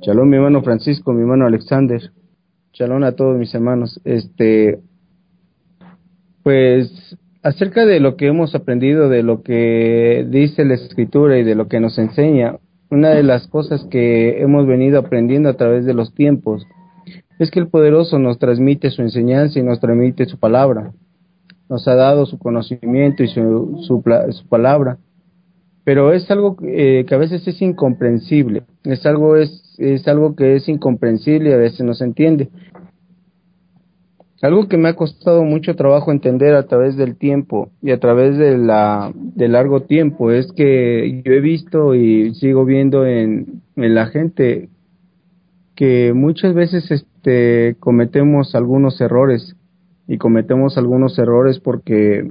Shalom, mi hermano Francisco, mi hermano Alexander. Shalom a todos mis hermanos. Este, pues, acerca de lo que hemos aprendido, de lo que dice la Escritura y de lo que nos enseña, una de las cosas que hemos venido aprendiendo a través de los tiempos es que el poderoso nos transmite su enseñanza y nos transmite su palabra. Nos ha dado su conocimiento y su, su, su palabra pero es algo eh, que a veces es incomprensible, es algo, es, es algo que es incomprensible y a veces no se entiende. Algo que me ha costado mucho trabajo entender a través del tiempo y a través de la largo tiempo es que yo he visto y sigo viendo en, en la gente que muchas veces este cometemos algunos errores y cometemos algunos errores porque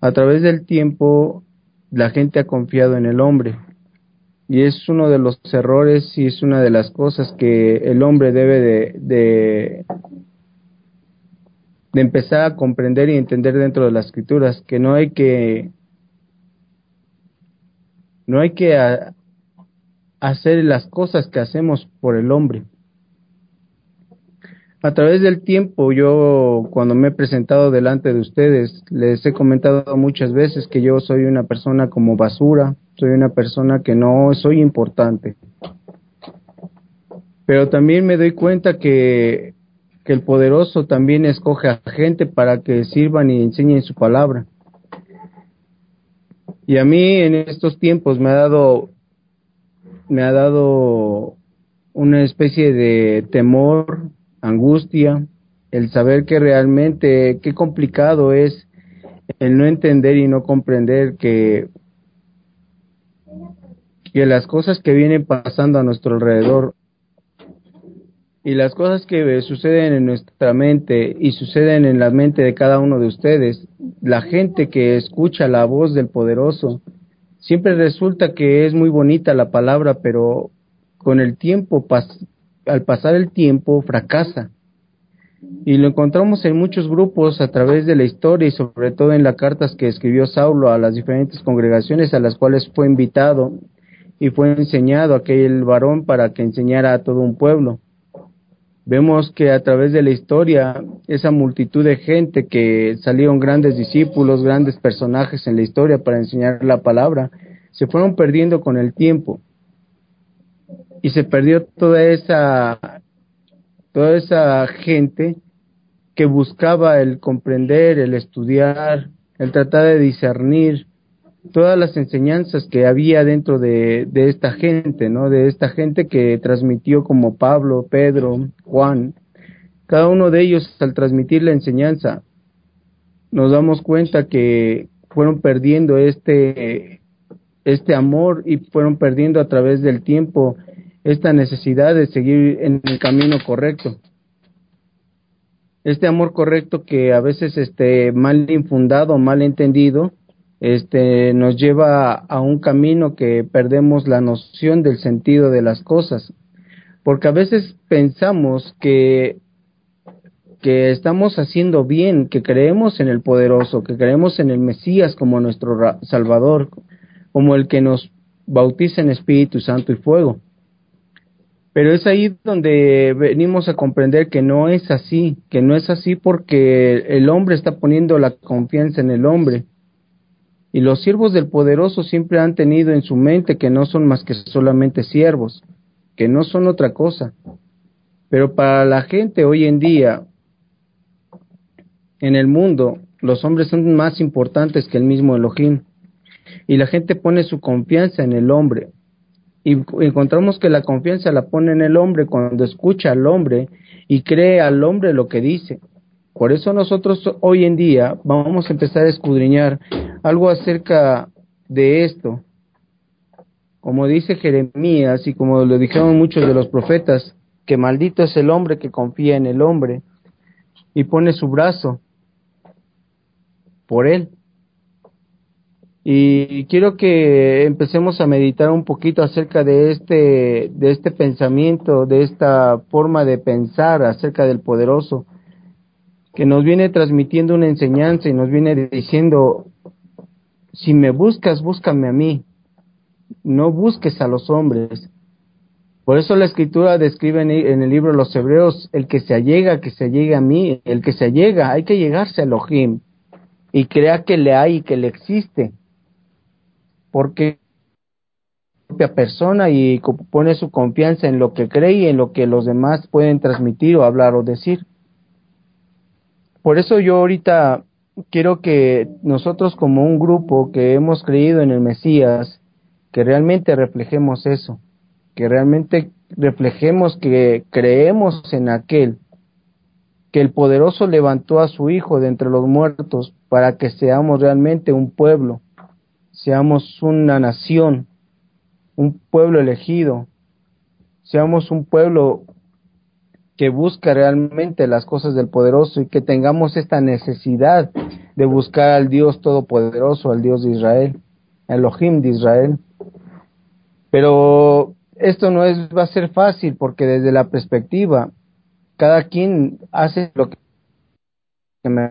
a través del tiempo la gente ha confiado en el hombre. Y es uno de los errores y es una de las cosas que el hombre debe de, de, empezar a comprender y entender dentro de las escrituras, que no hay que no hay que hacer las cosas que hacemos por el hombre a través del tiempo, yo cuando me he presentado delante de ustedes, les he comentado muchas veces que yo soy una persona como basura, soy una persona que no soy importante. Pero también me doy cuenta que, que el poderoso también escoge a gente para que sirvan y enseñen su palabra. Y a mí en estos tiempos me ha dado, me ha dado una especie de temor angustia, el saber que realmente qué complicado es el no entender y no comprender que que las cosas que vienen pasando a nuestro alrededor y las cosas que suceden en nuestra mente y suceden en la mente de cada uno de ustedes, la gente que escucha la voz del poderoso, siempre resulta que es muy bonita la palabra, pero con el tiempo al pasar el tiempo fracasa. Y lo encontramos en muchos grupos a través de la historia y sobre todo en las cartas que escribió Saulo a las diferentes congregaciones a las cuales fue invitado y fue enseñado aquel varón para que enseñara a todo un pueblo. Vemos que a través de la historia, esa multitud de gente que salieron grandes discípulos, grandes personajes en la historia para enseñar la palabra, se fueron perdiendo con el tiempo y se perdió toda esa toda esa gente que buscaba el comprender, el estudiar, el tratar de discernir todas las enseñanzas que había dentro de, de esta gente, ¿no? De esta gente que transmitió como Pablo, Pedro, Juan, cada uno de ellos al transmitir la enseñanza, nos damos cuenta que fueron perdiendo este, este amor y fueron perdiendo a través del tiempo esta necesidad de seguir en el camino correcto. Este amor correcto que a veces este mal infundado, mal entendido, este nos lleva a un camino que perdemos la noción del sentido de las cosas, porque a veces pensamos que que estamos haciendo bien, que creemos en el poderoso, que creemos en el Mesías como nuestro Salvador, como el que nos bautiza en Espíritu Santo y fuego. Pero es ahí donde venimos a comprender que no es así, que no es así porque el hombre está poniendo la confianza en el hombre. Y los siervos del poderoso siempre han tenido en su mente que no son más que solamente siervos, que no son otra cosa. Pero para la gente hoy en día, en el mundo, los hombres son más importantes que el mismo Elohim. Y la gente pone su confianza en el hombre, y encontramos que la confianza la pone en el hombre cuando escucha al hombre y cree al hombre lo que dice. Por eso nosotros hoy en día vamos a empezar a escudriñar algo acerca de esto. Como dice Jeremías y como lo dijeron muchos de los profetas, que maldito es el hombre que confía en el hombre y pone su brazo por él. Y quiero que empecemos a meditar un poquito acerca de este, de este pensamiento, de esta forma de pensar acerca del poderoso, que nos viene transmitiendo una enseñanza y nos viene diciendo, si me buscas, búscame a mí, no busques a los hombres. Por eso la escritura describe en el libro de los Hebreos, el que se allega, que se llegue a mí, el que se allega, hay que llegarse a Elohim y crea que le hay y que le existe. Porque propia persona y pone su confianza en lo que cree y en lo que los demás pueden transmitir o hablar o decir. Por eso yo ahorita quiero que nosotros como un grupo que hemos creído en el Mesías, que realmente reflejemos eso, que realmente reflejemos que creemos en aquel, que el poderoso levantó a su Hijo de entre los muertos para que seamos realmente un pueblo, seamos una nación, un pueblo elegido, seamos un pueblo que busca realmente las cosas del poderoso y que tengamos esta necesidad de buscar al Dios todopoderoso, al Dios de Israel, Elohim de Israel. Pero esto no es, va a ser fácil porque desde la perspectiva, cada quien hace lo que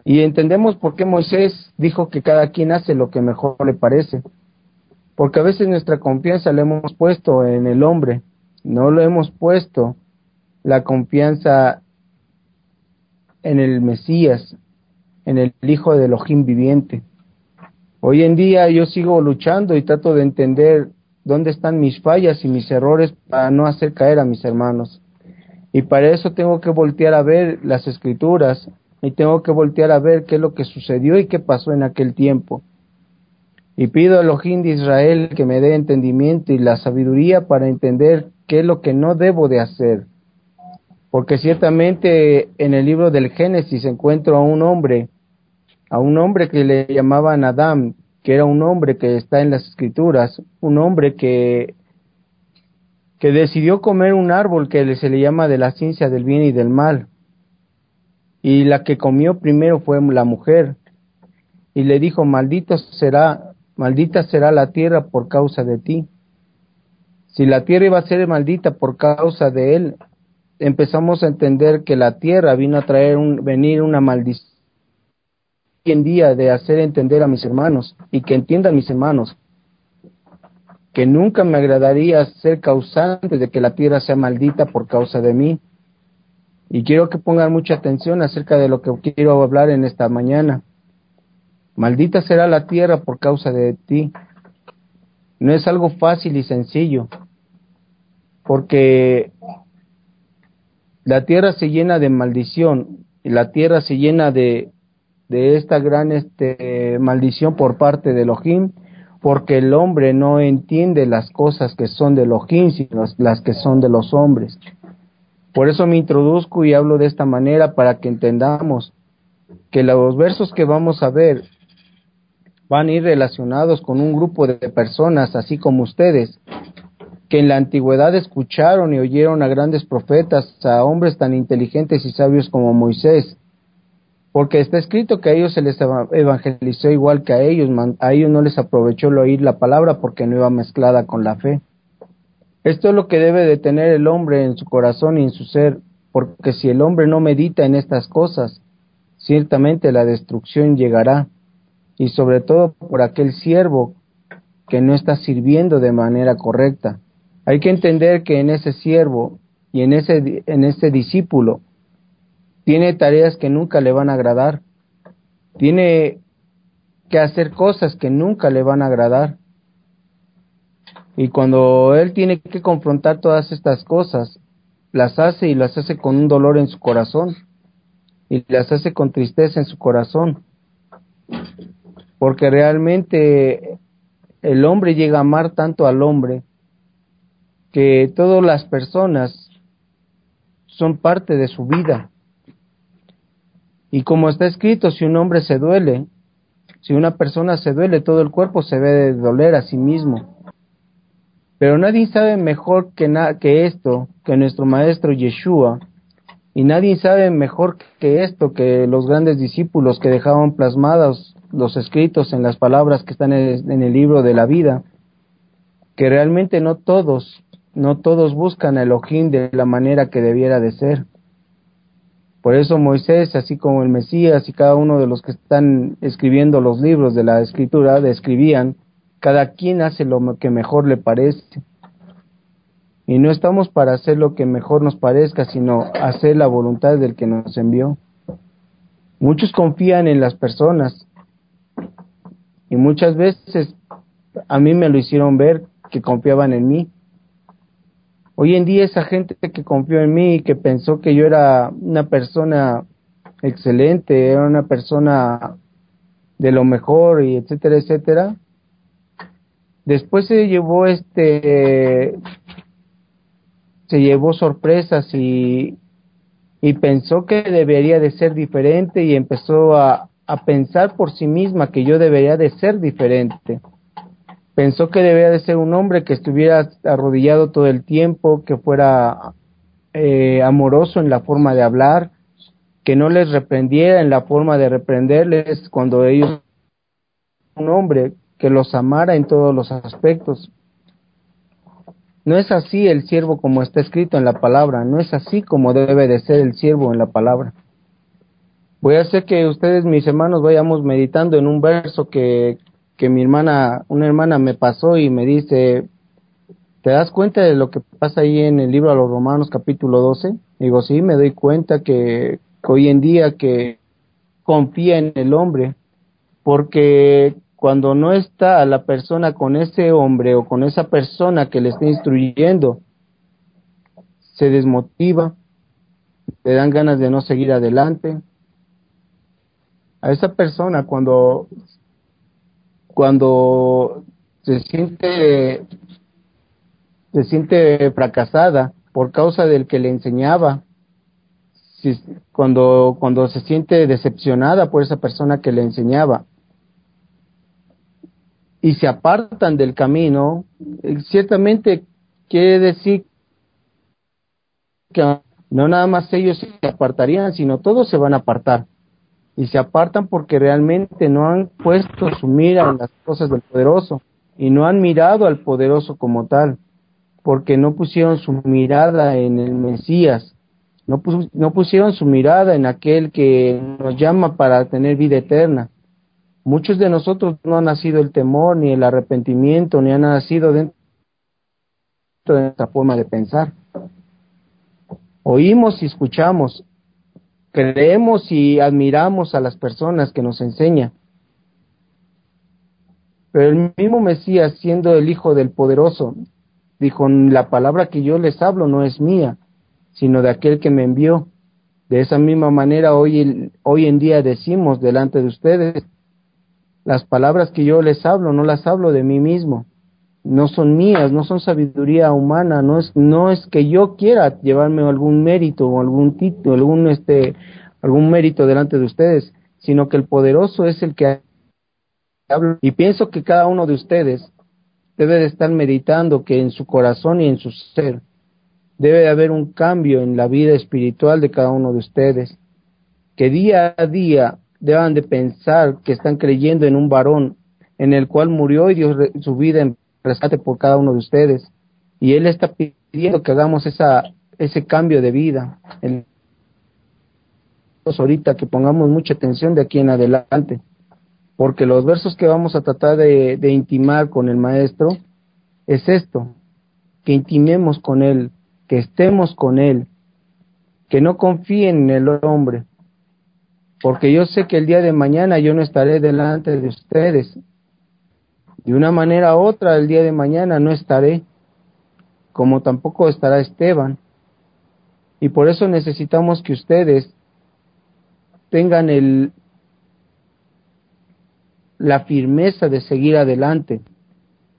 y entendemos por qué Moisés dijo que cada quien hace lo que mejor le parece. Porque a veces nuestra confianza la hemos puesto en el hombre, no lo hemos puesto la confianza en el Mesías, en el Hijo de Elohim viviente. Hoy en día yo sigo luchando y trato de entender dónde están mis fallas y mis errores para no hacer caer a mis hermanos. Y para eso tengo que voltear a ver las escrituras y tengo que voltear a ver qué es lo que sucedió y qué pasó en aquel tiempo. Y pido a Elohim de Israel que me dé entendimiento y la sabiduría para entender qué es lo que no debo de hacer. Porque ciertamente en el libro del Génesis encuentro a un hombre, a un hombre que le llamaban Adán, que era un hombre que está en las escrituras, un hombre que que decidió comer un árbol que se le llama de la ciencia del bien y del mal. Y la que comió primero fue la mujer. Y le dijo, maldito será, maldita será la tierra por causa de ti. Si la tierra iba a ser maldita por causa de él, empezamos a entender que la tierra vino a traer un, venir una maldición en día de hacer entender a mis hermanos y que entiendan mis hermanos que nunca me agradaría ser causante de que la tierra sea maldita por causa de mí. Y quiero que pongan mucha atención acerca de lo que quiero hablar en esta mañana. Maldita será la tierra por causa de ti. No es algo fácil y sencillo, porque la tierra se llena de maldición y la tierra se llena de, de esta gran este, maldición por parte de Elohim porque el hombre no entiende las cosas que son de Elohim, sino las que son de los hombres. Por eso me introduzco y hablo de esta manera para que entendamos que los versos que vamos a ver van a ir relacionados con un grupo de personas, así como ustedes, que en la antigüedad escucharon y oyeron a grandes profetas, a hombres tan inteligentes y sabios como Moisés, porque está escrito que a ellos se les evangelizó igual que a ellos, a ellos no les aprovechó el oír la palabra porque no iba mezclada con la fe. Esto es lo que debe de tener el hombre en su corazón y en su ser, porque si el hombre no medita en estas cosas, ciertamente la destrucción llegará, y sobre todo por aquel siervo que no está sirviendo de manera correcta. Hay que entender que en ese siervo y en ese, en ese discípulo tiene tareas que nunca le van a agradar, tiene que hacer cosas que nunca le van a agradar. Y cuando él tiene que confrontar todas estas cosas, las hace y las hace con un dolor en su corazón y las hace con tristeza en su corazón. Porque realmente el hombre llega a amar tanto al hombre que todas las personas son parte de su vida. Y como está escrito, si un hombre se duele, si una persona se duele, todo el cuerpo se ve de doler a sí mismo. Pero nadie sabe mejor que, que esto, que nuestro maestro Yeshua, y nadie sabe mejor que esto, que los grandes discípulos que dejaban plasmados los escritos en las palabras que están en el libro de la vida, que realmente no todos, no todos buscan el ojín de la manera que debiera de ser. Por eso Moisés, así como el Mesías y cada uno de los que están escribiendo los libros de la escritura, describían, cada quien hace lo que mejor le parece. Y no estamos para hacer lo que mejor nos parezca, sino hacer la voluntad del que nos envió. Muchos confían en las personas y muchas veces a mí me lo hicieron ver que confiaban en mí. Hoy en día esa gente que confió en mí y que pensó que yo era una persona excelente, era una persona de lo mejor y etcétera, etcétera, después se llevó este se llevó sorpresas y, y pensó que debería de ser diferente y empezó a, a pensar por sí misma que yo debería de ser diferente. Pensó que debería de ser un hombre que estuviera arrodillado todo el tiempo, que fuera eh, amoroso en la forma de hablar, que no les reprendiera en la forma de reprenderles cuando ellos un hombre que los amara en todos los aspectos. No es así el siervo como está escrito en la palabra, no es así como debe de ser el siervo en la palabra. Voy a hacer que ustedes, mis hermanos, vayamos meditando en un verso que, que mi hermana, una hermana me pasó y me dice, ¿te das cuenta de lo que pasa ahí en el libro a los Romanos capítulo 12? Digo, sí, me doy cuenta que, que hoy en día que confía en el hombre, porque cuando no está la persona con ese hombre o con esa persona que le está instruyendo, se desmotiva, le dan ganas de no seguir adelante. A esa persona cuando cuando se siente se siente fracasada por causa del que le enseñaba, cuando cuando se siente decepcionada por esa persona que le enseñaba, y se apartan del camino, eh, ciertamente quiere decir que no nada más ellos se apartarían, sino todos se van a apartar. Y se apartan porque realmente no han puesto su mira en las cosas del poderoso y no han mirado al poderoso como tal, porque no pusieron su mirada en el Mesías, no, no pusieron su mirada en aquel que nos llama para tener vida eterna Muchos de nosotros no ha nacido el temor ni el arrepentimiento, ni ha nacido dentro de nuestra forma de pensar. Oímos y escuchamos, creemos y admiramos a las personas que nos enseñan. Pero el mismo Mesías, siendo el Hijo del Poderoso, dijo, la palabra que yo les hablo no es mía, sino de aquel que me envió. De esa misma manera hoy, hoy en día decimos delante de ustedes, las palabras que yo les hablo no las hablo de mí mismo, no son mías, no son sabiduría humana, no es no es que yo quiera llevarme algún mérito o algún título, algún este algún mérito delante de ustedes, sino que el poderoso es el que habla. Y pienso que cada uno de ustedes debe de estar meditando que en su corazón y en su ser debe de haber un cambio en la vida espiritual de cada uno de ustedes, que día a día deban de pensar que están creyendo en un varón en el cual murió y dio su vida en rescate por cada uno de ustedes. Y Él está pidiendo que hagamos esa, ese cambio de vida. El, ahorita que pongamos mucha atención de aquí en adelante, porque los versos que vamos a tratar de, de intimar con el Maestro es esto, que intimemos con Él, que estemos con Él, que no confíen en el hombre, porque yo sé que el día de mañana yo no estaré delante de ustedes. De una manera u otra, el día de mañana no estaré, como tampoco estará Esteban. Y por eso necesitamos que ustedes tengan el, la firmeza de seguir adelante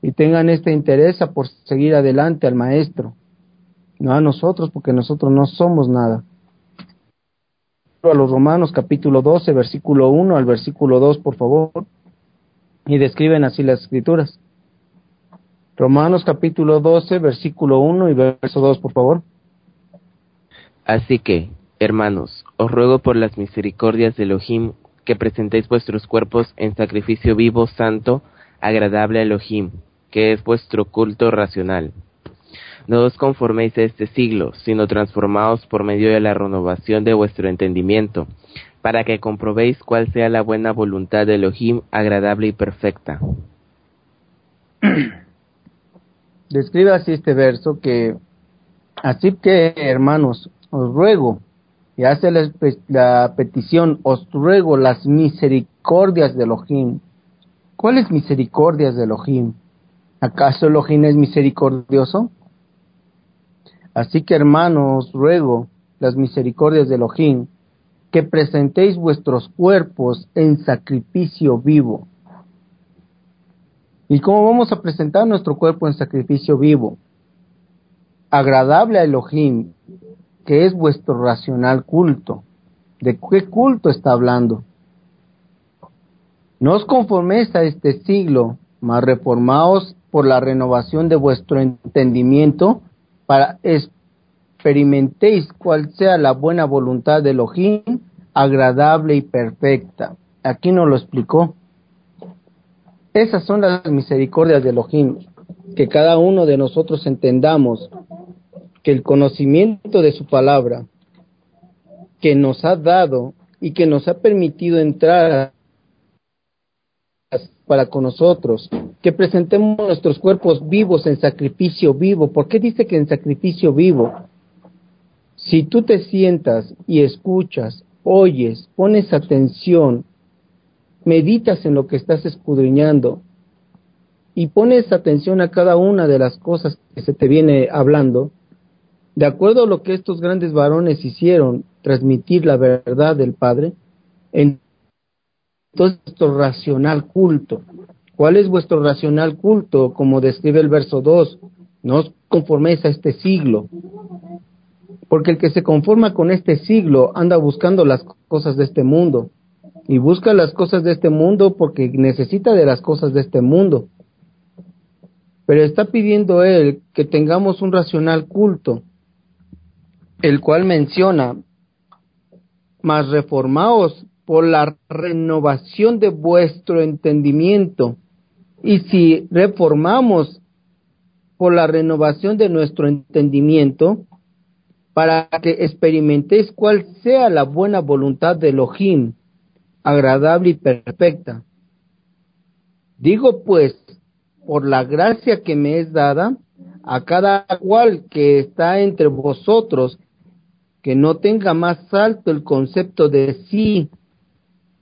y tengan este interés por seguir adelante al maestro, no a nosotros, porque nosotros no somos nada a los Romanos capítulo 12, versículo 1 al versículo 2, por favor, y describen así las escrituras. Romanos capítulo 12, versículo 1 y verso 2, por favor. Así que, hermanos, os ruego por las misericordias de Elohim que presentéis vuestros cuerpos en sacrificio vivo, santo, agradable a Elohim, que es vuestro culto racional. No os conforméis a este siglo, sino transformaos por medio de la renovación de vuestro entendimiento, para que comprobéis cuál sea la buena voluntad de Elohim, agradable y perfecta. Describe así este verso que Así que, hermanos, os ruego, y hace la, petición, os ruego las misericordias de Elohim. ¿Cuáles misericordias de Elohim? ¿Acaso Elohim es misericordioso? Así que, hermanos, os ruego las misericordias de Elohim, que presentéis vuestros cuerpos en sacrificio vivo. ¿Y cómo vamos a presentar nuestro cuerpo en sacrificio vivo? Agradable a Elohim, que es vuestro racional culto. ¿De qué culto está hablando? No os conforméis a este siglo, mas reformaos por la renovación de vuestro entendimiento para experimentéis cuál sea la buena voluntad de Elohim, agradable y perfecta. Aquí nos lo explicó. Esas son las misericordias de Elohim, que cada uno de nosotros entendamos que el conocimiento de su palabra que nos ha dado y que nos ha permitido entrar para con nosotros, que presentemos nuestros cuerpos vivos en sacrificio vivo. ¿Por qué dice que en sacrificio vivo? Si tú te sientas y escuchas, oyes, pones atención, meditas en lo que estás escudriñando y pones atención a cada una de las cosas que se te viene hablando, de acuerdo a lo que estos grandes varones hicieron, transmitir la verdad del Padre, entonces nuestro racional culto. ¿Cuál es vuestro racional culto? Como describe el verso 2, no os conforméis a este siglo, porque el que se conforma con este siglo anda buscando las cosas de este mundo. Y busca las cosas de este mundo porque necesita de las cosas de este mundo. Pero está pidiendo él que tengamos un racional culto, el cual menciona, mas reformaos por la renovación de vuestro entendimiento. Y si reformamos por la renovación de nuestro entendimiento, para que experimentéis cuál sea la buena voluntad de Elohim, agradable y perfecta. Digo pues, por la gracia que me es dada, a cada cual que está entre vosotros, que no tenga más alto el concepto de sí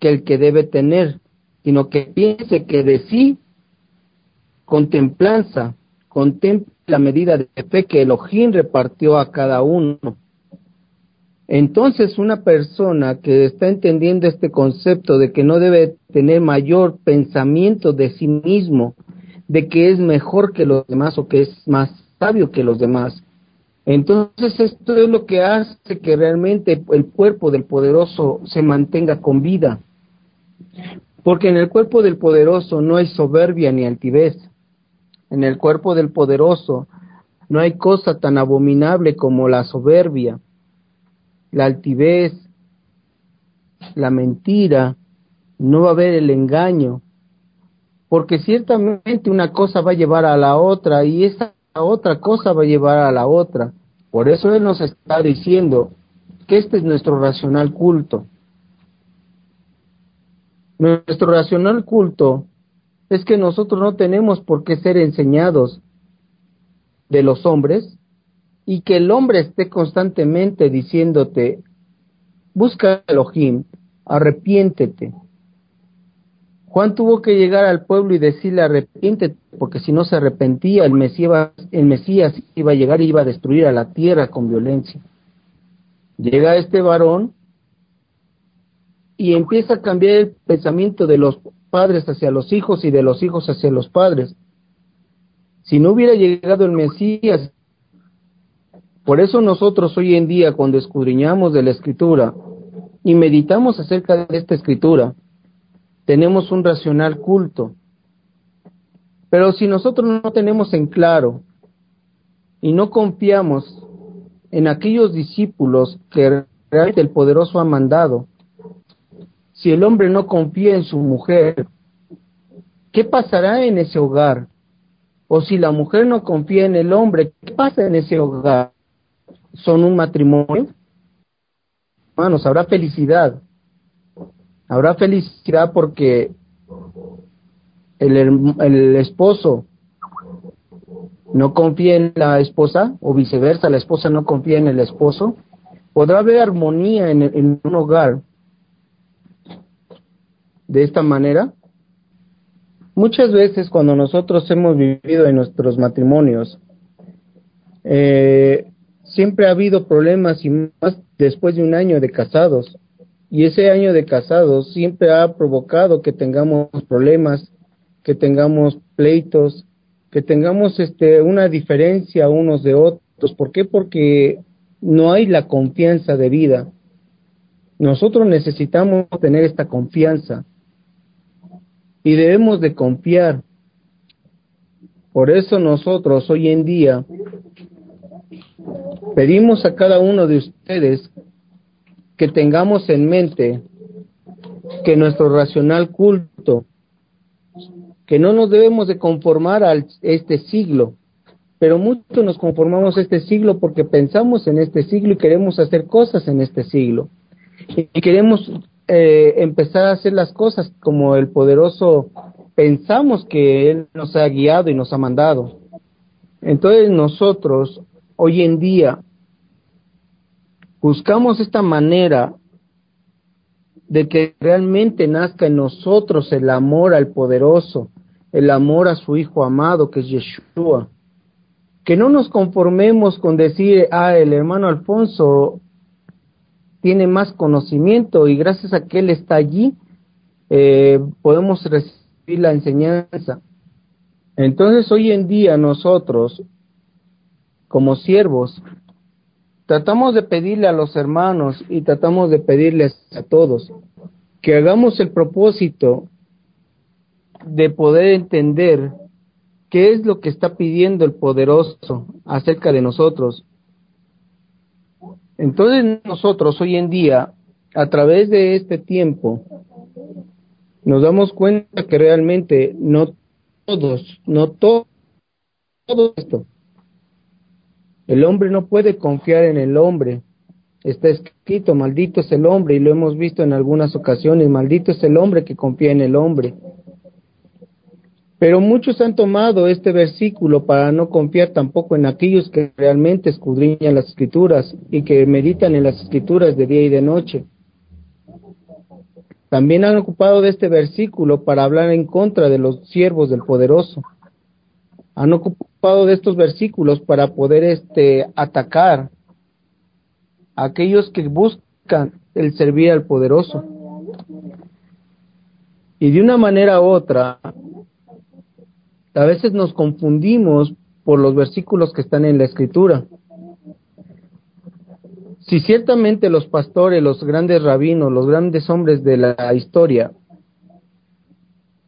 que el que debe tener, sino que piense que de sí contemplanza, contempla la medida de fe que Elohim repartió a cada uno. Entonces una persona que está entendiendo este concepto de que no debe tener mayor pensamiento de sí mismo, de que es mejor que los demás o que es más sabio que los demás, entonces esto es lo que hace que realmente el cuerpo del poderoso se mantenga con vida. Porque en el cuerpo del poderoso no hay soberbia ni altivez en el cuerpo del poderoso. No hay cosa tan abominable como la soberbia, la altivez, la mentira, no va a haber el engaño, porque ciertamente una cosa va a llevar a la otra y esa otra cosa va a llevar a la otra. Por eso Él nos está diciendo que este es nuestro racional culto. Nuestro racional culto es que nosotros no tenemos por qué ser enseñados de los hombres y que el hombre esté constantemente diciéndote, busca a Elohim, arrepiéntete. Juan tuvo que llegar al pueblo y decirle arrepiéntete, porque si no se arrepentía, el Mesías, el Mesías iba a llegar y iba a destruir a la tierra con violencia. Llega este varón y empieza a cambiar el pensamiento de los padres hacia los hijos y de los hijos hacia los padres. Si no hubiera llegado el Mesías, por eso nosotros hoy en día cuando escudriñamos de la escritura y meditamos acerca de esta escritura, tenemos un racional culto. Pero si nosotros no tenemos en claro y no confiamos en aquellos discípulos que realmente el poderoso ha mandado, si el hombre no confía en su mujer, ¿qué pasará en ese hogar? O si la mujer no confía en el hombre, ¿qué pasa en ese hogar? ¿Son un matrimonio? Hermanos, habrá felicidad. Habrá felicidad porque el, el esposo no confía en la esposa o viceversa, la esposa no confía en el esposo, podrá haber armonía en, en un hogar de esta manera. Muchas veces cuando nosotros hemos vivido en nuestros matrimonios, eh, siempre ha habido problemas y más después de un año de casados. Y ese año de casados siempre ha provocado que tengamos problemas, que tengamos pleitos, que tengamos este una diferencia unos de otros. ¿Por qué? Porque no hay la confianza de vida. Nosotros necesitamos tener esta confianza y debemos de confiar. Por eso nosotros hoy en día pedimos a cada uno de ustedes que tengamos en mente que nuestro racional culto, que no nos debemos de conformar a este siglo, pero muchos nos conformamos a este siglo porque pensamos en este siglo y queremos hacer cosas en este siglo. Y queremos eh, empezar a hacer las cosas como el poderoso pensamos que Él nos ha guiado y nos ha mandado. Entonces nosotros hoy en día buscamos esta manera de que realmente nazca en nosotros el amor al poderoso, el amor a su Hijo amado, que es Yeshua. Que no nos conformemos con decir, ah, el hermano Alfonso tiene más conocimiento y gracias a que él está allí, eh, podemos recibir la enseñanza. Entonces hoy en día nosotros, como siervos, tratamos de pedirle a los hermanos y tratamos de pedirles a todos que hagamos el propósito de poder entender qué es lo que está pidiendo el poderoso acerca de nosotros. Entonces nosotros hoy en día, a través de este tiempo, nos damos cuenta que realmente no todos, no todo, todo esto el hombre no puede confiar en el hombre. Está escrito, maldito es el hombre, y lo hemos visto en algunas ocasiones, maldito es el hombre que confía en el hombre. Pero muchos han tomado este versículo para no confiar tampoco en aquellos que realmente escudriñan las escrituras y que meditan en las escrituras de día y de noche. También han ocupado de este versículo para hablar en contra de los siervos del poderoso han ocupado de estos versículos para poder este atacar a aquellos que buscan el servir al poderoso. Y de una manera u otra, a veces nos confundimos por los versículos que están en la escritura. Si ciertamente los pastores, los grandes rabinos, los grandes hombres de la historia,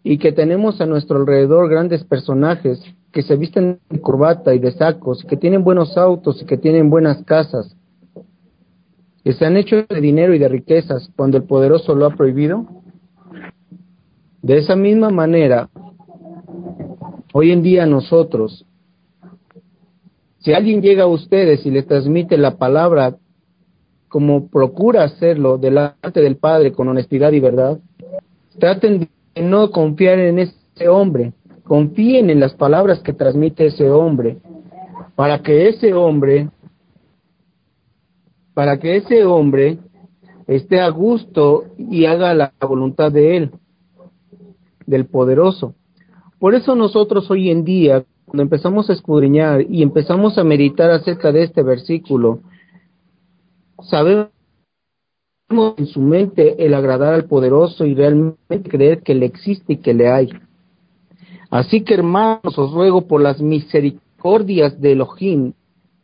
y que tenemos a nuestro alrededor grandes personajes que se visten de corbata y de sacos, que tienen buenos autos y que tienen buenas casas, que se han hecho de dinero y de riquezas cuando el poderoso lo ha prohibido? De esa misma manera, hoy en día nosotros, si alguien llega a ustedes y les transmite la palabra como procura hacerlo delante del Padre con honestidad y verdad, traten de no confiar en ese hombre, confíen en las palabras que transmite ese hombre, para que ese hombre, para que ese hombre esté a gusto y haga la voluntad de él, del poderoso. Por eso nosotros hoy en día, cuando empezamos a escudriñar y empezamos a meditar acerca de este versículo, sabemos en su mente el agradar al poderoso y realmente creer que le existe y que le hay. Así que hermanos, os ruego por las misericordias de Elohim.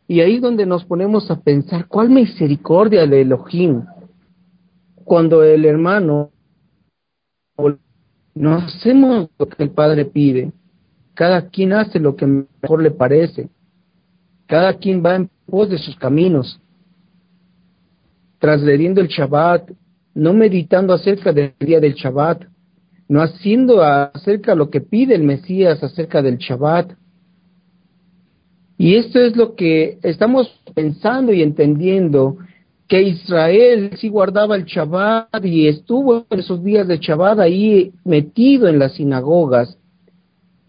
Y ahí es donde nos ponemos a pensar, ¿cuál misericordia de Elohim? Cuando el hermano no hacemos lo que el Padre pide, cada quien hace lo que mejor le parece, cada quien va en pos de sus caminos, transgrediendo el Shabbat, no meditando acerca del día del Shabbat, no haciendo acerca lo que pide el Mesías acerca del Shabbat. Y esto es lo que estamos pensando y entendiendo, que Israel sí guardaba el Shabbat y estuvo en esos días de Shabbat ahí metido en las sinagogas.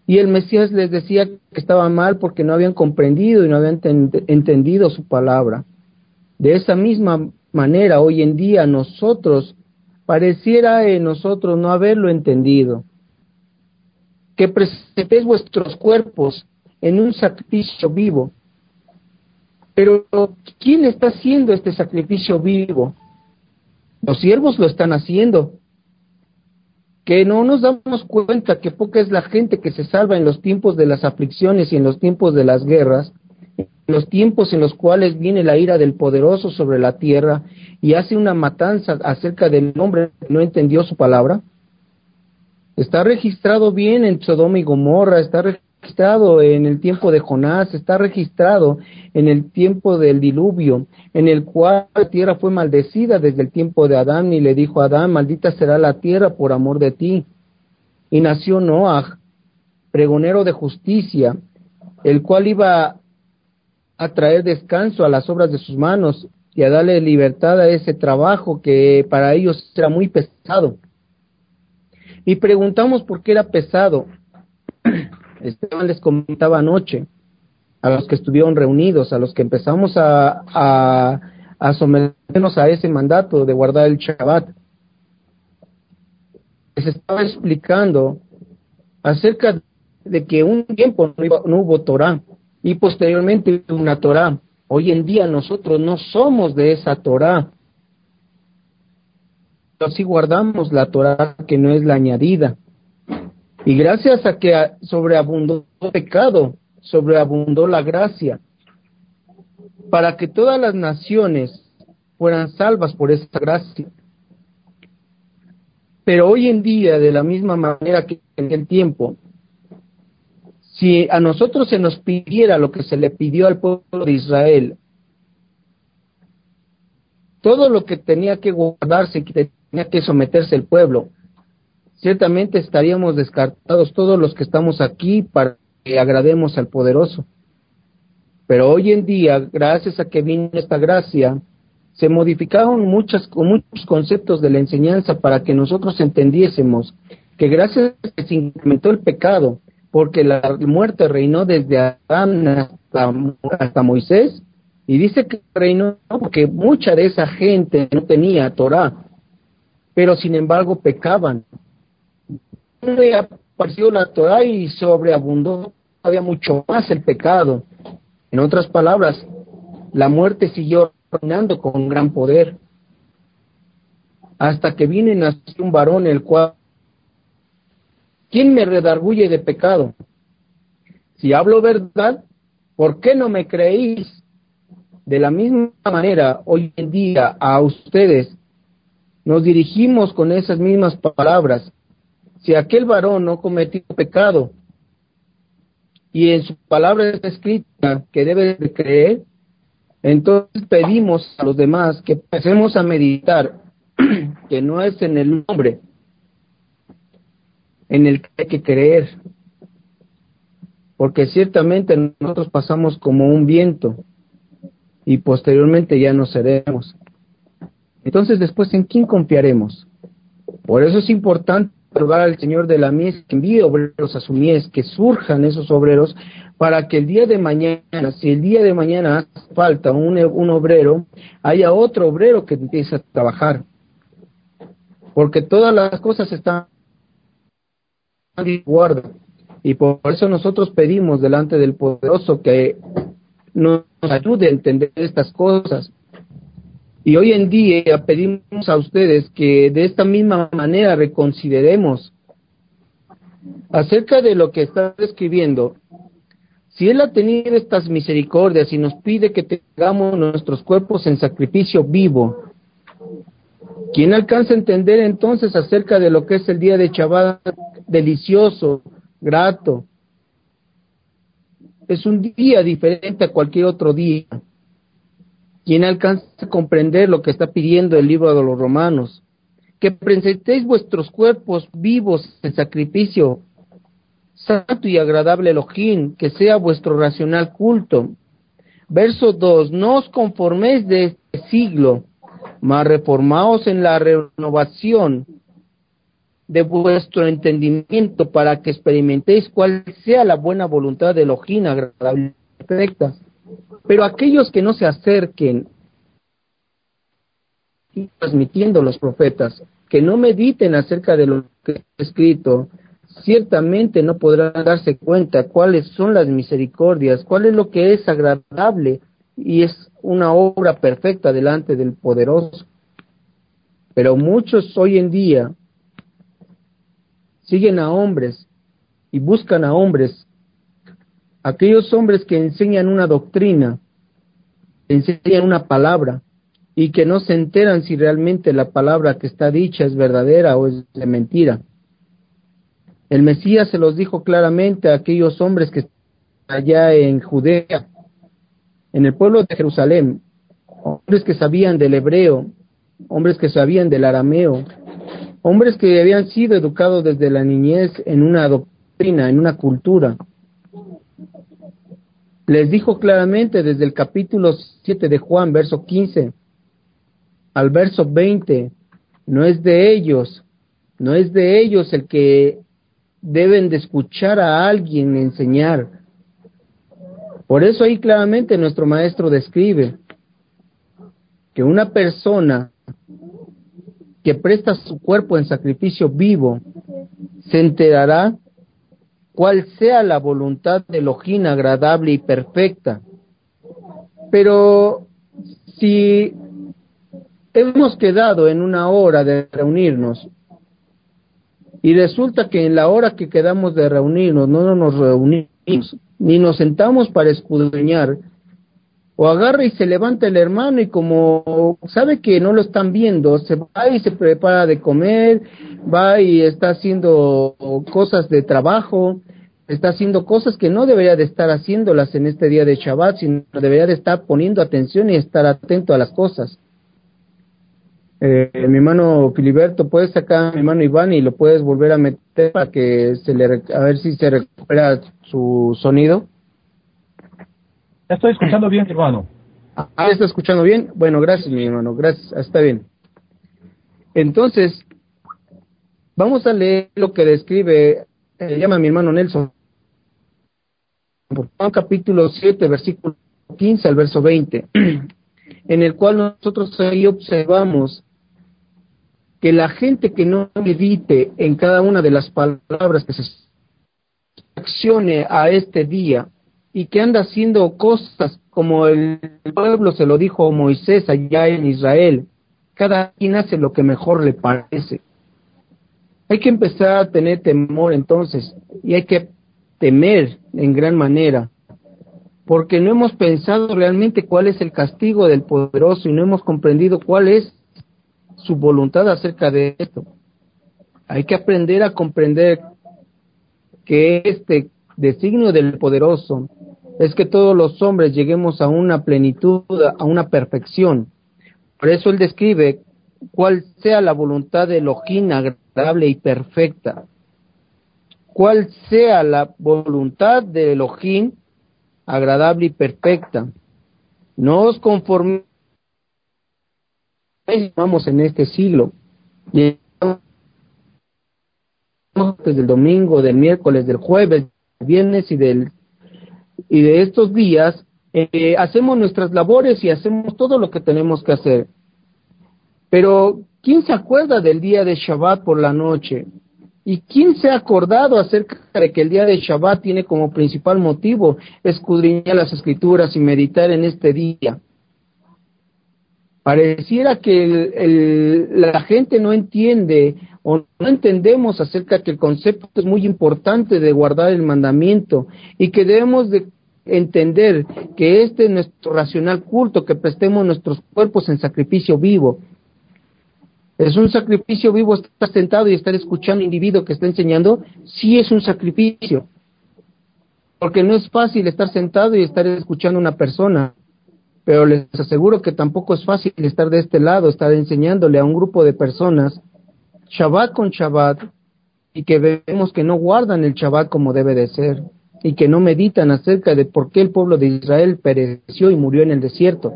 Y el Mesías les decía que estaba mal porque no habían comprendido y no habían entendido su palabra. De esa misma manera, hoy en día nosotros, pareciera en nosotros no haberlo entendido. Que presentéis vuestros cuerpos en un sacrificio vivo. Pero, ¿quién está haciendo este sacrificio vivo? Los siervos lo están haciendo. Que no nos damos cuenta que poca es la gente que se salva en los tiempos de las aflicciones y en los tiempos de las guerras, en los tiempos en los cuales viene la ira del poderoso sobre la tierra y hace una matanza acerca del hombre que no entendió su palabra. Está registrado bien en Sodoma y Gomorra, está registrado en el tiempo de Jonás, está registrado en el tiempo del diluvio, en el cual la tierra fue maldecida desde el tiempo de Adán y le dijo a Adán, maldita será la tierra por amor de ti. Y nació Noah, pregonero de justicia, el cual iba a traer descanso a las obras de sus manos y a darle libertad a ese trabajo que para ellos era muy pesado. Y preguntamos por qué era pesado. Esteban les comentaba anoche, a los que estuvieron reunidos, a los que empezamos a, a, someternos a ese mandato de guardar el Shabbat. Les estaba explicando acerca de que un tiempo no, hubo Torah y posteriormente una Torah. Hoy en día nosotros no somos de esa Torah. Pero sí guardamos la Torah que no es la añadida. Y gracias a que sobreabundó el pecado, sobreabundó la gracia, para que todas las naciones fueran salvas por esa gracia. Pero hoy en día, de la misma manera que en el tiempo, si a nosotros se nos pidiera lo que se le pidió al pueblo de Israel, todo lo que tenía que guardarse, que tenía que someterse el pueblo, ciertamente estaríamos descartados todos los que estamos aquí para que agrademos al poderoso. Pero hoy en día, gracias a que vino esta gracia, se modificaron muchas, muchos conceptos de la enseñanza para que nosotros entendiésemos que gracias a que se incrementó el pecado, porque la muerte reinó desde Adán hasta, hasta Moisés, y dice que reinó porque mucha de esa gente no tenía Torah, pero sin embargo pecaban, apareció la Torah y sobreabundó todavía mucho más el pecado. En otras palabras, la muerte siguió reinando con gran poder hasta que viene nació un varón el cual ¿quién me redarguye de pecado? Si hablo verdad, ¿por qué no me creéis? De la misma manera, hoy en día a ustedes nos dirigimos con esas mismas palabras si aquel varón no cometió pecado y en su palabra está escrita que debe de creer, entonces pedimos a los demás que empecemos a meditar que no es en el nombre en el que hay que creer, porque ciertamente nosotros pasamos como un viento y posteriormente ya no seremos. Entonces después, ¿en quién confiaremos? Por eso es importante al Señor de la mies que envíe obreros a su mies, que surjan esos obreros para que el día de mañana, si el día de mañana falta un, un obrero, haya otro obrero que empiece a trabajar. Porque todas las cosas están guarda. Y por eso nosotros pedimos delante del poderoso que nos ayude a entender estas cosas y hoy en día pedimos a ustedes que de esta misma manera reconsideremos acerca de lo que está escribiendo. Si Él ha tenido estas misericordias y nos pide que tengamos nuestros cuerpos en sacrificio vivo, ¿quién alcanza a entender entonces acerca de lo que es el día de Shabbat delicioso, grato? Es un día diferente a cualquier otro día. ¿Quién alcanza a comprender lo que está pidiendo el libro de los romanos? Que presentéis vuestros cuerpos vivos en sacrificio santo y agradable Elohim, que sea vuestro racional culto. Verso 2, no os conforméis de este siglo, mas reformaos en la renovación de vuestro entendimiento para que experimentéis cuál sea la buena voluntad de Elohim agradable y perfecta. Pero aquellos que no se acerquen transmitiendo los profetas, que no mediten acerca de lo que está escrito, ciertamente no podrán darse cuenta cuáles son las misericordias, cuál es lo que es agradable y es una obra perfecta delante del poderoso. Pero muchos hoy en día siguen a hombres y buscan a hombres, aquellos hombres que enseñan una doctrina, enseñan una palabra y que no se enteran si realmente la palabra que está dicha es verdadera o es de mentira. El Mesías se los dijo claramente a aquellos hombres que están allá en Judea, en el pueblo de Jerusalén, hombres que sabían del hebreo, hombres que sabían del arameo, hombres que habían sido educados desde la niñez en una doctrina, en una cultura. Les dijo claramente desde el capítulo 7 de Juan, verso 15 al verso 20, no es de ellos, no es de ellos el que deben de escuchar a alguien enseñar. Por eso ahí claramente nuestro maestro describe que una persona que presta su cuerpo en sacrificio vivo, se enterará cuál sea la voluntad de Elohim agradable y perfecta. Pero si hemos quedado en una hora de reunirnos y resulta que en la hora que quedamos de reunirnos no nos reunimos ni nos sentamos para escudriñar o agarra y se levanta el hermano y como sabe que no lo están viendo, se va y se prepara de comer, va y está haciendo cosas de trabajo, está haciendo cosas que no debería de estar haciéndolas en este día de Shabbat, sino debería de estar poniendo atención y estar atento a las cosas. Eh, mi hermano Filiberto, puedes sacar a mi hermano Iván y lo puedes volver a meter para que se le, a ver si se recupera su sonido estoy escuchando bien, hermano. Ah, ¿está escuchando bien? Bueno, gracias, mi hermano. Gracias, está bien. Entonces, vamos a leer lo que describe, eh, llama mi hermano Nelson. Juan capítulo 7, versículo 15 al verso 20, en el cual nosotros ahí observamos que la gente que no medite en cada una de las palabras que se accione a este día, y que anda haciendo cosas como el pueblo se lo dijo Moisés allá en Israel. Cada quien hace lo que mejor le parece. Hay que empezar a tener temor entonces y hay que temer en gran manera porque no hemos pensado realmente cuál es el castigo del poderoso y no hemos comprendido cuál es su voluntad acerca de esto. Hay que aprender a comprender que este designio del poderoso es que todos los hombres lleguemos a una plenitud, a una perfección. Por eso él describe cuál sea la voluntad de Elohim agradable y perfecta. Cuál sea la voluntad de Elohim agradable y perfecta. No os conforméis vamos en este siglo. Desde el domingo, del miércoles, del jueves, del viernes y del y de estos días eh, hacemos nuestras labores y hacemos todo lo que tenemos que hacer. Pero, ¿quién se acuerda del día de Shabbat por la noche? ¿Y quién se ha acordado acerca de que el día de Shabbat tiene como principal motivo escudriñar las escrituras y meditar en este día? Pareciera que la gente no entiende o no entendemos acerca que el concepto es muy importante de guardar el mandamiento y que debemos de entender que este es nuestro racional culto, que prestemos nuestros cuerpos en sacrificio vivo. ¿Es un sacrificio vivo estar sentado y estar escuchando a un individuo que está enseñando? Sí es un sacrificio. Porque no es fácil estar sentado y estar escuchando a una persona. Pero les aseguro que tampoco es fácil estar de este lado, estar enseñándole a un grupo de personas Shabbat con Shabbat y que vemos que no guardan el Shabbat como debe de ser y que no meditan acerca de por qué el pueblo de Israel pereció y murió en el desierto.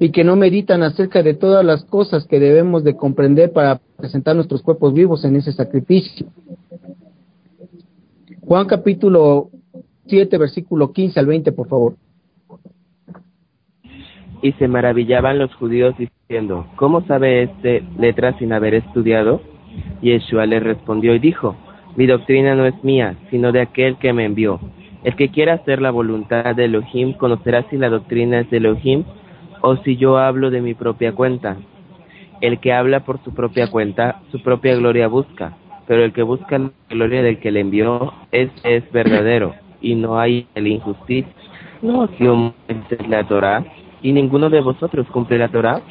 y que no meditan acerca de todas las cosas que debemos de comprender para presentar nuestros cuerpos vivos en ese sacrificio. Juan capítulo 7, versículo 15 al 20, por favor. Y se maravillaban los judíos diciendo, ¿cómo sabe este letra sin haber estudiado? Yeshua le respondió y dijo, mi doctrina no es mía, sino de aquel que me envió. El que quiera hacer la voluntad de Elohim conocerá si la doctrina es de Elohim o si yo hablo de mi propia cuenta. El que habla por su propia cuenta, su propia gloria busca, pero el que busca la gloria del que le envió, ese es verdadero, y no hay el injusticia. ¿No yo la Torah? ¿Y ninguno de vosotros cumple la Torah?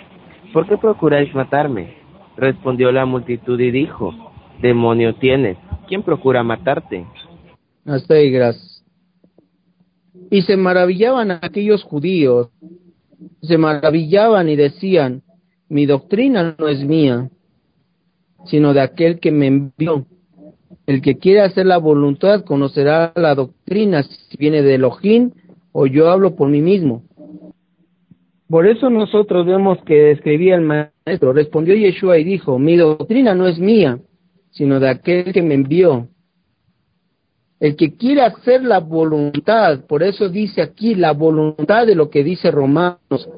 ¿Por qué procuráis matarme? Respondió la multitud y dijo, Demonio tienes, ¿quién procura matarte? Hasta ahí, gracias. Y se maravillaban aquellos judíos se maravillaban y decían, mi doctrina no es mía, sino de aquel que me envió. El que quiere hacer la voluntad conocerá la doctrina, si viene de Elohim o yo hablo por mí mismo. Por eso nosotros vemos que escribía el maestro, respondió Yeshua y dijo, mi doctrina no es mía, sino de aquel que me envió. El que quiere hacer la voluntad, por eso dice aquí la voluntad de lo que dice Romanos.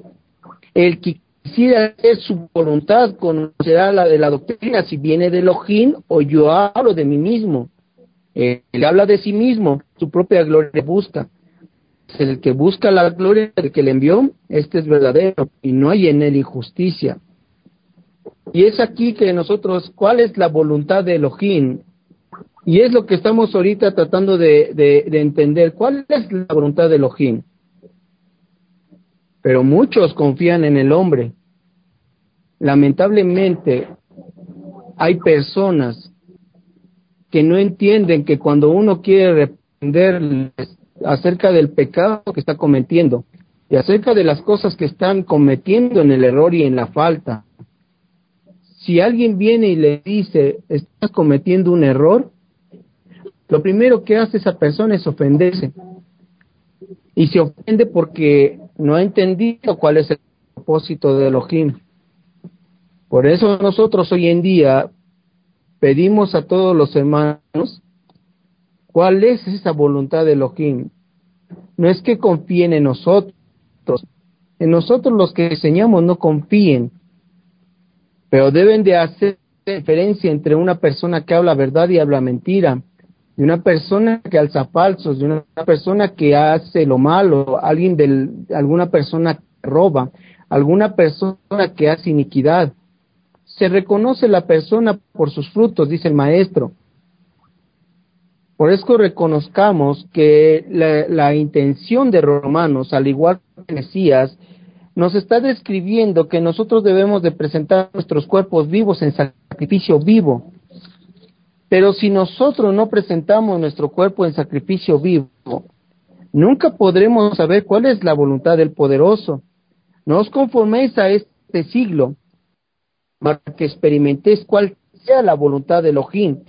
El que quisiera hacer su voluntad conocerá la de la doctrina, si viene de Elohim o yo hablo de mí mismo. Él habla de sí mismo, su propia gloria busca. El que busca la gloria del que le envió, este es verdadero y no hay en él injusticia. Y es aquí que nosotros, ¿cuál es la voluntad de Elohim? Y es lo que estamos ahorita tratando de, de, entender. ¿Cuál es la voluntad de Elohim? Pero muchos confían en el hombre. Lamentablemente, hay personas que no entienden que cuando uno quiere responder acerca del pecado que está cometiendo y acerca de las cosas que están cometiendo en el error y en la falta, si alguien viene y le dice, estás cometiendo un error, lo primero que hace esa persona es ofenderse. Y se ofende porque no ha entendido cuál es el propósito de Elohim. Por eso nosotros hoy en día pedimos a todos los hermanos cuál es esa voluntad de Elohim. No es que confíen en nosotros, en nosotros los que enseñamos no confíen, pero deben de hacer diferencia entre una persona que habla verdad y habla mentira de una persona que alza falsos, de una persona que hace lo malo, alguien del, alguna persona que roba, alguna persona que hace iniquidad. Se reconoce la persona por sus frutos, dice el maestro. Por eso reconozcamos que la, intención de Romanos, al igual que Mesías, nos está describiendo que nosotros debemos de presentar nuestros cuerpos vivos en sacrificio vivo, pero si nosotros no presentamos nuestro cuerpo en sacrificio vivo, nunca podremos saber cuál es la voluntad del poderoso. No os conforméis a este siglo, para que experimentéis cuál sea la voluntad de Elohim,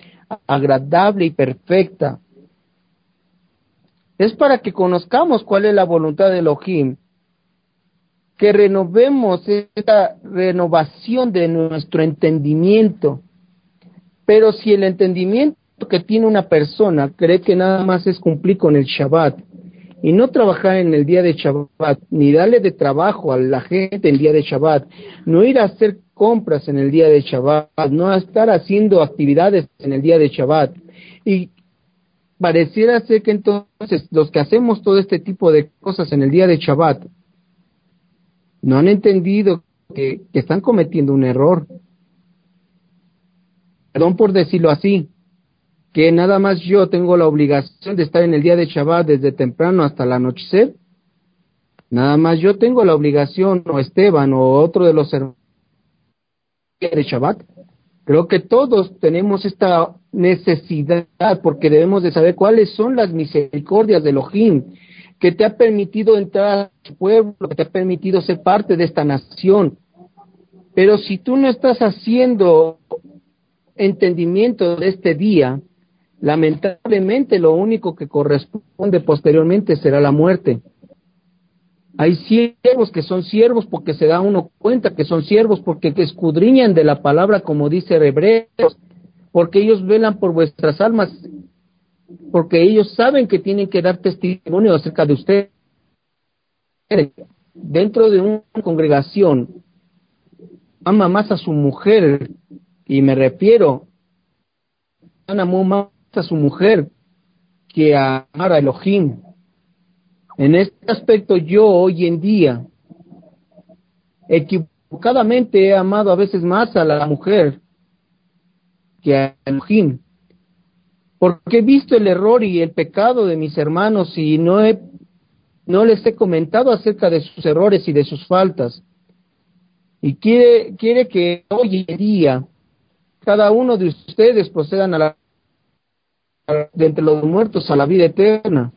agradable y perfecta. Es para que conozcamos cuál es la voluntad de Elohim, que renovemos esta renovación de nuestro entendimiento pero si el entendimiento que tiene una persona cree que nada más es cumplir con el Shabbat y no trabajar en el día de Shabbat, ni darle de trabajo a la gente en el día de Shabbat, no ir a hacer compras en el día de Shabbat, no estar haciendo actividades en el día de Shabbat. Y pareciera ser que entonces los que hacemos todo este tipo de cosas en el día de Shabbat no han entendido que, están cometiendo un error. Perdón por decirlo así, que nada más yo tengo la obligación de estar en el día de Shabbat desde temprano hasta el anochecer, nada más yo tengo la obligación, o Esteban, o otro de los hermanos de Shabbat. Creo que todos tenemos esta necesidad porque debemos de saber cuáles son las misericordias de Elohim que te ha permitido entrar a tu pueblo, que te ha permitido ser parte de esta nación. Pero si tú no estás haciendo entendimiento de este día, lamentablemente lo único que corresponde posteriormente será la muerte. Hay siervos que son siervos porque se da uno cuenta que son siervos, porque escudriñan de la palabra, como dice Hebreos, porque ellos velan por vuestras almas, porque ellos saben que tienen que dar testimonio acerca de usted. Dentro de una congregación, ama más a su mujer, y me refiero, amó más a su mujer que a amar a Elohim. En este aspecto yo hoy en día equivocadamente he amado a veces más a la mujer que a Elohim, porque he visto el error y el pecado de mis hermanos y no he no les he comentado acerca de sus errores y de sus faltas. Y quiere, quiere que hoy en día cada uno de ustedes procedan a la, de entre los muertos a la vida eterna.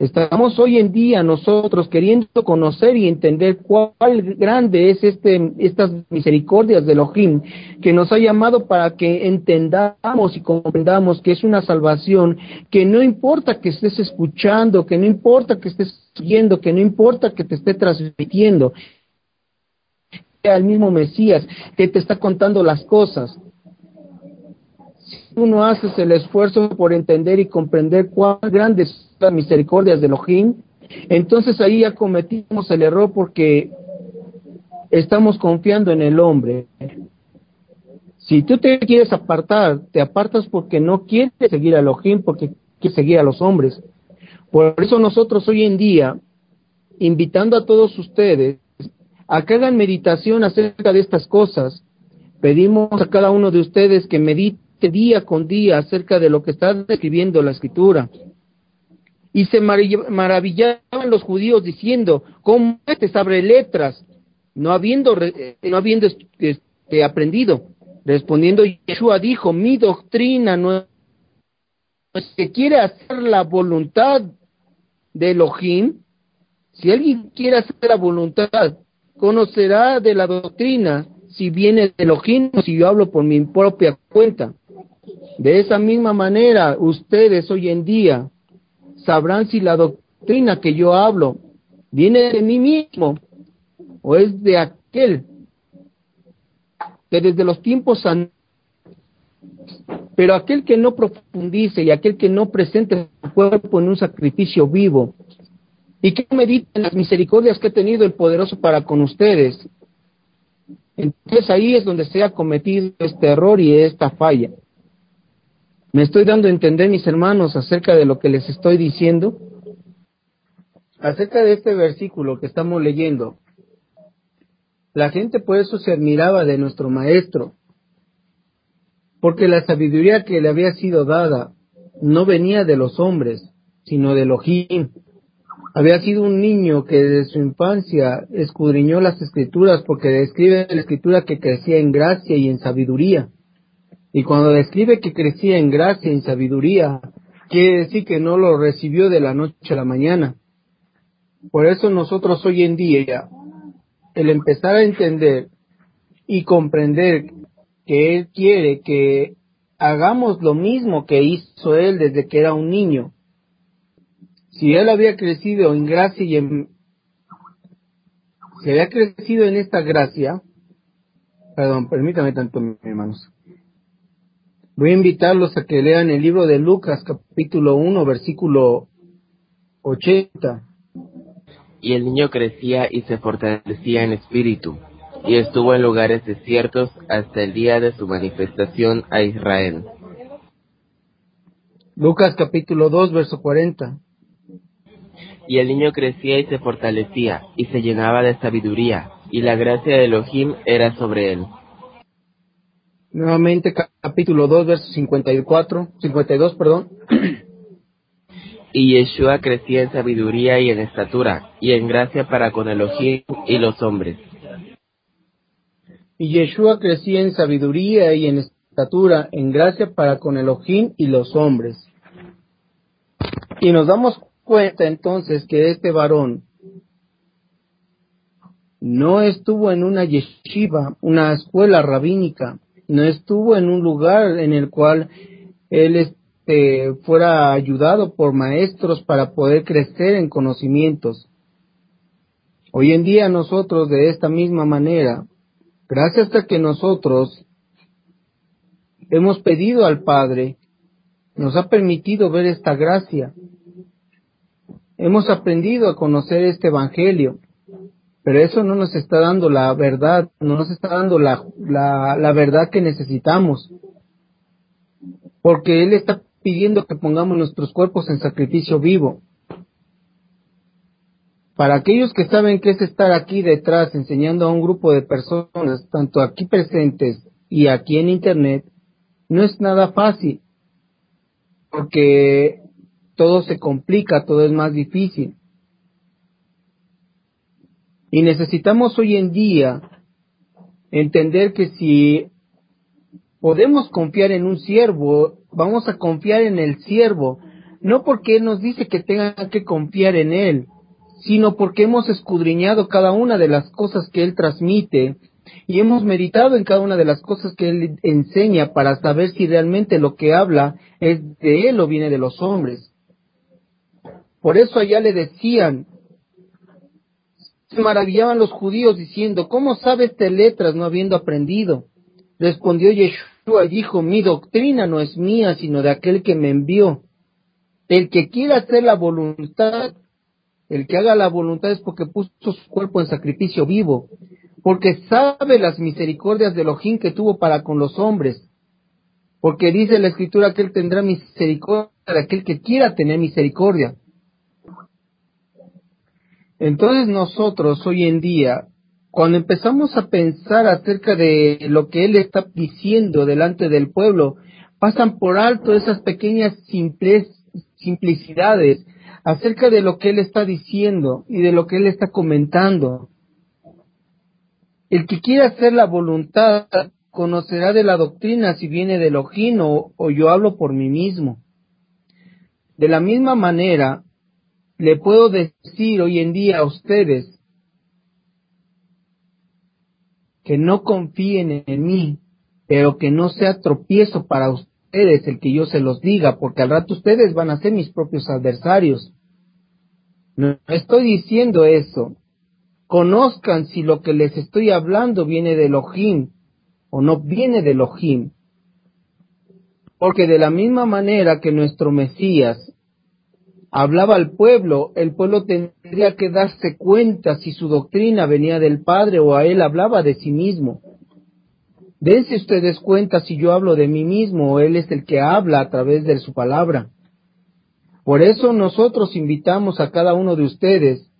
Estamos hoy en día nosotros queriendo conocer y entender cuál grande es este, estas misericordias de Elohim que nos ha llamado para que entendamos y comprendamos que es una salvación, que no importa que estés escuchando, que no importa que estés viendo, que no importa que te esté transmitiendo, al mismo Mesías que te está contando las cosas. Tú no haces el esfuerzo por entender y comprender cuán grandes son las misericordias de Elohim, entonces ahí ya cometimos el error porque estamos confiando en el hombre. Si tú te quieres apartar, te apartas porque no quieres seguir a Elohim, porque quieres seguir a los hombres. Por eso nosotros hoy en día, invitando a todos ustedes a que hagan meditación acerca de estas cosas, pedimos a cada uno de ustedes que medite día con día acerca de lo que está describiendo la escritura. Y se maravillaban los judíos diciendo, ¿cómo este sabe letras? No habiendo, no habiendo este, aprendido. Respondiendo, Yeshua dijo, mi doctrina no es que quiere hacer la voluntad de Elohim. Si alguien quiere hacer la voluntad, conocerá de la doctrina si viene de Elohim o si yo hablo por mi propia cuenta. De esa misma manera, ustedes hoy en día sabrán si la doctrina que yo hablo viene de mí mismo o es de aquel que desde los tiempos pero aquel que no profundice y aquel que no presente su cuerpo en un sacrificio vivo y que medite en las misericordias que ha tenido el poderoso para con ustedes, entonces ahí es donde se ha cometido este error y esta falla. ¿Me estoy dando a entender, mis hermanos, acerca de lo que les estoy diciendo? Acerca de este versículo que estamos leyendo, la gente por eso se admiraba de nuestro maestro, porque la sabiduría que le había sido dada no venía de los hombres, sino de Elohim. Había sido un niño que desde su infancia escudriñó las escrituras porque describe la escritura que crecía en gracia y en sabiduría. Y cuando describe que crecía en gracia en sabiduría, quiere decir que no lo recibió de la noche a la mañana. Por eso nosotros hoy en día, el empezar a entender y comprender que Él quiere que hagamos lo mismo que hizo Él desde que era un niño. Si Él había crecido en gracia y en... Si había crecido en esta gracia, perdón, permítame tanto, hermanos. Voy a invitarlos a que lean el libro de Lucas capítulo 1 versículo 80. Y el niño crecía y se fortalecía en espíritu, y estuvo en lugares desiertos hasta el día de su manifestación a Israel. Lucas capítulo 2 verso 40. Y el niño crecía y se fortalecía, y se llenaba de sabiduría, y la gracia de Elohim era sobre él. Nuevamente capítulo 2, verso 54, 52, perdón. Y Yeshua crecía en sabiduría y en estatura, y en gracia para con Elohim y los hombres. Y Yeshua crecía en sabiduría y en estatura, en gracia para con Elohim y los hombres. Y nos damos cuenta entonces que este varón no estuvo en una yeshiva, una escuela rabínica, no estuvo en un lugar en el cual él este, fuera ayudado por maestros para poder crecer en conocimientos. Hoy en día nosotros de esta misma manera, gracias a que nosotros hemos pedido al Padre, nos ha permitido ver esta gracia, hemos aprendido a conocer este Evangelio, pero eso no nos está dando la verdad, no nos está dando la, la, la verdad que necesitamos, porque Él está pidiendo que pongamos nuestros cuerpos en sacrificio vivo. Para aquellos que saben qué es estar aquí detrás enseñando a un grupo de personas, tanto aquí presentes y aquí en Internet, no es nada fácil, porque todo se complica, todo es más difícil. Y necesitamos hoy en día entender que si podemos confiar en un siervo, vamos a confiar en el siervo, no porque Él nos dice que tengan que confiar en Él, sino porque hemos escudriñado cada una de las cosas que Él transmite y hemos meditado en cada una de las cosas que Él enseña para saber si realmente lo que habla es de Él o viene de los hombres. Por eso allá le decían, se maravillaban los judíos diciendo, ¿cómo sabe este letras no habiendo aprendido? Respondió Yeshua y dijo, mi doctrina no es mía, sino de aquel que me envió. El que quiera hacer la voluntad, el que haga la voluntad es porque puso su cuerpo en sacrificio vivo, porque sabe las misericordias de Elohim que tuvo para con los hombres, porque dice la escritura que él tendrá misericordia de aquel que quiera tener misericordia. Entonces nosotros hoy en día, cuando empezamos a pensar acerca de lo que Él está diciendo delante del pueblo, pasan por alto esas pequeñas simples, simplicidades acerca de lo que Él está diciendo y de lo que Él está comentando. El que quiera hacer la voluntad conocerá de la doctrina si viene de Elohim o yo hablo por mí mismo. De la misma manera, le puedo decir hoy en día a ustedes que no confíen en mí, pero que no sea tropiezo para ustedes el que yo se los diga, porque al rato ustedes van a ser mis propios adversarios. No estoy diciendo eso. Conozcan si lo que les estoy hablando viene de Elohim o no viene de Elohim. Porque de la misma manera que nuestro Mesías hablaba al pueblo, el pueblo tendría que darse cuenta si su doctrina venía del Padre o a él hablaba de sí mismo. Dense ustedes cuenta si yo hablo de mí mismo o él es el que habla a través de su palabra. Por eso nosotros invitamos a cada uno de ustedes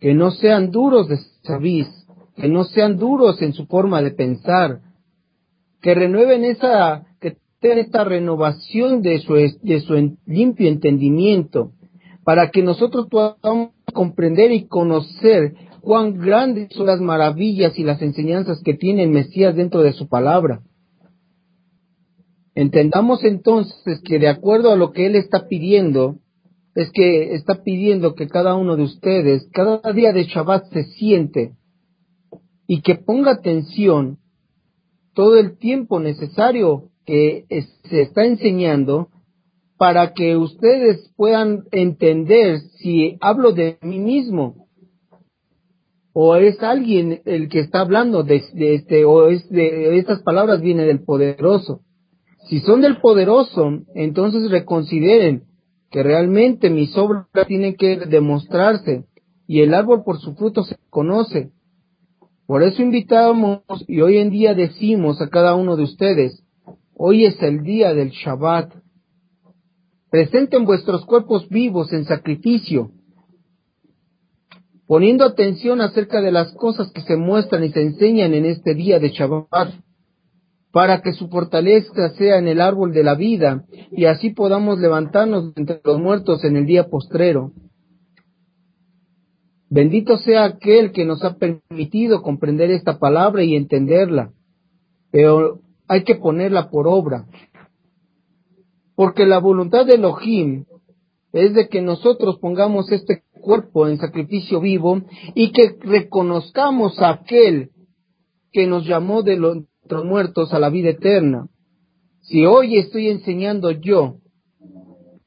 que no sean duros de sabiz, que no sean duros en su forma de pensar, que renueven esa esta renovación de su, de su limpio entendimiento, para que nosotros podamos comprender y conocer cuán grandes son las maravillas y las enseñanzas que tiene el Mesías dentro de su palabra. Entendamos entonces que de acuerdo a lo que Él está pidiendo, es que está pidiendo que cada uno de ustedes, cada día de Shabbat se siente y que ponga atención todo el tiempo necesario que se está enseñando para que ustedes puedan entender si hablo de mí mismo o es alguien el que está hablando de, este o es de estas palabras viene del poderoso. Si son del poderoso, entonces reconsideren que realmente mis obras tienen que demostrarse y el árbol por su fruto se conoce. Por eso invitamos y hoy en día decimos a cada uno de ustedes, Hoy es el día del Shabbat. Presenten vuestros cuerpos vivos en sacrificio, poniendo atención acerca de las cosas que se muestran y se enseñan en este día de Shabbat, para que su fortaleza sea en el árbol de la vida y así podamos levantarnos entre los muertos en el día postrero. Bendito sea aquel que nos ha permitido comprender esta palabra y entenderla. Pero hay que ponerla por obra. Porque la voluntad de Elohim es de que nosotros pongamos este cuerpo en sacrificio vivo y que reconozcamos a aquel que nos llamó de los muertos a la vida eterna. Si hoy estoy enseñando yo,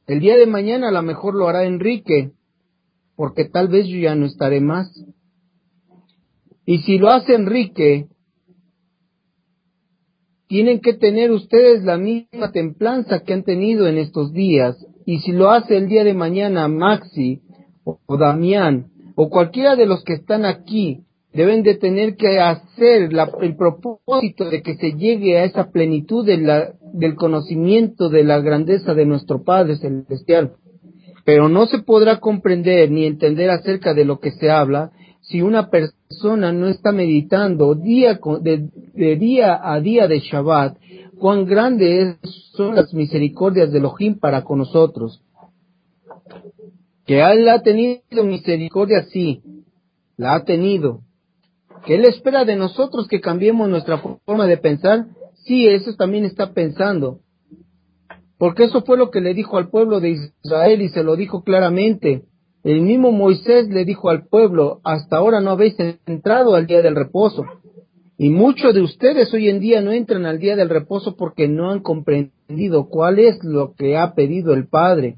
el día de mañana a lo mejor lo hará Enrique, porque tal vez yo ya no estaré más. Y si lo hace Enrique, tienen que tener ustedes la misma templanza que han tenido en estos días. Y si lo hace el día de mañana Maxi o, Damián o cualquiera de los que están aquí, deben de tener que hacer el propósito de que se llegue a esa plenitud del conocimiento de la grandeza de nuestro Padre Celestial. Pero no se podrá comprender ni entender acerca de lo que se habla si una persona no está meditando día de, día a día de Shabbat, cuán grandes son las misericordias de Elohim para con nosotros. Que Él ha tenido misericordia, sí, la ha tenido. Que Él espera de nosotros que cambiemos nuestra forma de pensar, sí, eso también está pensando. Porque eso fue lo que le dijo al pueblo de Israel y se lo dijo claramente. El mismo Moisés le dijo al pueblo, hasta ahora no habéis entrado al día del reposo. Y muchos de ustedes hoy en día no entran al día del reposo porque no han comprendido cuál es lo que ha pedido el Padre.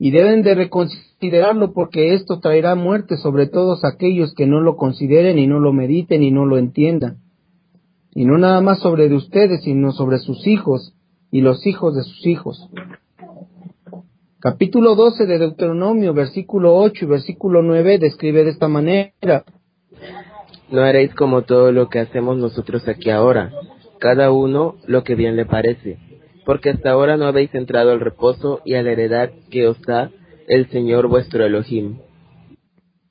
Y deben de reconsiderarlo porque esto traerá muerte sobre todos aquellos que no lo consideren y no lo mediten y no lo entiendan. Y no nada más sobre de ustedes, sino sobre sus hijos y los hijos de sus hijos. Capítulo 12 de Deuteronomio, versículo 8 y versículo 9 describe de esta manera. No haréis como todo lo que hacemos nosotros aquí ahora, cada uno lo que bien le parece, porque hasta ahora no habéis entrado al reposo y a la heredad que os da el Señor vuestro Elohim.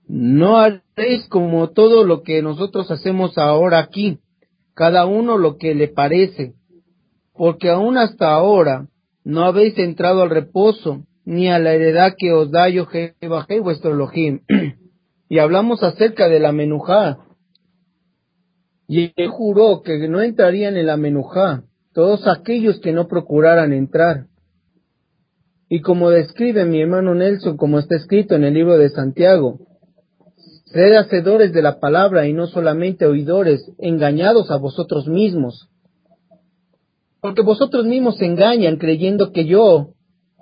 No haréis como todo lo que nosotros hacemos ahora aquí, cada uno lo que le parece, porque aún hasta ahora no habéis entrado al reposo, ni a la heredad que os da Jehová vuestro Elohim. y hablamos acerca de la menujá. Y él juró que no entrarían en la menujá todos aquellos que no procuraran entrar. Y como describe mi hermano Nelson, como está escrito en el libro de Santiago, sed hacedores de la palabra y no solamente oidores, engañados a vosotros mismos porque vosotros mismos se engañan creyendo que yo,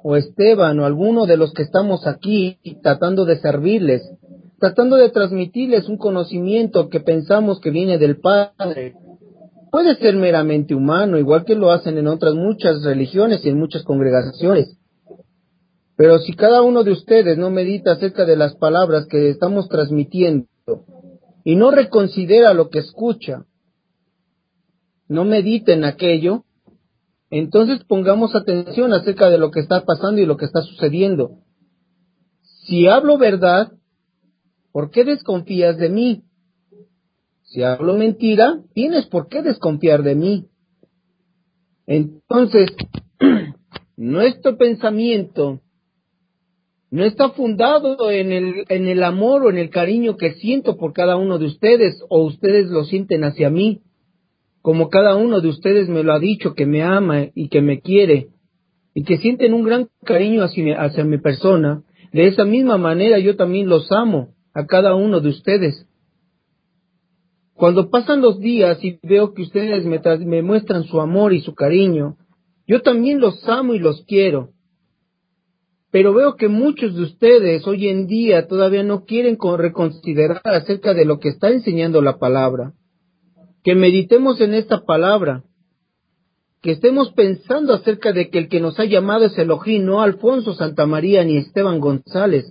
o Esteban, o alguno de los que estamos aquí tratando de servirles, tratando de transmitirles un conocimiento que pensamos que viene del Padre, puede ser meramente humano, igual que lo hacen en otras muchas religiones y en muchas congregaciones. Pero si cada uno de ustedes no medita acerca de las palabras que estamos transmitiendo y no reconsidera lo que escucha, no medita en aquello, entonces pongamos atención acerca de lo que está pasando y lo que está sucediendo. Si hablo verdad, ¿por qué desconfías de mí? Si hablo mentira, tienes por qué desconfiar de mí. Entonces, nuestro pensamiento no está fundado en el, en el amor o en el cariño que siento por cada uno de ustedes o ustedes lo sienten hacia mí como cada uno de ustedes me lo ha dicho, que me ama y que me quiere, y que sienten un gran cariño hacia mi, persona, de esa misma manera yo también los amo a cada uno de ustedes. Cuando pasan los días y veo que ustedes me, muestran su amor y su cariño, yo también los amo y los quiero. Pero veo que muchos de ustedes hoy en día todavía no quieren reconsiderar acerca de lo que está enseñando la palabra que meditemos en esta palabra, que estemos pensando acerca de que el que nos ha llamado es Elohim, no Alfonso Santamaría ni Esteban González.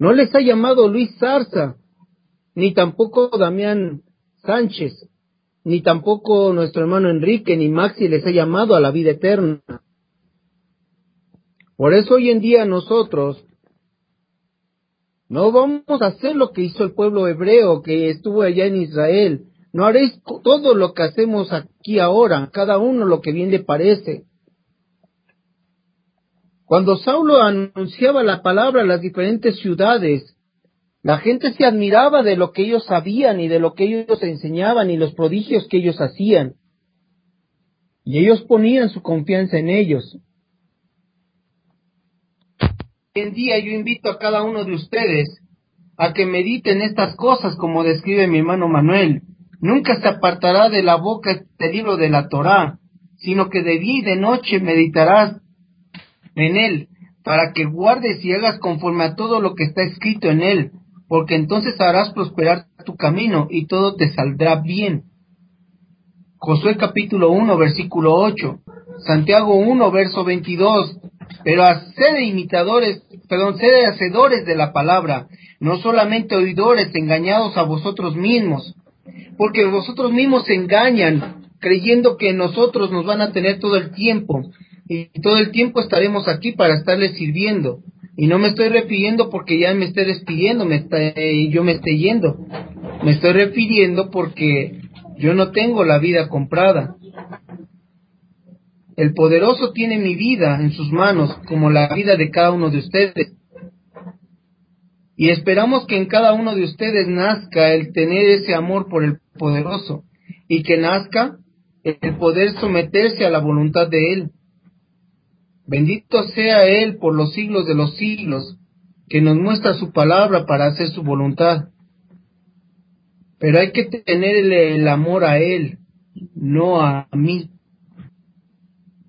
No les ha llamado Luis Zarza, ni tampoco Damián Sánchez, ni tampoco nuestro hermano Enrique ni Maxi les ha llamado a la vida eterna. Por eso hoy en día nosotros no vamos a hacer lo que hizo el pueblo hebreo que estuvo allá en Israel, no haréis todo lo que hacemos aquí ahora, cada uno lo que bien le parece. Cuando Saulo anunciaba la palabra a las diferentes ciudades, la gente se admiraba de lo que ellos sabían y de lo que ellos enseñaban y los prodigios que ellos hacían. Y ellos ponían su confianza en ellos. Hoy en día yo invito a cada uno de ustedes a que mediten estas cosas como describe mi hermano Manuel nunca se apartará de la boca este libro de la Torá, sino que de día y de noche meditarás en él, para que guardes y hagas conforme a todo lo que está escrito en él, porque entonces harás prosperar tu camino y todo te saldrá bien. Josué capítulo 1 versículo 8, Santiago 1 verso 22, pero sed imitadores, perdón, sed hacedores de la palabra, no solamente oidores engañados a vosotros mismos, porque vosotros mismos se engañan creyendo que nosotros nos van a tener todo el tiempo y todo el tiempo estaremos aquí para estarles sirviendo. Y no me estoy refiriendo porque ya me esté despidiendo, me está, yo me esté yendo. Me estoy refiriendo porque yo no tengo la vida comprada. El poderoso tiene mi vida en sus manos, como la vida de cada uno de ustedes. Y esperamos que en cada uno de ustedes nazca el tener ese amor por el poderoso y que nazca el poder someterse a la voluntad de Él. Bendito sea Él por los siglos de los siglos, que nos muestra su palabra para hacer su voluntad. Pero hay que tener el, amor a Él, no a mí.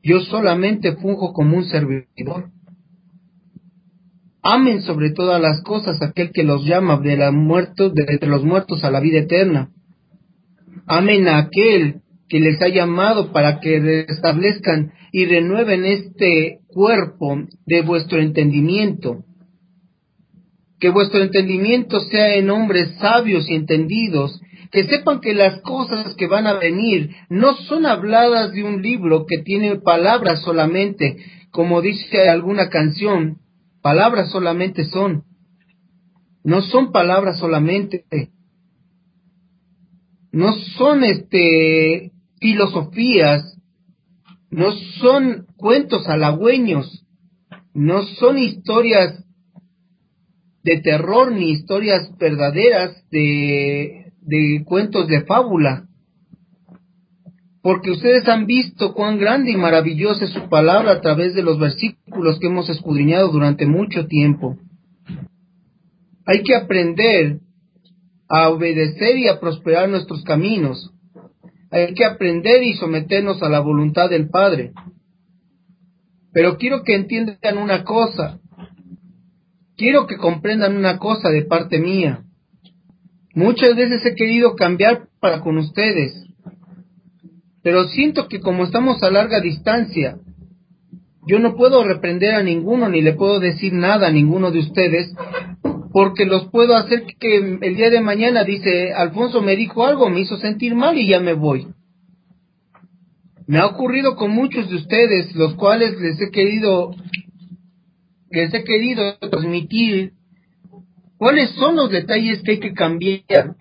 Yo solamente funjo como un servidor. Amen sobre todas las cosas aquel que los llama de, la muertos, de entre los muertos a la vida eterna. Amen a aquel que les ha llamado para que restablezcan y renueven este cuerpo de vuestro entendimiento. Que vuestro entendimiento sea en hombres sabios y entendidos, que sepan que las cosas que van a venir no son habladas de un libro que tiene palabras solamente, como dice alguna canción, palabras solamente son. No son palabras solamente. No son este filosofías, no son cuentos halagüeños, no son historias de terror ni historias verdaderas de, de cuentos de fábula. Porque ustedes han visto cuán grande y maravillosa es su palabra a través de los versículos que hemos escudriñado durante mucho tiempo. Hay que aprender a obedecer y a prosperar nuestros caminos. Hay que aprender y someternos a la voluntad del Padre. Pero quiero que entiendan una cosa. Quiero que comprendan una cosa de parte mía. Muchas veces he querido cambiar para con ustedes. Pero siento que como estamos a larga distancia, yo no puedo reprender a ninguno ni le puedo decir nada a ninguno de ustedes porque los puedo hacer que el día de mañana dice, Alfonso me dijo algo, me hizo sentir mal y ya me voy. Me ha ocurrido con muchos de ustedes, los cuales les he querido, les he querido transmitir cuáles son los detalles que hay que cambiar,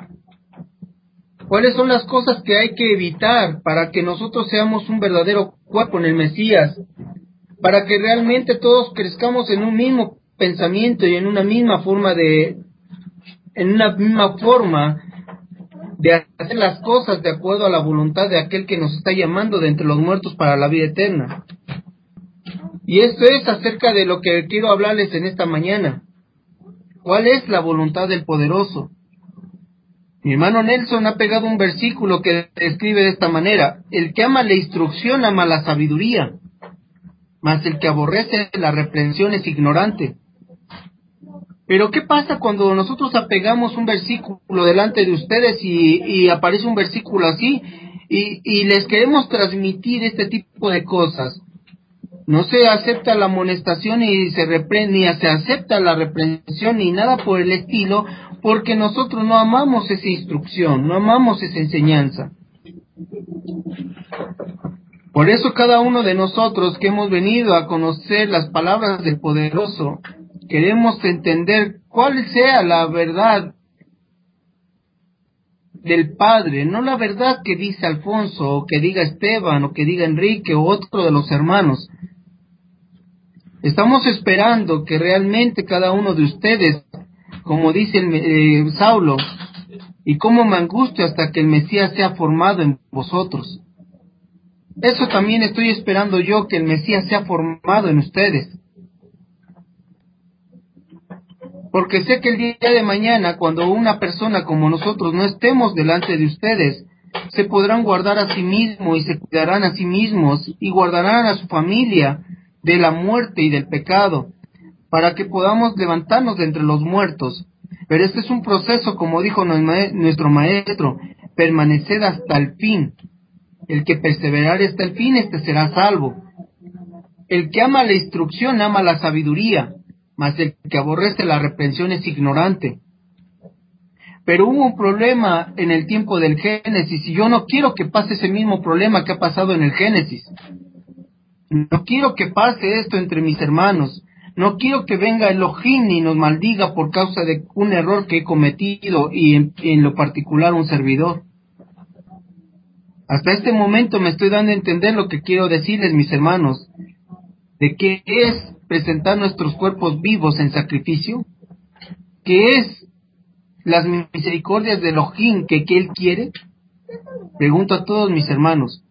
cuáles son las cosas que hay que evitar para que nosotros seamos un verdadero cuerpo en el Mesías, para que realmente todos crezcamos en un mismo pensamiento y en una misma forma de, en una misma forma de hacer las cosas de acuerdo a la voluntad de aquel que nos está llamando de entre los muertos para la vida eterna. Y esto es acerca de lo que quiero hablarles en esta mañana. ¿Cuál es la voluntad del poderoso? Mi hermano Nelson ha pegado un versículo que describe de esta manera. El que ama la instrucción ama la sabiduría, mas el que aborrece la reprensión es ignorante. Pero ¿qué pasa cuando nosotros apegamos un versículo delante de ustedes y, aparece un versículo así y, les queremos transmitir este tipo de cosas? No se acepta la amonestación y se reprende, ni se acepta la reprensión ni nada por el estilo, porque nosotros no amamos esa instrucción, no amamos esa enseñanza. Por eso cada uno de nosotros que hemos venido a conocer las palabras del poderoso, queremos entender cuál sea la verdad del Padre, no la verdad que dice Alfonso, o que diga Esteban, o que diga Enrique, o otro de los hermanos. Estamos esperando que realmente cada uno de ustedes, como dice el, eh, Saulo, y como me angustio hasta que el Mesías sea formado en vosotros. Eso también estoy esperando yo, que el Mesías sea formado en ustedes. porque sé que el día de mañana, cuando una persona como nosotros no estemos delante de ustedes, se podrán guardar a sí mismos y se cuidarán a sí mismos y guardarán a su familia de la muerte y del pecado, para que podamos levantarnos de entre los muertos. Pero este es un proceso, como dijo nuestro maestro, permanecer hasta el fin. El que perseverar hasta el fin, este será salvo. El que ama la instrucción ama la sabiduría, mas el que aborrece la reprensión es ignorante. Pero hubo un problema en el tiempo del Génesis y yo no quiero que pase ese mismo problema que ha pasado en el Génesis. No quiero que pase esto entre mis hermanos. No quiero que venga Elohim y nos maldiga por causa de un error que he cometido y en, lo particular un servidor. Hasta este momento me estoy dando a entender lo que quiero decirles, mis hermanos, de qué es presentar nuestros cuerpos vivos en sacrificio, qué es las misericordias de Elohim que, que Él quiere. Pregunto a todos mis hermanos.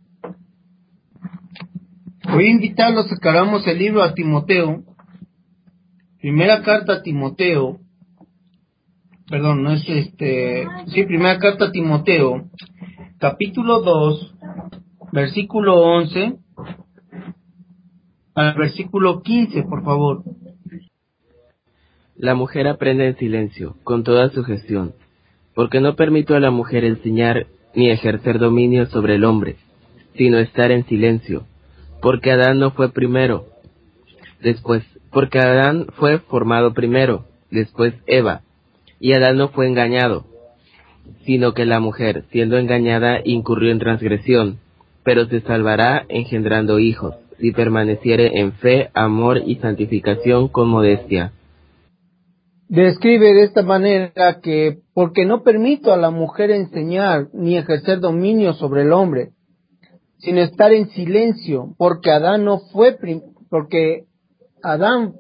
Voy a invitarlos a que hagamos el libro a Timoteo, Primera carta a Timoteo, perdón, no es este, sí, primera carta a Timoteo, capítulo 2, versículo 11 al versículo 15, por favor. La mujer aprende en silencio, con toda su gestión, porque no permito a la mujer enseñar ni ejercer dominio sobre el hombre, sino estar en silencio, porque Adán no fue primero, después porque Adán fue formado primero, después Eva, y Adán no fue engañado, sino que la mujer, siendo engañada, incurrió en transgresión, pero se salvará engendrando hijos, si permaneciere en fe, amor y santificación con modestia. Describe de esta manera que, porque no permito a la mujer enseñar ni ejercer dominio sobre el hombre, sino estar en silencio, porque Adán no fue, porque Adán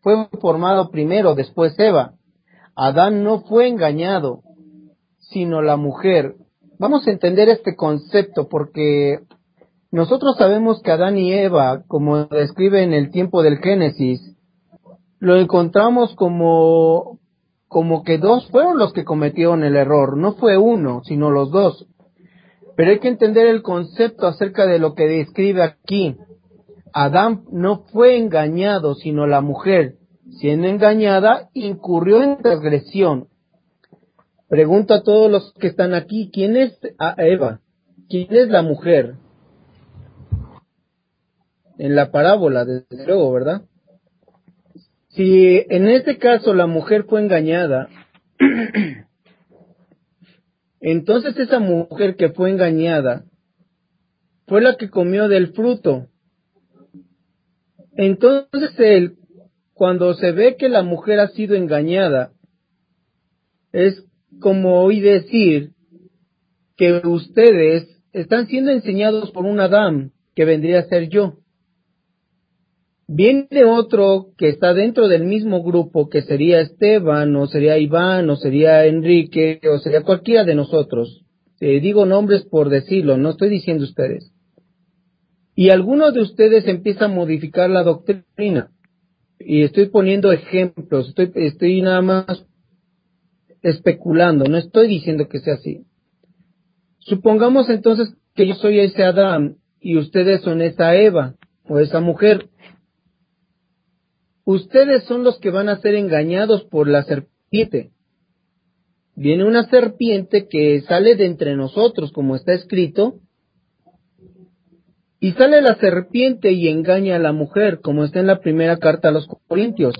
fue formado primero, después Eva. Adán no fue engañado, sino la mujer. Vamos a entender este concepto porque nosotros sabemos que Adán y Eva, como describe en el tiempo del Génesis, lo encontramos como, como que dos fueron los que cometieron el error, no fue uno, sino los dos. Pero hay que entender el concepto acerca de lo que describe aquí. Adán no fue engañado, sino la mujer, siendo engañada, incurrió en transgresión. Pregunto a todos los que están aquí, ¿quién es Eva? ¿Quién es la mujer? En la parábola, desde luego, ¿verdad? Si en este caso la mujer fue engañada, entonces esa mujer que fue engañada fue la que comió del fruto entonces él, cuando se ve que la mujer ha sido engañada, es como oí decir que ustedes están siendo enseñados por un Adán que vendría a ser yo. Viene otro que está dentro del mismo grupo, que sería Esteban, o sería Iván, o sería Enrique, o sería cualquiera de nosotros. Eh, digo nombres por decirlo, no estoy diciendo ustedes y alguno de ustedes empieza a modificar la doctrina. Y estoy poniendo ejemplos, estoy, estoy nada más especulando, no estoy diciendo que sea así. Supongamos entonces que yo soy ese Adán y ustedes son esa Eva o esa mujer. Ustedes son los que van a ser engañados por la serpiente. Viene una serpiente que sale de entre nosotros, como está escrito, y sale la serpiente y engaña a la mujer, como está en la primera carta a los Corintios.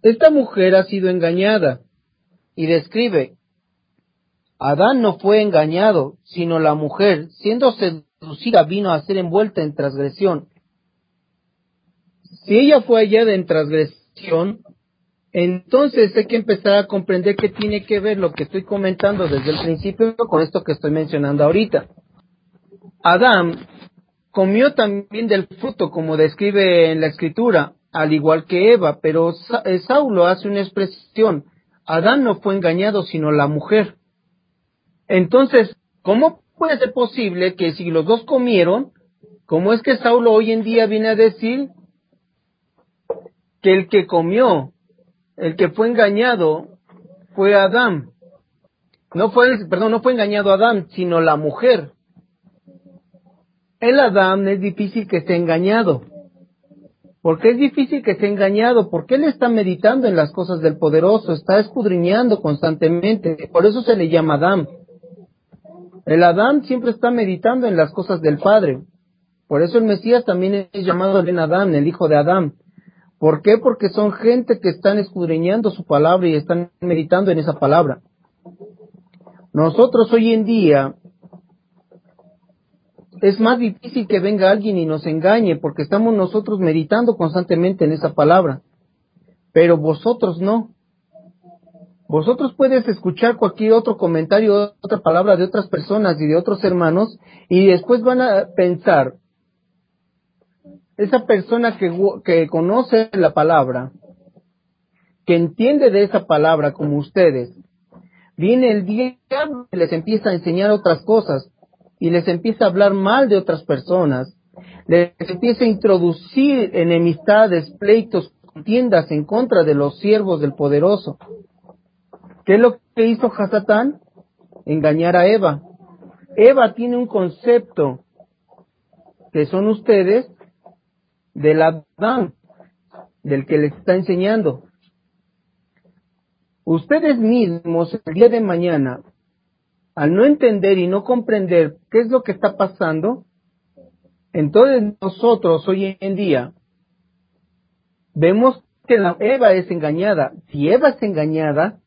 Esta mujer ha sido engañada y describe, Adán no fue engañado, sino la mujer, siendo seducida, vino a ser envuelta en transgresión. Si ella fue hallada en transgresión, entonces hay que empezar a comprender qué tiene que ver lo que estoy comentando desde el principio con esto que estoy mencionando ahorita. Adán comió también del fruto, como describe en la escritura, al igual que Eva, pero eh, Saulo hace una expresión, Adán no fue engañado, sino la mujer. Entonces, ¿cómo puede ser posible que si los dos comieron, cómo es que Saulo hoy en día viene a decir que el que comió, el que fue engañado, fue Adán? No fue, perdón, no fue engañado Adán, sino la mujer. El Adán es difícil que esté engañado. Porque es difícil que sea engañado, porque él está meditando en las cosas del poderoso, está escudriñando constantemente, por eso se le llama Adán. El Adán siempre está meditando en las cosas del Padre. Por eso el Mesías también es llamado Ben Adán, el hijo de Adán. ¿Por qué? Porque son gente que están escudriñando su palabra y están meditando en esa palabra. Nosotros hoy en día es más difícil que venga alguien y nos engañe porque estamos nosotros meditando constantemente en esa palabra. Pero vosotros no. Vosotros puedes escuchar cualquier otro comentario, otra palabra de otras personas y de otros hermanos y después van a pensar, esa persona que, que conoce la palabra, que entiende de esa palabra como ustedes, viene el diablo y les empieza a enseñar otras cosas y les empieza a hablar mal de otras personas, les empieza a introducir enemistades, pleitos, contiendas en contra de los siervos del poderoso. ¿Qué es lo que hizo Hasatán? Engañar a Eva. Eva tiene un concepto que son ustedes del Adán, del que les está enseñando. Ustedes mismos el día de mañana al no entender y no comprender qué es lo que está pasando, entonces nosotros hoy en día vemos que la Eva es engañada. Si Eva es engañada,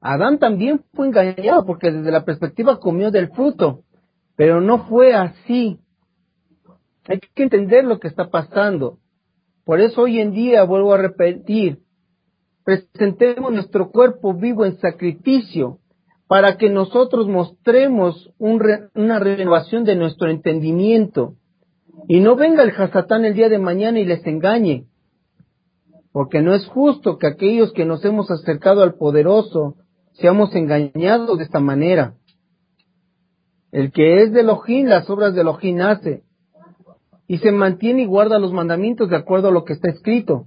Adán también fue engañado porque desde la perspectiva comió del fruto, pero no fue así. Hay que entender lo que está pasando. Por eso hoy en día, vuelvo a repetir, presentemos nuestro cuerpo vivo en sacrificio, para que nosotros mostremos una renovación de nuestro entendimiento y no venga el Hasatán el día de mañana y les engañe, porque no es justo que aquellos que nos hemos acercado al poderoso seamos engañados de esta manera. El que es de Elohim, las obras de Elohim hace, y se mantiene y guarda los mandamientos de acuerdo a lo que está escrito.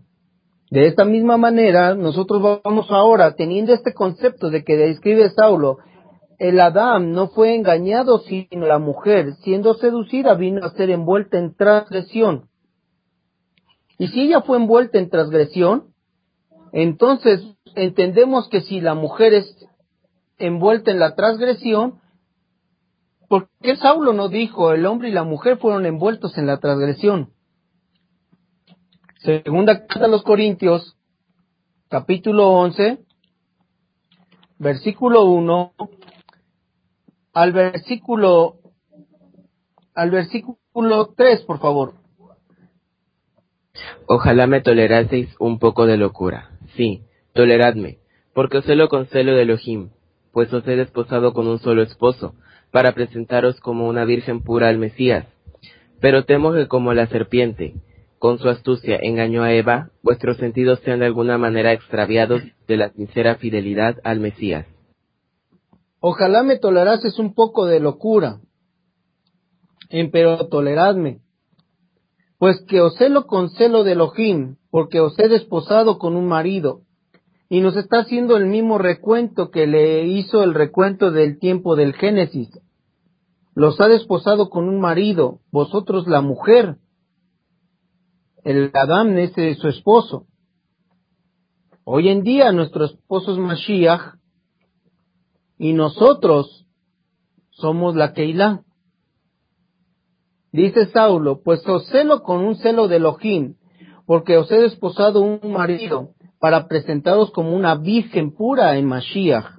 De esta misma manera, nosotros vamos ahora, teniendo este concepto de que describe Saulo, el Adán no fue engañado, sino la mujer, siendo seducida, vino a ser envuelta en transgresión. Y si ella fue envuelta en transgresión, entonces entendemos que si la mujer es envuelta en la transgresión, ¿por qué Saulo no dijo el hombre y la mujer fueron envueltos en la transgresión? Segunda carta a los Corintios, capítulo 11, versículo 1 al versículo al versículo 3, por favor. Ojalá me toleraseis un poco de locura. Sí, toleradme, porque os celo con celo de Elohim, pues os he desposado con un solo esposo, para presentaros como una virgen pura al Mesías. Pero temo que como la serpiente, con su astucia engañó a Eva, vuestros sentidos sean de alguna manera extraviados de la sincera fidelidad al Mesías. Ojalá me tolerases un poco de locura, pero toleradme, pues que os celo con celo de Elohim, porque os he desposado con un marido, y nos está haciendo el mismo recuento que le hizo el recuento del tiempo del Génesis. Los ha desposado con un marido, vosotros la mujer, el Adán es su esposo. Hoy en día nuestro esposo es Mashiach y nosotros somos la Keilah. Dice Saulo, pues os celo con un celo de Elohim, porque os he desposado un marido para presentaros como una virgen pura en Mashiach.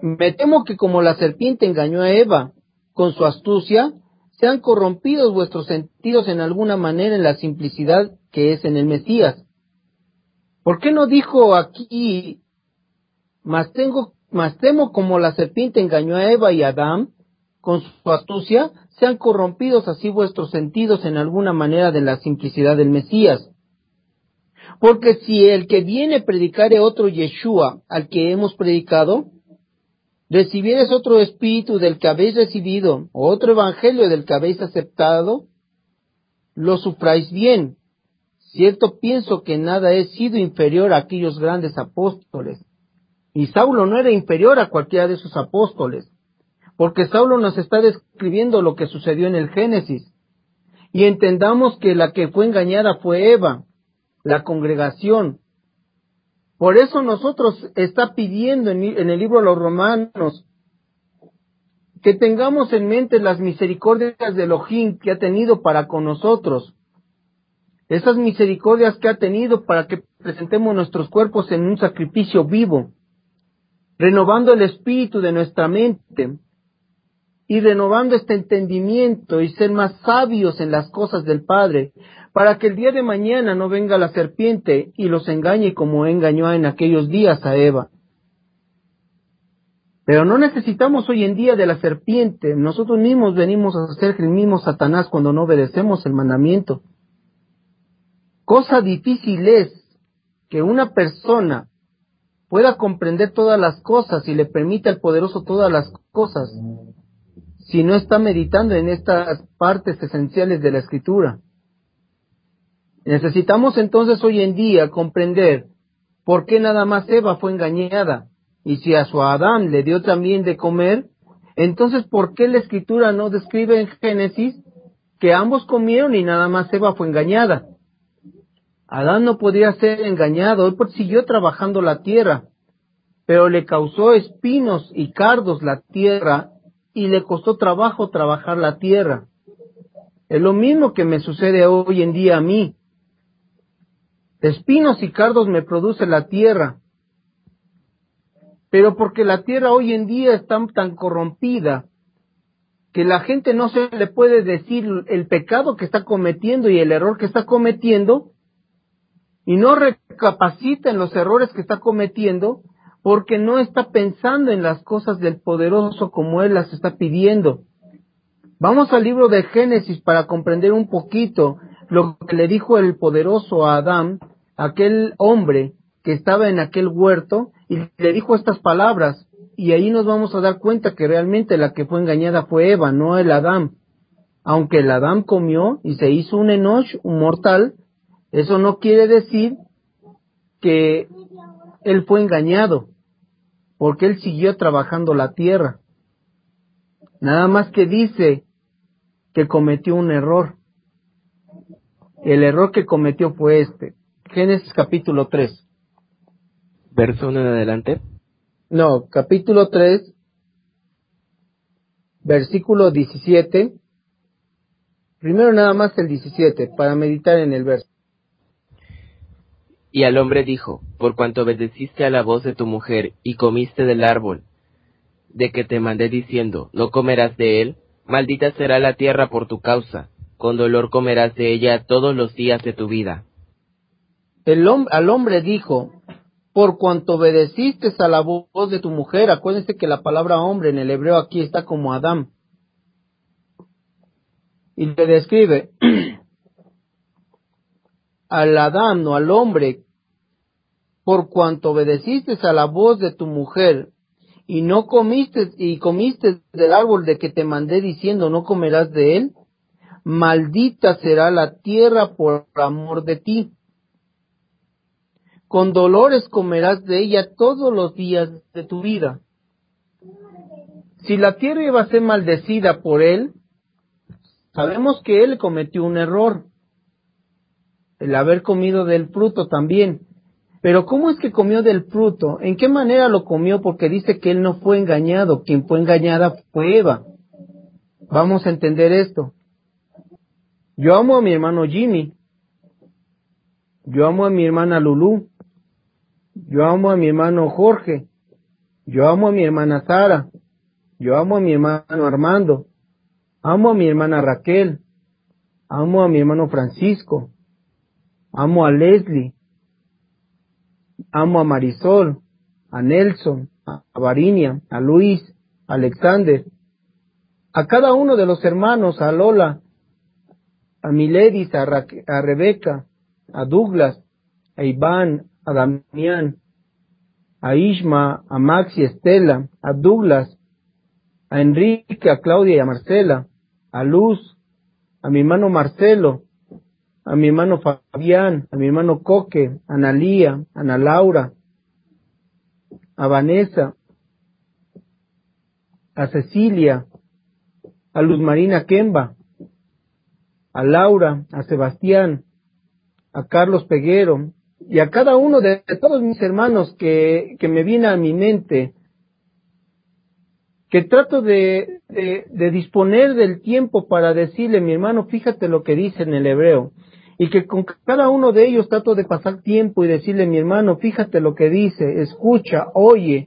Me temo que como la serpiente engañó a Eva con su astucia, sean corrompidos vuestros sentidos en alguna manera en la simplicidad que es en el Mesías. ¿Por qué no dijo aquí, mas temo como la serpiente engañó a Eva y a Adán con su astucia, sean corrompidos así vuestros sentidos en alguna manera de la simplicidad del Mesías? Porque si el que viene predicare otro Yeshua al que hemos predicado, recibieres otro espíritu del que habéis recibido, o otro evangelio del que habéis aceptado, lo sufráis bien. Cierto pienso que nada he sido inferior a aquellos grandes apóstoles. Y Saulo no era inferior a cualquiera de esos apóstoles, porque Saulo nos está describiendo lo que sucedió en el Génesis. y entendamos que la que fue engañada fue Eva, la congregación. Por eso nosotros está pidiendo en, el libro de los romanos que tengamos en mente las misericordias de Elohim que ha tenido para con nosotros. Esas misericordias que ha tenido para que presentemos nuestros cuerpos en un sacrificio vivo, renovando el espíritu de nuestra mente y renovando este entendimiento y ser más sabios en las cosas del Padre, para que el día de mañana no venga la serpiente y los engañe como engañó en aquellos días a Eva. Pero no necesitamos hoy en día de la serpiente, nosotros mismos venimos a ser el mismo Satanás cuando no obedecemos el mandamiento. Cosa difícil es que una persona pueda comprender todas las cosas y le permita al poderoso todas las cosas si no está meditando en estas partes esenciales de la escritura. Necesitamos entonces hoy en día comprender por qué nada más Eva fue engañada y si a su Adán le dio también de comer, entonces ¿por qué la escritura no describe en Génesis que ambos comieron y nada más Eva fue engañada? Adán no podía ser engañado, él siguió trabajando la tierra, pero le causó espinos y cardos la tierra y le costó trabajo trabajar la tierra. Es lo mismo que me sucede hoy en día a mí. Espinos y cardos me produce la tierra, pero porque la tierra hoy en día está tan corrompida que la gente no se le puede decir el pecado que está cometiendo y el error que está cometiendo, y no recapacita en los errores que está cometiendo porque no está pensando en las cosas del poderoso como Él las está pidiendo. Vamos al libro de Génesis para comprender un poquito lo que le dijo el poderoso a Adán, aquel hombre que estaba en aquel huerto, y le dijo estas palabras, y ahí nos vamos a dar cuenta que realmente la que fue engañada fue Eva, no el Adán. Aunque el Adán comió y se hizo un Enoch, un mortal, eso no quiere decir que él fue engañado, porque él siguió trabajando la tierra. Nada más que dice que cometió un error. El error que cometió fue este. Génesis capítulo 3. Verso 1 en adelante. No, capítulo 3, versículo 17. Primero nada más el 17, para meditar en el verso. Y al hombre dijo, por cuanto obedeciste a la voz de tu mujer y comiste del árbol, de que te mandé diciendo, no comerás de él, maldita será la tierra por tu causa, con dolor comerás de ella todos los días de tu vida. El al hombre dijo, por cuanto obedeciste a la voz de tu mujer, acuérdense que la palabra hombre en el hebreo aquí está como Adán. Y le describe, al Adán o al hombre, por cuanto obedeciste a la voz de tu mujer y no comiste y comiste del árbol de que te mandé diciendo no comerás de él, maldita será la tierra por amor de ti. Con dolores comerás de ella todos los días de tu vida. Si la tierra iba a ser maldecida por él, sabemos que él cometió un error el haber comido del fruto también. Pero ¿cómo es que comió del fruto? ¿En qué manera lo comió? Porque dice que él no fue engañado, quien fue engañada fue Eva. Vamos a entender esto. Yo amo a mi hermano Jimmy. Yo amo a mi hermana Lulu. Yo amo a mi hermano Jorge. Yo amo a mi hermana Sara. Yo amo a mi hermano Armando. Amo a mi hermana Raquel. Amo a mi hermano Francisco amo a Leslie, amo a Marisol, a Nelson, a Varinia, a Luis, a Alexander, a cada uno de los hermanos, a Lola, a Miledis, a, a Rebeca, a Douglas, a Iván, a Damián, a Isma, a Maxi, Estela, a Douglas, a Enrique, a Claudia y a Marcela, a Luz, a mi hermano Marcelo, a mi hermano Fabián, a mi hermano Coque, a Ana Lía, a Ana Laura, a Vanessa, a Cecilia, a Luz Marina Kemba, a Laura, a Sebastián, a Carlos Peguero y a cada uno de, todos mis hermanos que, que, me viene a mi mente, que trato de, de, de disponer del tiempo para decirle, mi hermano, fíjate lo que dice en el hebreo, y que con cada uno de ellos trato de pasar tiempo y decirle, mi hermano, fíjate lo que dice, escucha, oye,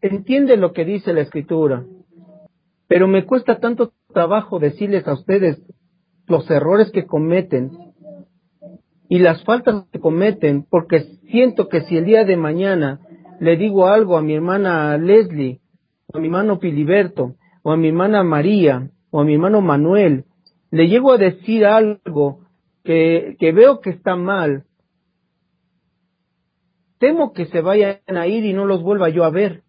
entiende lo que dice la escritura. Pero me cuesta tanto trabajo decirles a ustedes los errores que cometen y las faltas que cometen, porque siento que si el día de mañana le digo algo a mi hermana Leslie, o a mi hermano Filiberto, o a mi hermana María, o a mi hermano Manuel, le llego a decir algo que, veo que está mal, temo que se vayan a ir y no los vuelva yo a ver.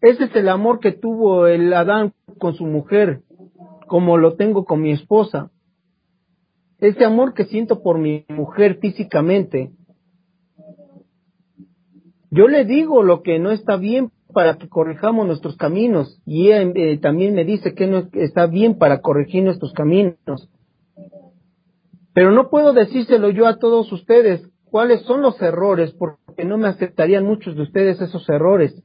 Ese es el amor que tuvo el Adán con su mujer, como lo tengo con mi esposa. Ese amor que siento por mi mujer físicamente. Yo le digo lo que no está bien para que corrijamos nuestros caminos y ella eh, también me dice que no está bien para corregir nuestros caminos. Pero no puedo decírselo yo a todos ustedes cuáles son los errores porque no me aceptarían muchos de ustedes esos errores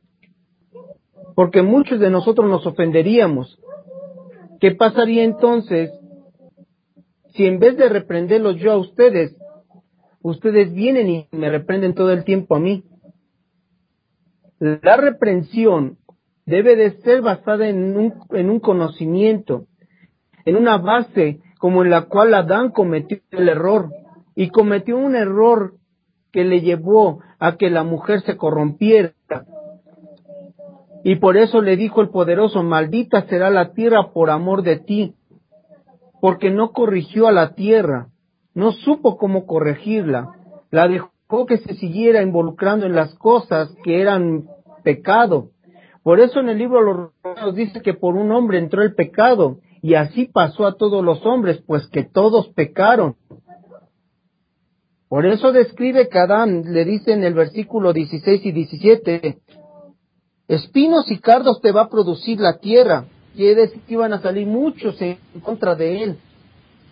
porque muchos de nosotros nos ofenderíamos. ¿Qué pasaría entonces si en vez de reprenderlos yo a ustedes, ustedes vienen y me reprenden todo el tiempo a mí? La reprensión debe de ser basada en un, en un conocimiento, en una base como en la cual Adán cometió el error y cometió un error que le llevó a que la mujer se corrompiera, y por eso le dijo el poderoso, maldita será la tierra por amor de ti, porque no corrigió a la tierra, no supo cómo corregirla, la dejó que se siguiera involucrando en las cosas que eran pecado. Por eso en el libro de los Romanos dice que por un hombre entró el pecado, y así pasó a todos los hombres, pues que todos pecaron. Por eso describe que Adán, le dice en el versículo 16 y 17, Espinos y cardos te va a producir la tierra. Quiere decir que iban a salir muchos en contra de él.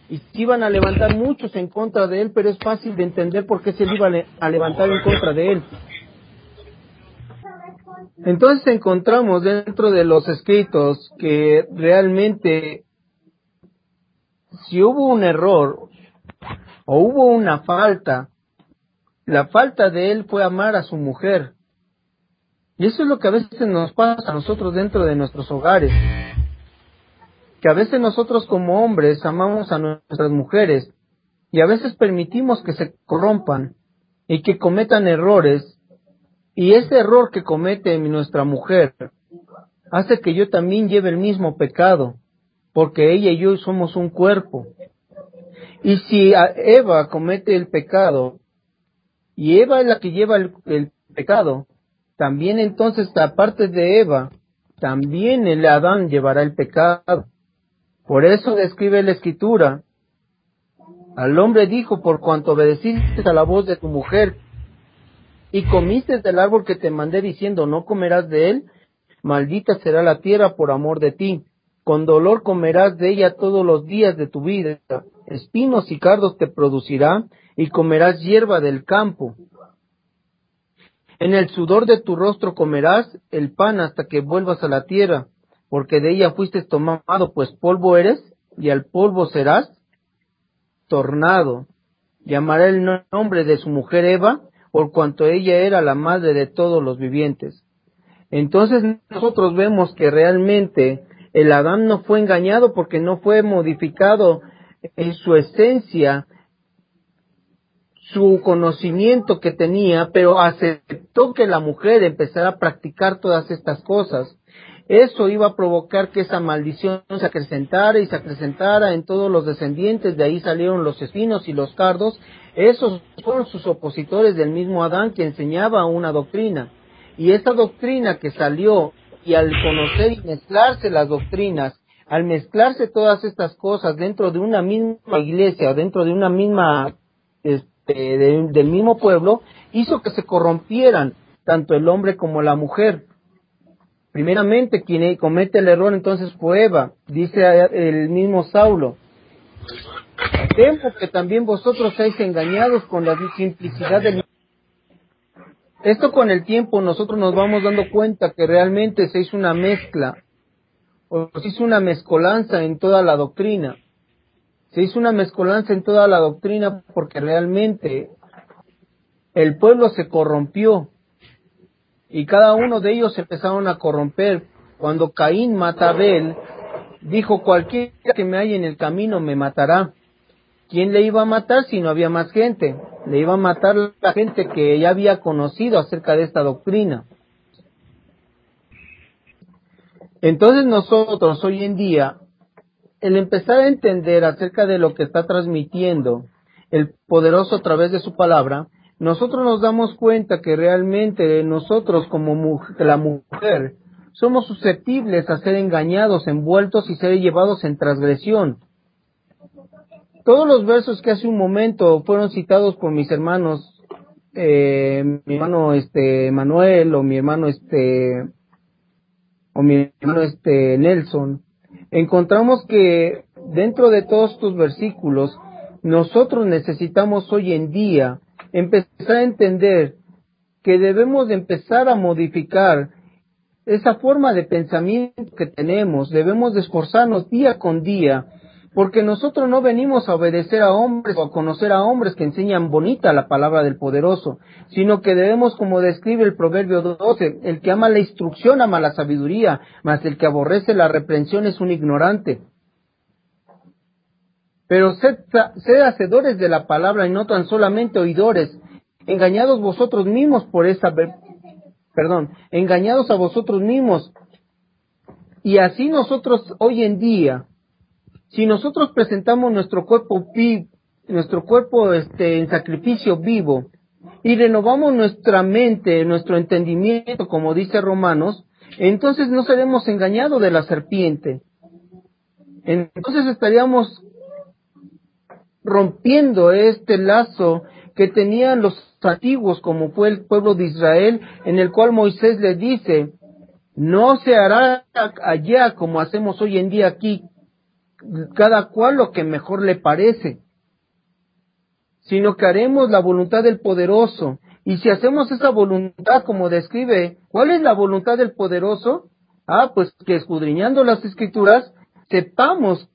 Y que iban a levantar muchos en contra de él, pero es fácil de entender por qué se iba a levantar en contra de él. Entonces encontramos dentro de los escritos que realmente si hubo un error o hubo una falta, la falta de él fue amar a su mujer. Y eso es lo que a veces nos pasa a nosotros dentro de nuestros hogares. Que a veces nosotros como hombres amamos a nuestras mujeres y a veces permitimos que se corrompan y que cometan errores. Y ese error que comete nuestra mujer hace que yo también lleve el mismo pecado, porque ella y yo somos un cuerpo. Y si Eva comete el pecado, y Eva es la que lleva el, pecado, también entonces, aparte de Eva, también el Adán llevará el pecado. Por eso describe la escritura. Al hombre dijo, por cuanto obedeciste a la voz de tu mujer y comiste del árbol que te mandé diciendo, no comerás de él, maldita será la tierra por amor de ti. Con dolor comerás de ella todos los días de tu vida. Espinos y cardos te producirá y comerás hierba del campo. En el sudor de tu rostro comerás el pan hasta que vuelvas a la tierra, porque de ella fuiste tomado, pues polvo eres, y al polvo serás tornado. Llamará el nombre de su mujer Eva, por cuanto ella era la madre de todos los vivientes. Entonces nosotros vemos que realmente el Adán no fue engañado porque no fue modificado en su esencia su conocimiento que tenía, pero aceptó que la mujer empezara a practicar todas estas cosas. Eso iba a provocar que esa maldición se acrecentara y se acrecentara en todos los descendientes, de ahí salieron los espinos y los cardos, esos fueron sus opositores del mismo Adán que enseñaba una doctrina. Y esa doctrina que salió y al conocer y mezclarse las doctrinas, al mezclarse todas estas cosas dentro de una misma iglesia, dentro de una misma del mismo pueblo hizo que se corrompieran tanto el hombre como la mujer. Primeramente, quien comete el error entonces fue Eva, dice el mismo Saulo. Temo que también vosotros seáis engañados con la simplicidad del esto con el tiempo nosotros nos vamos dando cuenta que realmente se hizo una mezcla, o se hizo una mezcolanza en toda la doctrina. Se hizo una mezcolanza en toda la doctrina porque realmente el pueblo se corrompió y cada uno de ellos empezaron a corromper. Cuando Caín mata a Abel, dijo cualquiera que me haya en el camino me matará. ¿Quién le iba a matar si no había más gente? Le iba a matar la gente que ya había conocido acerca de esta doctrina. Entonces nosotros hoy en día, el empezar a entender acerca de lo que está transmitiendo el poderoso a través de su palabra, nosotros nos damos cuenta que realmente nosotros como la mujer somos susceptibles a ser engañados, envueltos y ser llevados en transgresión. Todos los versos que hace un momento fueron citados por mis hermanos, eh, mi hermano este Manuel o mi hermano este o mi hermano este Nelson, encontramos que dentro de todos estos versículos nosotros necesitamos hoy en día empezar a entender que debemos de empezar a modificar esa forma de pensamiento que tenemos, debemos de esforzarnos día con día porque nosotros no venimos a obedecer a hombres o a conocer a hombres que enseñan bonita la palabra del poderoso, sino que debemos, como describe el Proverbio 12, el que ama la instrucción ama la sabiduría, mas el que aborrece la reprensión es un ignorante. Pero sed, hacedores de la palabra y no tan solamente oidores, engañados vosotros mismos por esa, perdón, engañados a vosotros mismos. Y así nosotros hoy en día, si nosotros presentamos nuestro cuerpo nuestro cuerpo este, en sacrificio vivo y renovamos nuestra mente, nuestro entendimiento, como dice Romanos, entonces no seremos engañados de la serpiente. Entonces estaríamos rompiendo este lazo que tenían los antiguos, como fue el pueblo de Israel, en el cual Moisés le dice, no se hará allá como hacemos hoy en día aquí, cada cual lo que mejor le parece, sino que haremos la voluntad del poderoso. Y si hacemos esa voluntad como describe, ¿cuál es la voluntad del poderoso? Ah, pues que escudriñando las escrituras, sepamos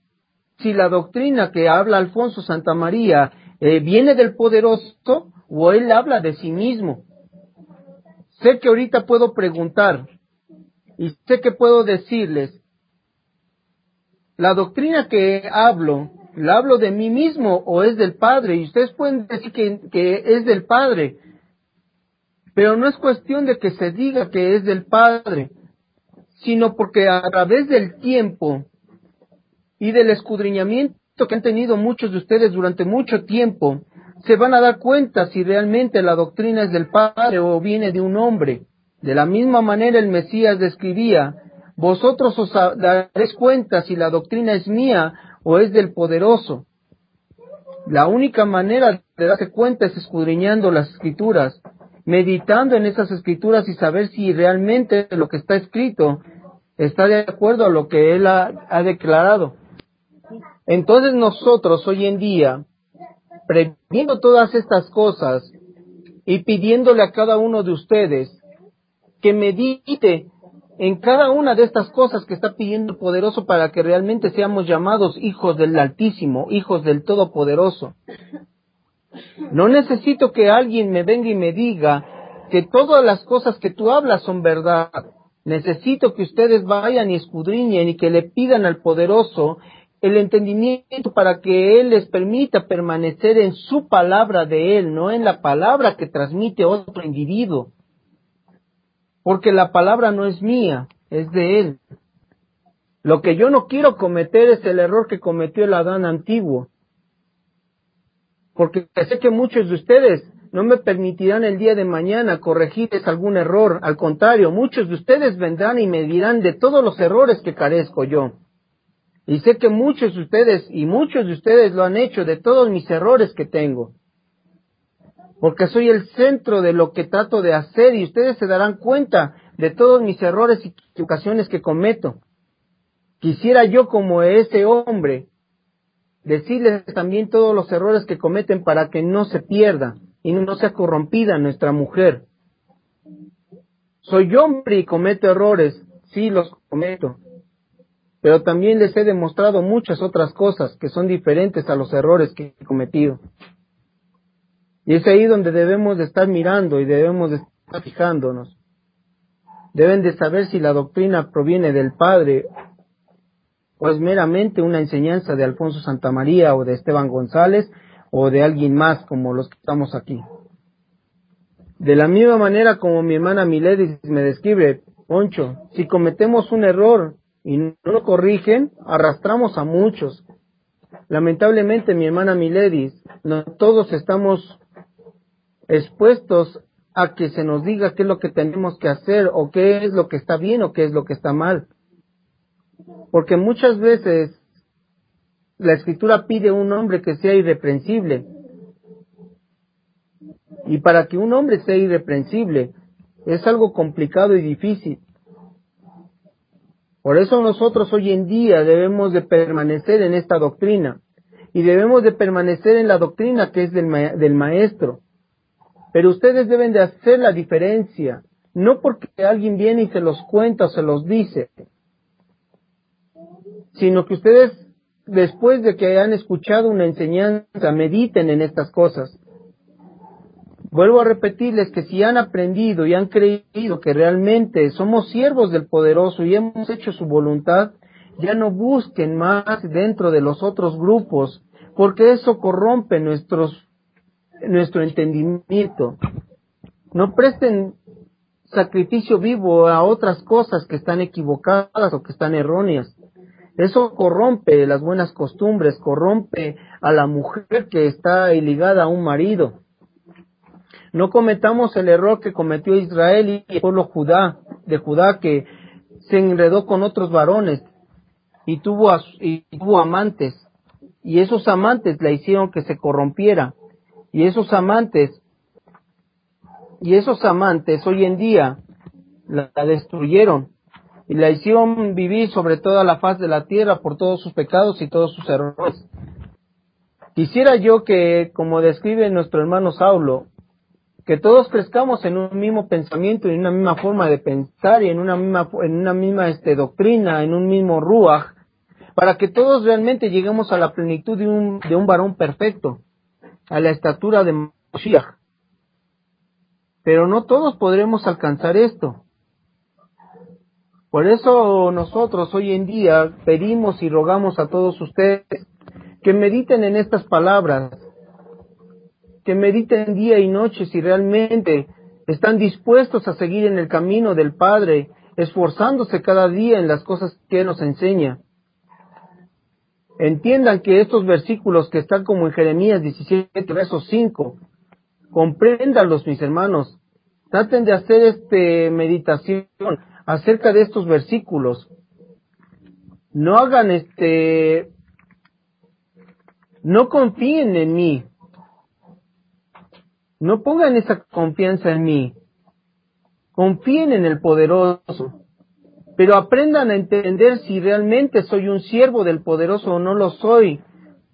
si la doctrina que habla Alfonso Santa María eh, viene del poderoso o él habla de sí mismo. Sé que ahorita puedo preguntar y sé que puedo decirles, la doctrina que hablo, ¿la hablo de mí mismo o es del Padre? Y ustedes pueden decir que, que es del Padre, pero no es cuestión de que se diga que es del Padre, sino porque a través del tiempo y del escudriñamiento que han tenido muchos de ustedes durante mucho tiempo, se van a dar cuenta si realmente la doctrina es del Padre o viene de un hombre. De la misma manera el Mesías describía vosotros os daréis cuenta si la doctrina es mía o es del poderoso. La única manera de darse cuenta es escudriñando las escrituras, meditando en esas escrituras y saber si realmente lo que está escrito está de acuerdo a lo que él ha, ha declarado. Entonces nosotros hoy en día, previendo todas estas cosas y pidiéndole a cada uno de ustedes que medite en cada una de estas cosas que está pidiendo el poderoso para que realmente seamos llamados hijos del Altísimo, hijos del Todopoderoso. No necesito que alguien me venga y me diga que todas las cosas que tú hablas son verdad. Necesito que ustedes vayan y escudriñen y que le pidan al poderoso el entendimiento para que Él les permita permanecer en su palabra de Él, no en la palabra que transmite otro individuo porque la palabra no es mía, es de Él. Lo que yo no quiero cometer es el error que cometió el Adán antiguo, porque sé que muchos de ustedes no me permitirán el día de mañana corregirles algún error, al contrario, muchos de ustedes vendrán y me dirán de todos los errores que carezco yo. Y sé que muchos de ustedes, y muchos de ustedes lo han hecho de todos mis errores que tengo porque soy el centro de lo que trato de hacer y ustedes se darán cuenta de todos mis errores y equivocaciones que cometo. Quisiera yo como ese hombre decirles también todos los errores que cometen para que no se pierda y no sea corrompida nuestra mujer. Soy hombre y cometo errores, sí los cometo, pero también les he demostrado muchas otras cosas que son diferentes a los errores que he cometido. Y es ahí donde debemos de estar mirando y debemos de estar fijándonos. Deben de saber si la doctrina proviene del Padre o es meramente una enseñanza de Alfonso Santamaría o de Esteban González o de alguien más como los que estamos aquí. De la misma manera como mi hermana Miledis me describe, Poncho, si cometemos un error y no lo corrigen, arrastramos a muchos. Lamentablemente, mi hermana Miledis, no todos estamos expuestos a que se nos diga qué es lo que tenemos que hacer o qué es lo que está bien o qué es lo que está mal. Porque muchas veces la escritura pide un hombre que sea irreprensible. Y para que un hombre sea irreprensible es algo complicado y difícil. Por eso nosotros hoy en día debemos de permanecer en esta doctrina y debemos de permanecer en la doctrina que es del, del maestro. Pero ustedes deben de hacer la diferencia, no porque alguien viene y se los cuenta o se los dice, sino que ustedes, después de que han escuchado una enseñanza, mediten en estas cosas. Vuelvo a repetirles que si han aprendido y han creído que realmente somos siervos del poderoso y hemos hecho su voluntad, ya no busquen más dentro de los otros grupos, porque eso corrompe nuestros nuestro entendimiento. No presten sacrificio vivo a otras cosas que están equivocadas o que están erróneas. Eso corrompe las buenas costumbres, corrompe a la mujer que está ligada a un marido. No cometamos el error que cometió Israel y el pueblo Judá, de Judá que se enredó con otros varones y tuvo, y tuvo amantes. Y esos amantes la hicieron que se corrompiera y esos amantes, y esos amantes hoy en día la, destruyeron y la hicieron vivir sobre toda la faz de la tierra por todos sus pecados y todos sus errores. Quisiera yo que, como describe nuestro hermano Saulo, que todos crezcamos en un mismo pensamiento, en una misma forma de pensar y en una misma, en una misma este, doctrina, en un mismo ruach, para que todos realmente lleguemos a la plenitud de un, de un varón perfecto a la estatura de Moshiach. Pero no todos podremos alcanzar esto. Por eso nosotros hoy en día pedimos y rogamos a todos ustedes que mediten en estas palabras, que mediten día y noche si realmente están dispuestos a seguir en el camino del Padre, esforzándose cada día en las cosas que nos enseña. Entiendan que estos versículos que están como en Jeremías 17, verso 5, compréndanlos, mis hermanos. Traten de hacer este meditación acerca de estos versículos. No hagan este, no confíen en mí. No pongan esa confianza en mí. Confíen en el poderoso pero aprendan a entender si realmente soy un siervo del poderoso o no lo soy.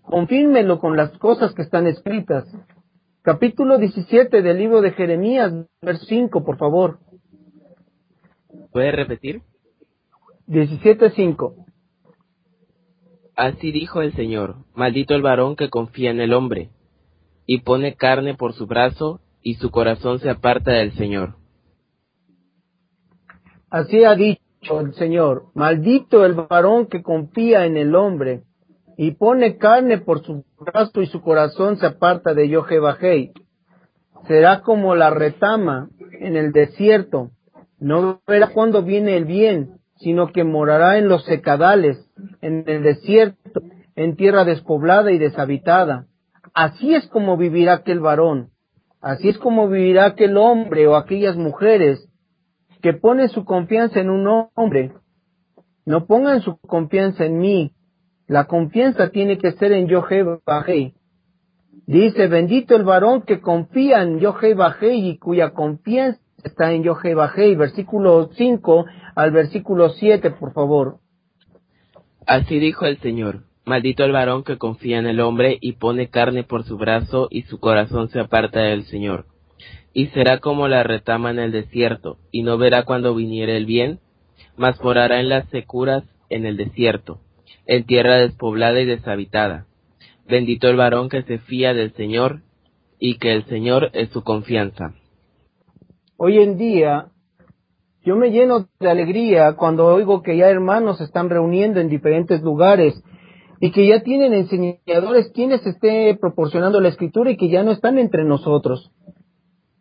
Confírmenlo con las cosas que están escritas. Capítulo 17 del libro de Jeremías, verso 5, por favor. ¿Puede repetir? 17.5. Así dijo el Señor, maldito el varón que confía en el hombre, y pone carne por su brazo, y su corazón se aparta del Señor. Así ha dicho el Señor, maldito el varón que confía en el hombre y pone carne por su brazo y su corazón se aparta de Yohebahei. Será como la retama en el desierto, no verá cuando viene el bien, sino que morará en los secadales, en el desierto, en tierra despoblada y deshabitada. Así es como vivirá aquel varón, así es como vivirá aquel hombre o aquellas mujeres que pone su confianza en un hombre. No pongan su confianza en mí. La confianza tiene que ser en Yohei Dice, bendito el varón que confía en Yohei y cuya confianza está en Yohe versículo 5 al versículo 7, por favor. Así dijo el Señor, maldito el varón que confía en el hombre y pone carne por su brazo y su corazón se aparta del Señor. Y será como la retama en el desierto, y no verá cuando viniere el bien, mas morará en las securas en el desierto, en tierra despoblada y deshabitada. Bendito el varón que se fía del Señor, y que el Señor es su confianza. Hoy en día, yo me lleno de alegría cuando oigo que ya hermanos se están reuniendo en diferentes lugares y que ya tienen enseñadores quienes esté proporcionando la escritura y que ya no están entre nosotros.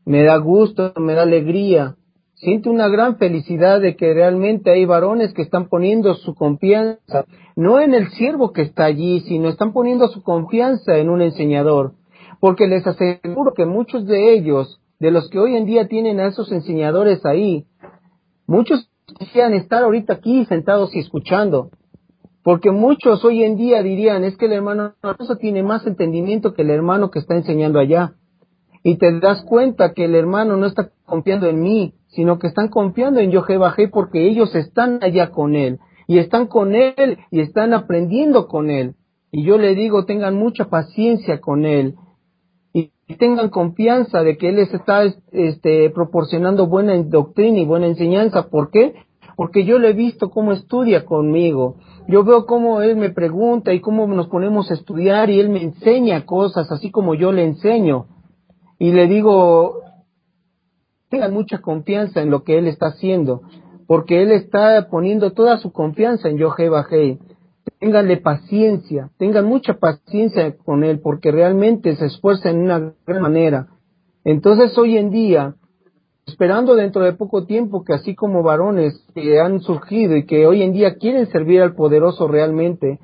Me da gusto, me da alegría. Siento una gran felicidad de que realmente hay varones que están poniendo su confianza, no en el siervo que está allí, sino están poniendo su confianza en un enseñador. Porque les aseguro que muchos de ellos de los que hoy en día tienen a esos enseñadores ahí. Muchos quisieran estar ahorita aquí sentados y escuchando, porque muchos hoy en día dirían, es que el hermano tiene más entendimiento que el hermano que está enseñando allá. Y te das cuenta que el hermano no está confiando en mí, sino que están confiando en Bajé porque ellos están allá con él, y están con él, y están aprendiendo con él. Y yo le digo, tengan mucha paciencia con él, y tengan confianza de que Él les está este, proporcionando buena doctrina y buena enseñanza. ¿Por qué? Porque yo le he visto cómo estudia conmigo. Yo veo cómo Él me pregunta y cómo nos ponemos a estudiar y Él me enseña cosas así como yo le enseño. Y le digo, tengan mucha confianza en lo que Él está haciendo, porque Él está poniendo toda su confianza en Yoheba Hei ténganle paciencia, tengan mucha paciencia con él, porque realmente se esfuerza en una gran manera. Entonces hoy en día, esperando dentro de poco tiempo que así como varones que han surgido y que hoy en día quieren servir al poderoso realmente,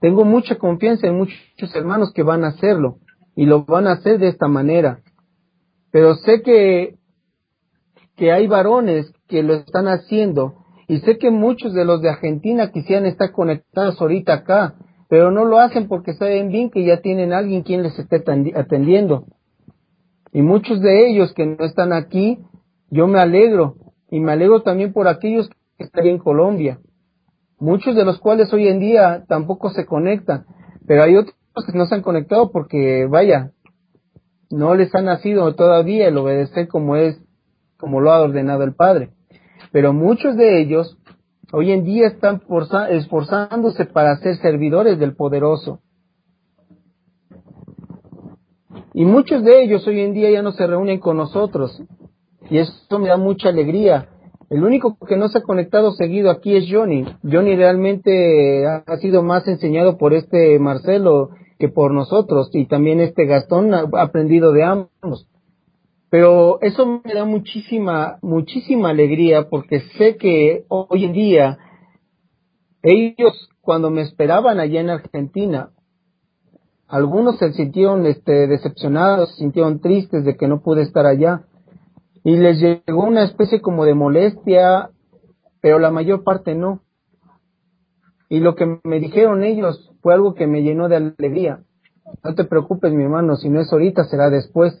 tengo mucha confianza en muchos hermanos que van a hacerlo y lo van a hacer de esta manera. Pero sé que, que hay varones que lo están haciendo y sé que muchos de los de Argentina quisieran estar conectados ahorita acá, pero no lo hacen porque saben bien que ya tienen alguien quien les esté atendiendo. Y muchos de ellos que no están aquí, yo me alegro. Y me alegro también por aquellos que están en Colombia. Muchos de los cuales hoy en día tampoco se conectan. Pero hay otros que no se han conectado porque, vaya, no les ha nacido todavía el obedecer como es, como lo ha ordenado el Padre pero muchos de ellos hoy en día están esforzándose para ser servidores del poderoso. Y muchos de ellos hoy en día ya no se reúnen con nosotros. Y eso me da mucha alegría. El único que no se ha conectado seguido aquí es Johnny. Johnny realmente ha, sido más enseñado por este Marcelo que por nosotros. Y también este Gastón ha aprendido de ambos. Pero eso me da muchísima, muchísima alegría porque sé que hoy en día ellos cuando me esperaban allá en Argentina, algunos se sintieron este, decepcionados, se sintieron tristes de que no pude estar allá y les llegó una especie como de molestia, pero la mayor parte no. Y lo que me dijeron ellos fue algo que me llenó de alegría. No te preocupes, mi hermano, si no es ahorita, será después.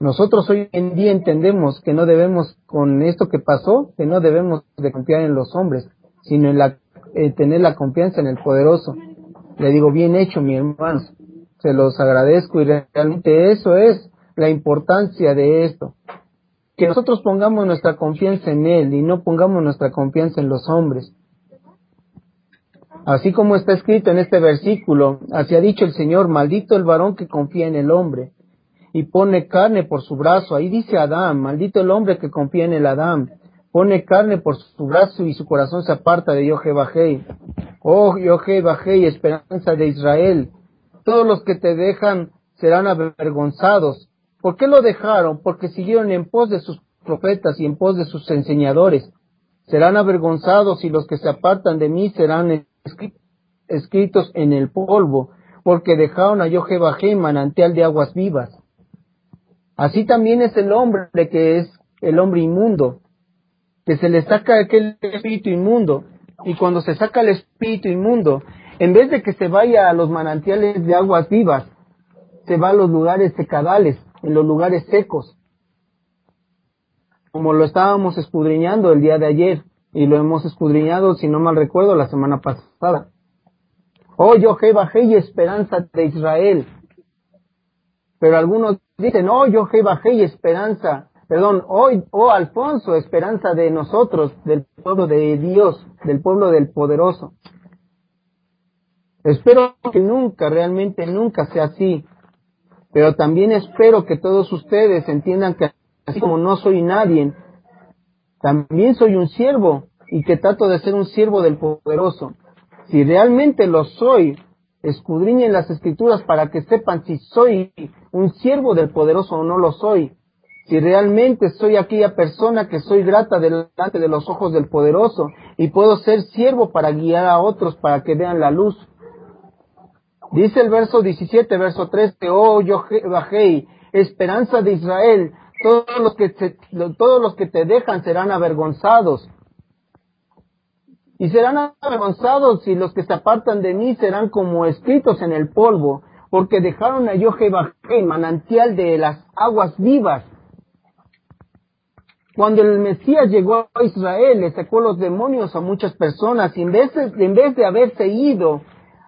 Nosotros hoy en día entendemos que no debemos, con esto que pasó, que no debemos de confiar en los hombres, sino en la, tener la confianza en el poderoso. Le digo, bien hecho, mi hermano. Se los agradezco y realmente eso es la importancia de esto. Que nosotros pongamos nuestra confianza en Él y no pongamos nuestra confianza en los hombres. Así como está escrito en este versículo, así ha dicho el Señor, maldito el varón que confía en el hombre y pone carne por su brazo. Ahí dice Adán, maldito el hombre que confía en el Adán. Pone carne por su brazo y su corazón se aparta de Yohebajei. Oh Yohebajei, esperanza de Israel. Todos los que te dejan serán avergonzados. ¿Por qué lo dejaron? Porque siguieron en pos de sus profetas y en pos de sus enseñadores. Serán avergonzados y los que se apartan de mí serán escritos en el polvo, porque dejaron a Yohebajei manantial de aguas vivas. Así también es el hombre que es el hombre inmundo, que se le saca aquel espíritu inmundo. Y cuando se saca el espíritu inmundo, en vez de que se vaya a los manantiales de aguas vivas, se va a los lugares secadales, en los lugares secos. como lo estábamos escudriñando el día de ayer y lo hemos escudriñado, si no mal recuerdo, la semana pasada. Oh, bajé y esperanza de Israel. Pero algunos dicen, oh, yo bajé y esperanza, perdón, hoy, oh, Alfonso, esperanza de nosotros, del pueblo de Dios, del pueblo del poderoso. Espero que nunca, realmente nunca sea así. Pero también espero que todos ustedes entiendan que así como no soy nadie, también soy un siervo y que trato de ser un siervo del poderoso. Si realmente lo soy, escudriñen las escrituras para que sepan si soy un siervo del poderoso o no lo soy. Si realmente soy aquella persona que soy grata delante de los ojos del poderoso y puedo ser siervo para guiar a otros para que vean la luz. Dice el verso 17, verso 13, oh bajé, esperanza de Israel, todos los que todos los que te dejan serán avergonzados. Y serán avergonzados y los que se apartan de mí serán como escritos en el polvo, porque dejaron a Yohebajé, manantial de las aguas vivas. Cuando el Mesías llegó a Israel, le sacó los demonios a muchas personas y en vez de, en vez de haberse ido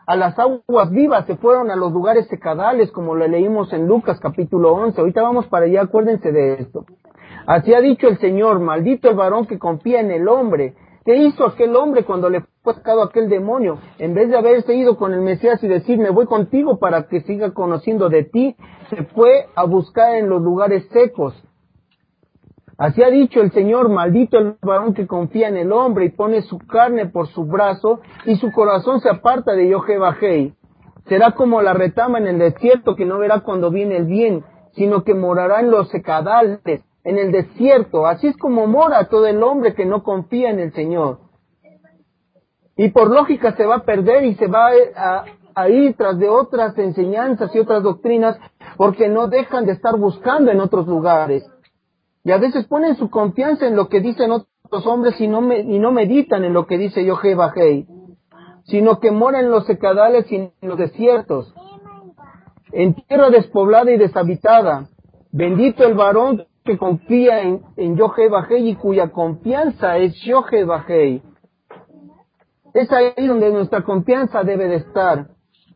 a las aguas vivas, se fueron a los lugares secadales, como lo leímos en Lucas capítulo 11. Ahorita vamos para allá, acuérdense de esto. Así ha dicho el Señor, maldito el varón que confía en el hombre. ¿Qué hizo aquel hombre cuando le fue sacado aquel demonio? En vez de haberse ido con el Mesías y decir, me voy contigo para que siga conociendo de ti, se fue a buscar en los lugares secos. Así ha dicho el Señor, maldito el varón que confía en el hombre y pone su carne por su brazo y su corazón se aparta de Yohebahei. Será como la retama en el desierto que no verá cuando viene el bien, sino que morará en los secadales, en el desierto. Así es como mora todo el hombre que no confía en el Señor. Y por lógica se va a perder y se va a ir tras de otras enseñanzas y otras doctrinas porque no dejan de estar buscando en otros lugares. Y a veces ponen su confianza en lo que dicen otros hombres y no, meditan en lo que dice Yoheba Hei, sino que moran en los secadales y en los desiertos, en tierra despoblada y deshabitada. Bendito el varón que confía en, en Hei y cuya confianza es Yoheba Hei. Es ahí donde nuestra confianza debe de estar.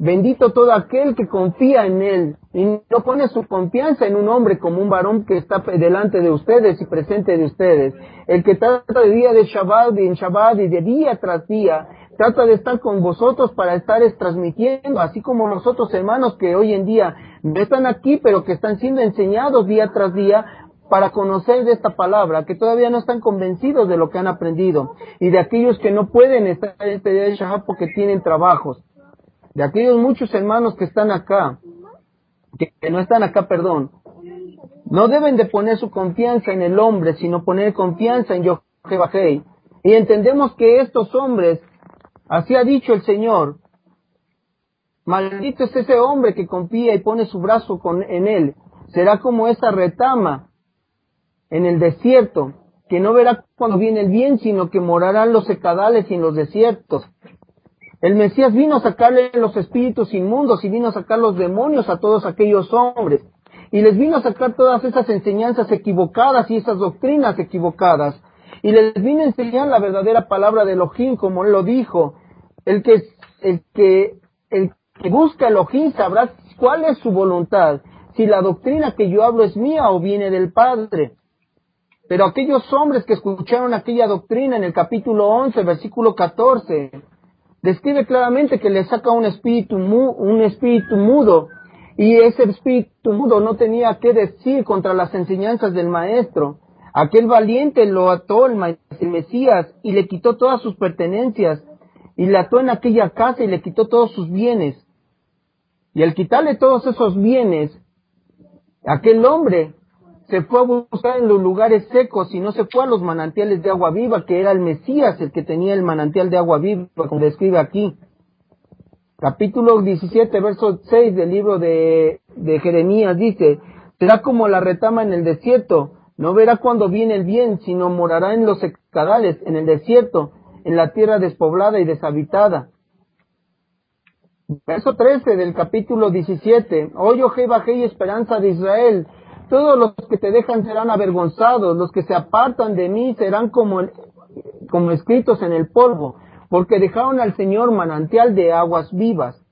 Bendito todo aquel que confía en Él y no pone su confianza en un hombre como un varón que está delante de ustedes y presente de ustedes. El que trata de día de Shabbat y en Shabbat y de día tras día, trata de estar con vosotros para estar transmitiendo, así como los otros hermanos que hoy en día no están aquí, pero que están siendo enseñados día tras día para conocer de esta palabra, que todavía no están convencidos de lo que han aprendido, y de aquellos que no pueden estar en este día de Shabbat porque tienen trabajos de aquellos muchos hermanos que están acá, que, no están acá, perdón, no deben de poner su confianza en el hombre, sino poner confianza en Jehová. Y entendemos que estos hombres, así ha dicho el Señor, maldito es ese hombre que confía y pone su brazo con, en él, será como esa retama en el desierto, que no verá cuando viene el bien, sino que morarán los secadales y en los desiertos. El Mesías vino a sacarle los espíritus inmundos y vino a sacar los demonios a todos aquellos hombres. Y les vino a sacar todas esas enseñanzas equivocadas y esas doctrinas equivocadas. Y les vino a enseñar la verdadera palabra de Elohim, como él lo dijo. El que, el que, el que busca Elohim sabrá cuál es su voluntad. Si la doctrina que yo hablo es mía o viene del Padre. Pero aquellos hombres que escucharon aquella doctrina en el capítulo 11, versículo 14, describe claramente que le saca un espíritu, un espíritu mudo y ese espíritu mudo no tenía que decir contra las enseñanzas del maestro. Aquel valiente lo ató el, Mesías y le quitó todas sus pertenencias y le ató en aquella casa y le quitó todos sus bienes. Y al quitarle todos esos bienes, aquel hombre se fue a buscar en los lugares secos y no se fue a los manantiales de agua viva, que era el Mesías el que tenía el manantial de agua viva, como describe aquí. Capítulo 17, verso 6 del libro de, Jeremías dice, será como la retama en el desierto, no verá cuando viene el bien, sino morará en los secadales, en el desierto, en la tierra despoblada y deshabitada. Verso 13 del capítulo 17, Oye Jehová y esperanza de Israel, todos los que te dejan serán avergonzados, los que se apartan de mí serán como, escritos en el polvo, porque dejaron al Señor manantial de aguas vivas.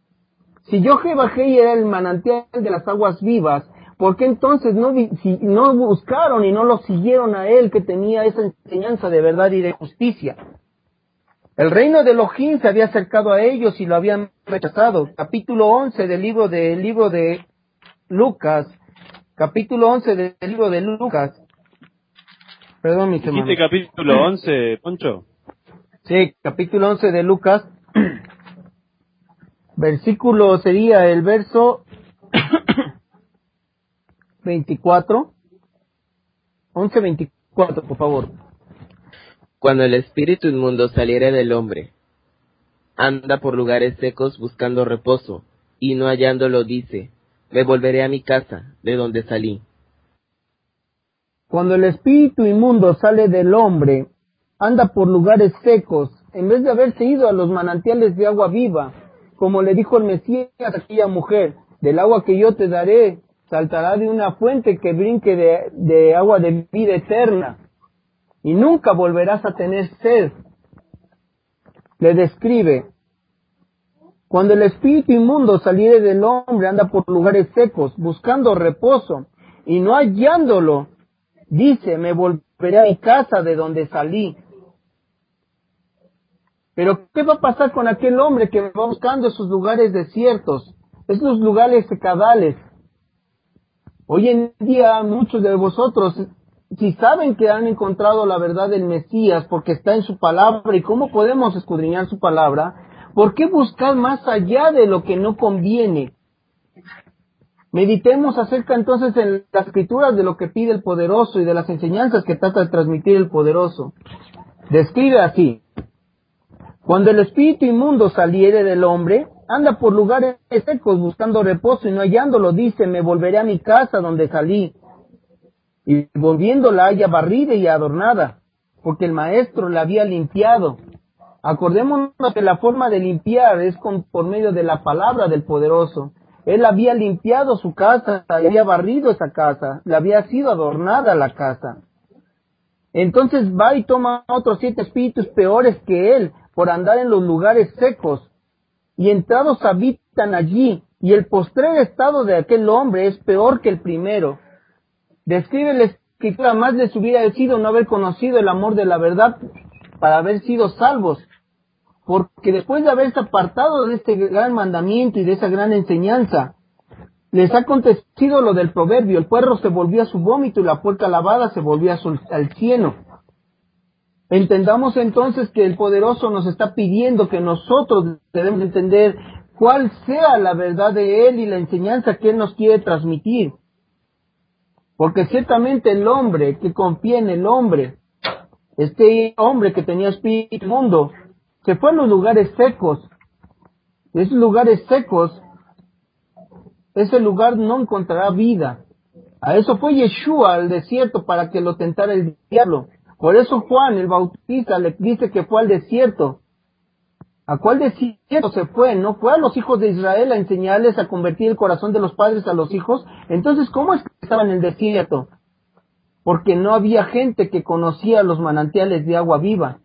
Si yo y era el manantial de las aguas vivas, ¿por qué entonces no buscaron y no lo siguieron a él que tenía esa enseñanza de verdad y de justicia? El reino de Elohim se había acercado a ellos y lo habían rechazado. Capítulo 11 del libro de, libro de Lucas. Capítulo 11 del libro de Lucas. Perdón, mi hermanos. capítulo 11, Poncho? Sí, capítulo 11 de Lucas. Versículo sería el verso 24. 11, 24, por favor. Cuando el espíritu inmundo saliere del hombre, anda por lugares secos buscando reposo, y no hallándolo dice, me volveré a mi casa, de donde salí. Cuando el espíritu inmundo sale del hombre, anda por lugares secos, en vez de haberse ido a los manantiales de agua viva, como le dijo el Mesías a aquella mujer, del agua que yo te daré, saltará de una fuente que brinque de, de agua de vida eterna y nunca volverás a tener sed. Le describe, cuando el espíritu inmundo saliere del hombre anda por lugares secos, buscando reposo, y no hallándolo, dice, me volveré a mi casa de donde salí. Pero, ¿qué va a pasar con aquel hombre que va buscando esos lugares desiertos, esos lugares secadales? Hoy en día muchos de vosotros si saben que han encontrado la verdad del Mesías porque está en su palabra y cómo podemos escudriñar su palabra, ¿por qué buscar más allá de lo que no conviene? Meditemos acerca entonces en las escrituras de lo que pide el poderoso y de las enseñanzas que trata de transmitir el poderoso. Describe así. Cuando el espíritu inmundo saliere del hombre, anda por lugares secos buscando reposo y no hallándolo, dice, me volveré a mi casa donde salí y volviéndola haya barrida y adornada, porque el maestro la había limpiado. Acordémonos que la forma de limpiar es con, por medio de la palabra del poderoso. Él había limpiado su casa, había barrido esa casa, le había sido adornada la casa. Entonces va y toma otros siete espíritus peores que él por andar en los lugares secos, y entrados habitan allí, y el postrer estado de aquel hombre es peor que el primero Describe la escritura más les hubiera sido no haber conocido el amor de la verdad para haber sido salvos. Porque después de haberse apartado de este gran mandamiento y de esa gran enseñanza, les ha acontecido lo del proverbio, el puerro se volvió a su vómito y la puerta lavada se volvió al cielo. Entendamos entonces que el poderoso nos está pidiendo que nosotros debemos entender cuál sea la verdad de Él y la enseñanza que Él nos quiere transmitir. Porque ciertamente el hombre que confía en el hombre, este hombre que tenía espíritu mundo, se fue a los lugares secos. Esos lugares secos, ese lugar no encontrará vida. A eso fue Yeshua al desierto para que lo tentara el diablo. Por eso Juan el Bautista le dice que fue al desierto ¿A cuál desierto se fue? ¿No fue a los hijos de Israel a enseñarles a convertir el corazón de los padres a los hijos? Entonces, ¿cómo es que estaban en el desierto? Porque no había gente que conocía los manantiales de agua viva.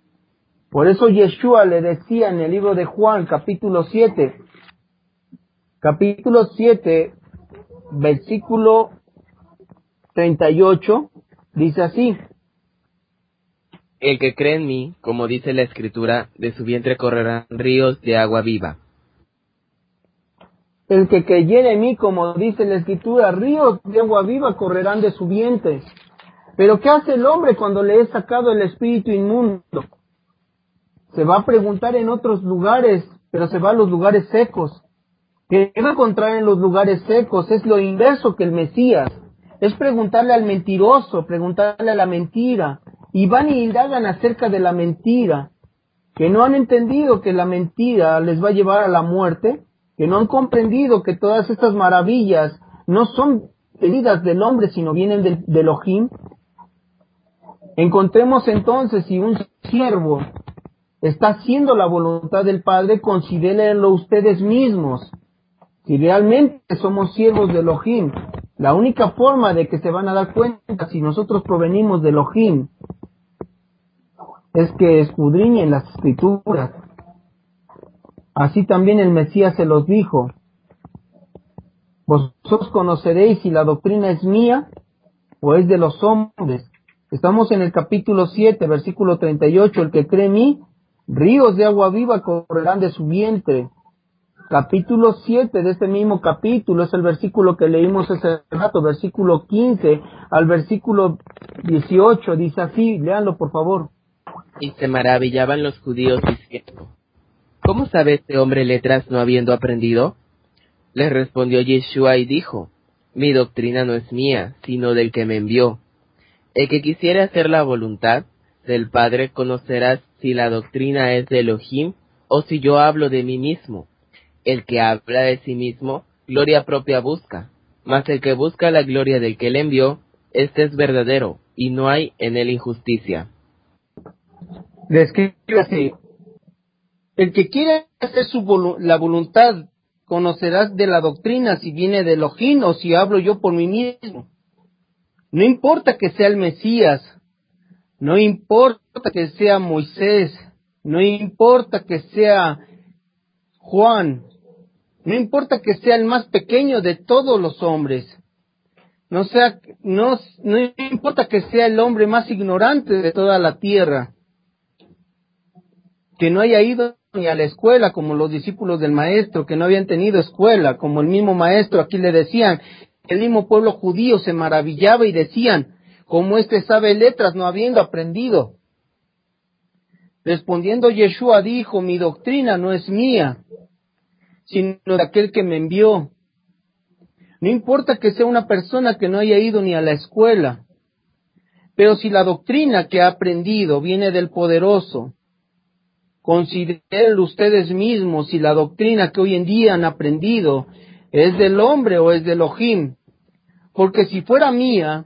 Por eso Yeshua le decía en el libro de Juan, capítulo 7, capítulo 7, versículo 38, dice así, el que cree en mí, como dice la escritura, de su vientre correrán ríos de agua viva. El que creyere en mí, como dice la escritura, ríos de agua viva correrán de su vientre. Pero ¿qué hace el hombre cuando le he sacado el espíritu inmundo? Se va a preguntar en otros lugares, pero se va a los lugares secos. ¿Qué va a encontrar en los lugares secos? Es lo inverso que el Mesías. Es preguntarle al mentiroso, preguntarle a la mentira, y van y indagan acerca de la mentira, que no han entendido que la mentira les va a llevar a la muerte, que no han comprendido que todas estas maravillas no son heridas del hombre, sino vienen del, del Elohim. Encontremos entonces si un siervo está haciendo la voluntad del Padre, considérenlo ustedes mismos. Si realmente somos siervos de Elohim, La única forma de que se van a dar cuenta si nosotros provenimos de Elohim es que escudriñen las escrituras. Así también el Mesías se los dijo. Vosotros conoceréis si la doctrina es mía o es de los hombres. Estamos en el capítulo 7, versículo 38. El que cree en mí, ríos de agua viva correrán de su vientre. Capítulo 7 de este mismo capítulo es el versículo que leímos ese rato, versículo 15 al versículo 18. Dice así, léanlo por favor. Y se maravillaban los judíos diciendo, ¿cómo sabe este hombre letras no habiendo aprendido? Les respondió Yeshua y dijo, mi doctrina no es mía, sino del que me envió. El que quisiera hacer la voluntad del Padre conocerá si la doctrina es de Elohim o si yo hablo de mí mismo. El que habla de sí mismo, gloria propia busca, mas el que busca la gloria del que le envió, este es verdadero, y no hay en él injusticia. Describe así, el que quiere hacer su la voluntad conocerás de la doctrina si viene de Elohim o si hablo yo por mí mismo. No importa que sea el Mesías, no importa que sea Moisés, no importa que sea Juan, no importa que sea el más pequeño de todos los hombres, no, sea, no, no importa que sea el hombre más ignorante de toda la tierra, que no haya ido ni a la escuela como los discípulos del maestro, que no habían tenido escuela, como el mismo maestro aquí le decían, el mismo pueblo judío se maravillaba y decían, como éste sabe letras no habiendo aprendido. Respondiendo Yeshua dijo, mi doctrina no es mía, sino de aquel que me envió. No importa que sea una persona que no haya ido ni a la escuela, pero si la doctrina que ha aprendido viene del poderoso, consideren ustedes mismos si la doctrina que hoy en día han aprendido es del hombre o es del Elohim. Porque si fuera mía,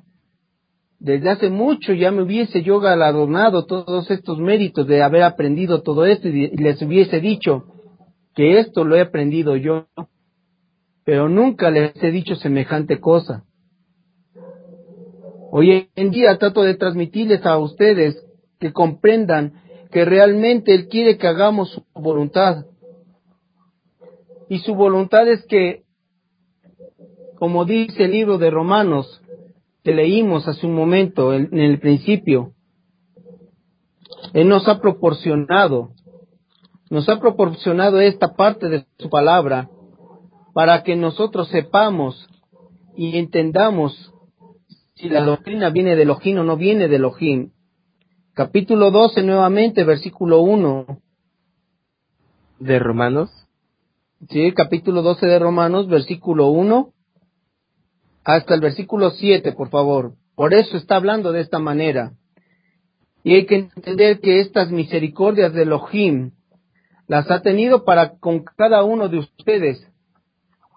desde hace mucho ya me hubiese yo galardonado todos estos méritos de haber aprendido todo esto y les hubiese dicho que esto lo he aprendido yo, pero nunca les he dicho semejante cosa. Hoy en día trato de transmitirles a ustedes que comprendan que realmente Él quiere que hagamos su voluntad. Y su voluntad es que, como dice el libro de Romanos, que leímos hace un momento, en el principio, Él nos ha proporcionado, nos ha proporcionado esta parte de su palabra para que nosotros sepamos y entendamos si la doctrina viene de Elohim o no viene de Elohim capítulo 12 nuevamente, versículo 1. ¿De Romanos? Sí, capítulo 12 de Romanos, versículo 1 hasta el versículo 7, por favor. Por eso está hablando de esta manera. Y hay que entender que estas misericordias de Elohim las ha tenido para con cada uno de ustedes.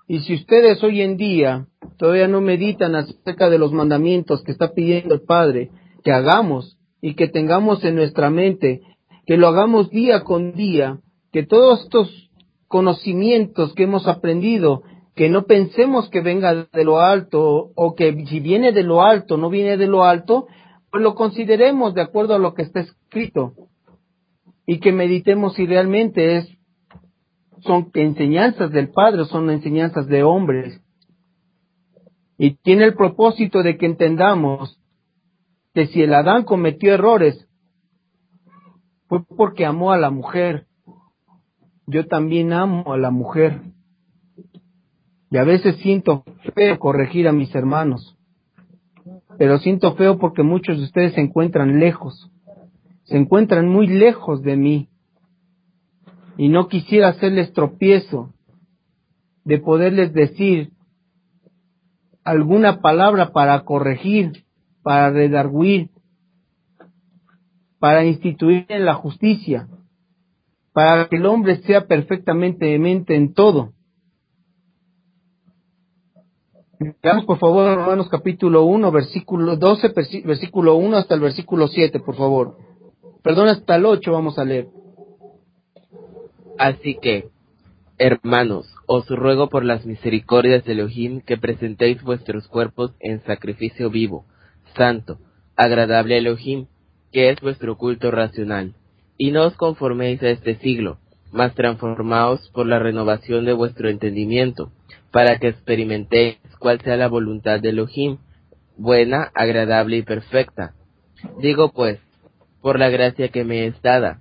Y si ustedes hoy en día todavía no meditan acerca de los mandamientos que está pidiendo el Padre que hagamos, y que tengamos en nuestra mente, que lo hagamos día con día, que todos estos conocimientos que hemos aprendido, que no pensemos que venga de lo alto o que si viene de lo alto, no viene de lo alto, pues lo consideremos de acuerdo a lo que está escrito y que meditemos si realmente es son enseñanzas del Padre, son enseñanzas de hombres. Y tiene el propósito de que entendamos que si el Adán cometió errores, fue porque amó a la mujer. Yo también amo a la mujer. Y a veces siento feo corregir a mis hermanos. Pero siento feo porque muchos de ustedes se encuentran lejos. Se encuentran muy lejos de mí. Y no quisiera hacerles tropiezo de poderles decir alguna palabra para corregir para redarguir, para instituir en la justicia, para que el hombre sea perfectamente mente en todo. Veamos por favor Romanos capítulo 1, versículo 12, versículo 1 hasta el versículo 7, por favor. Perdón, hasta el 8 vamos a leer. Así que, Hermanos, os ruego por las misericordias de Elohim que presentéis vuestros cuerpos en sacrificio vivo, santo, agradable a Elohim, que es vuestro culto racional. Y no os conforméis a este siglo, mas transformaos por la renovación de vuestro entendimiento, para que experimentéis cuál sea la voluntad de Elohim, buena, agradable y perfecta. Digo pues, por la gracia que me es dada,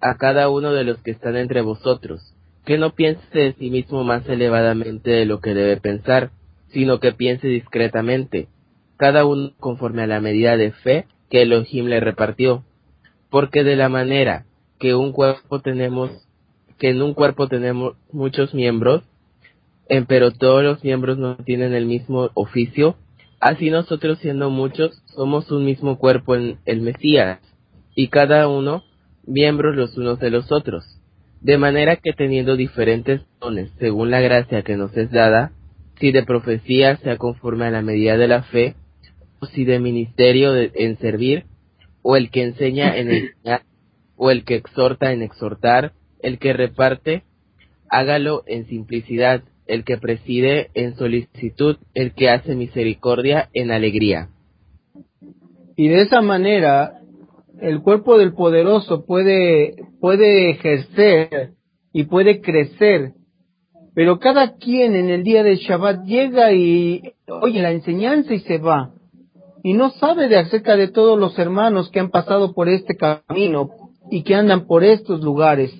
a cada uno de los que están entre vosotros, que no piense de sí mismo más elevadamente de lo que debe pensar, sino que piense discretamente, cada uno conforme a la medida de fe que Elohim le repartió, porque de la manera que un cuerpo tenemos, que en un cuerpo tenemos muchos miembros, pero todos los miembros no tienen el mismo oficio, así nosotros siendo muchos somos un mismo cuerpo en el Mesías, y cada uno miembros los unos de los otros, de manera que teniendo diferentes dones según la gracia que nos es dada, si de profecía sea conforme a la medida de la fe, o si de ministerio en servir, o el que enseña en enseñar, o el que exhorta en exhortar, el que reparte, hágalo en simplicidad, el que preside en solicitud, el que hace misericordia en alegría. Y de esa manera el cuerpo del poderoso puede, puede ejercer y puede crecer, pero cada quien en el día de Shabbat llega y oye la enseñanza y se va, y no sabe de acerca de todos los hermanos que han pasado por este camino y que andan por estos lugares.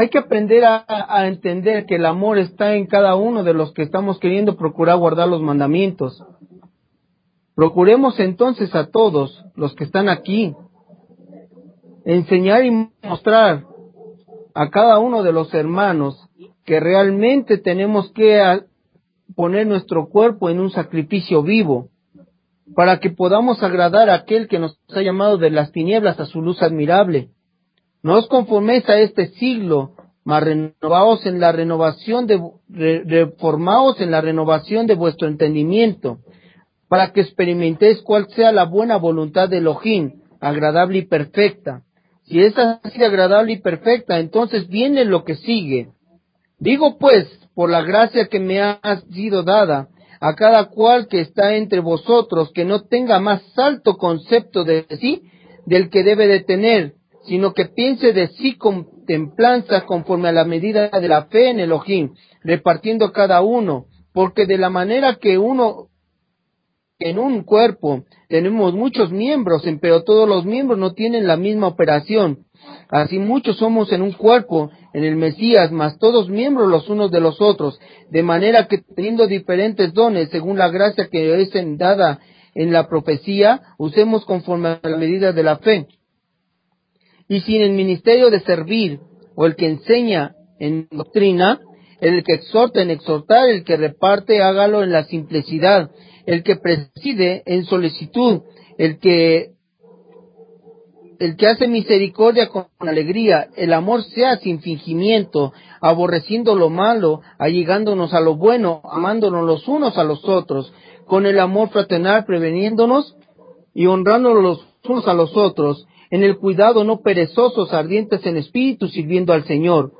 Hay que aprender a, a, entender que el amor está en cada uno de los que estamos queriendo procurar guardar los mandamientos. Procuremos entonces a todos los que están aquí enseñar y mostrar a cada uno de los hermanos que realmente tenemos que poner nuestro cuerpo en un sacrificio vivo para que podamos agradar a aquel que nos ha llamado de las tinieblas a su luz admirable. No os conforméis a este siglo, mas renovaos en la renovación de, reformaos en la renovación de vuestro entendimiento para que experimentéis cuál sea la buena voluntad de Elohim, agradable y perfecta. Si es así agradable y perfecta, entonces viene lo que sigue. Digo pues, por la gracia que me ha sido dada, a cada cual que está entre vosotros, que no tenga más alto concepto de sí del que debe de tener, sino que piense de sí con templanza conforme a la medida de la fe en Elohim, repartiendo cada uno, porque de la manera que uno en un cuerpo tenemos muchos miembros, pero todos los miembros no tienen la misma operación. Así muchos somos en un cuerpo, en el Mesías, más todos miembros los unos de los otros, de manera que teniendo diferentes dones, según la gracia que es dada en la profecía, usemos conforme a la medida de la fe. Y si en el ministerio de servir, o el que enseña en doctrina, el que exhorta en exhortar, el que reparte, hágalo en la simplicidad, el que preside en solicitud, el que el que hace misericordia con alegría, el amor sea sin fingimiento, aborreciendo lo malo, allegándonos a lo bueno, amándonos los unos a los otros, con el amor fraternal preveniéndonos y honrándonos los unos a los otros, en el cuidado no perezosos, ardientes en espíritu, sirviendo al Señor,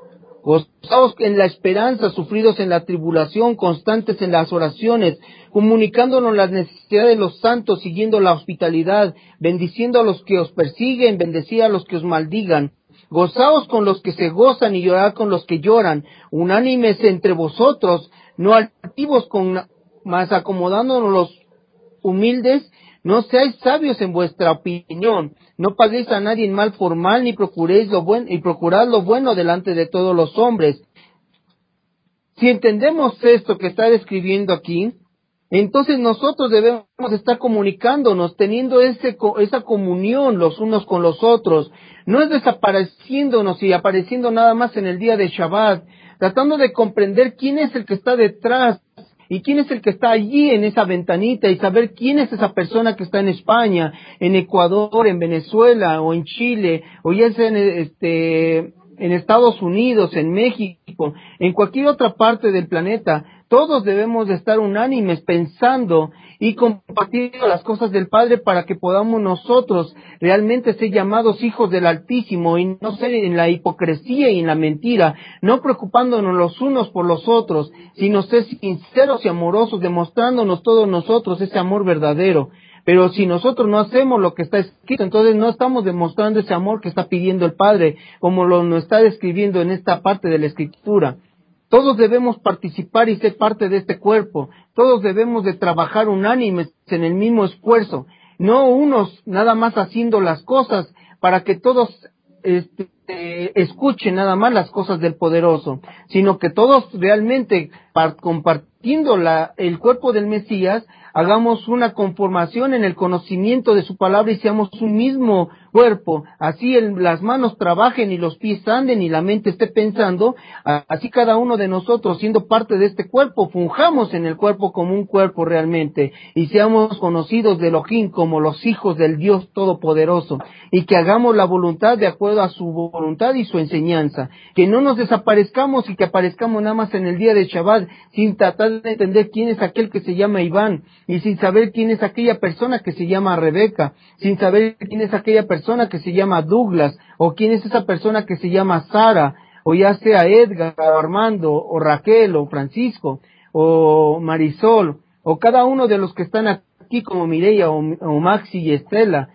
gozados en la esperanza, sufridos en la tribulación, constantes en las oraciones, comunicándonos las necesidades de los santos, siguiendo la hospitalidad, bendiciendo a los que os persiguen, bendecid a los que os maldigan. Gozaos con los que se gozan y llorad con los que lloran, unánimes entre vosotros, no altivos con, más acomodándonos los humildes, no seáis sabios en vuestra opinión, no paguéis a nadie en mal por mal, ni procuréis lo bueno, y procurad lo bueno delante de todos los hombres. Si entendemos esto que está describiendo aquí, entonces nosotros debemos estar comunicándonos, teniendo ese, esa comunión los unos con los otros. No es desapareciéndonos y apareciendo nada más en el día de Shabbat, tratando de comprender quién es el que está detrás y quién es el que está allí en esa ventanita y saber quién es esa persona que está en España, en Ecuador, en Venezuela o en Chile o ya sea en, este, en Estados Unidos, en México, en cualquier otra parte del planeta, todos debemos de estar unánimes pensando y compartiendo las cosas del Padre para que podamos nosotros realmente ser llamados hijos del Altísimo y no ser en la hipocresía y en la mentira, no preocupándonos los unos por los otros, sino ser sinceros y amorosos, demostrándonos todos nosotros ese amor verdadero. Pero si nosotros no hacemos lo que está escrito, entonces no estamos demostrando ese amor que está pidiendo el Padre, como lo nos está describiendo en esta parte de la Escritura. Todos debemos participar y ser parte de este cuerpo. Todos debemos de trabajar unánimes en el mismo esfuerzo. No unos nada más haciendo las cosas para que todos este, escuchen nada más las cosas del poderoso, sino que todos realmente compartiendo el cuerpo del Mesías hagamos una conformación en el conocimiento de su palabra y seamos un mismo cuerpo, así las manos trabajen y los pies anden y la mente esté pensando, así cada uno de nosotros siendo parte de este cuerpo, funjamos en el cuerpo como un cuerpo realmente y seamos conocidos de Elohim como los hijos del Dios Todopoderoso y que hagamos la voluntad de acuerdo a su voluntad y su enseñanza, que no nos desaparezcamos y que aparezcamos nada más en el día de Shabbat sin tratar de entender quién es aquel que se llama Iván y sin saber quién es aquella persona que se llama Rebeca, sin saber quién es aquella persona que se llama Douglas, o quién es esa persona que se llama Sara, o ya sea Edgar, o Armando, o Raquel, o Francisco, o Marisol, o cada uno de los que están aquí como Mireia, o, o Maxi y Estela,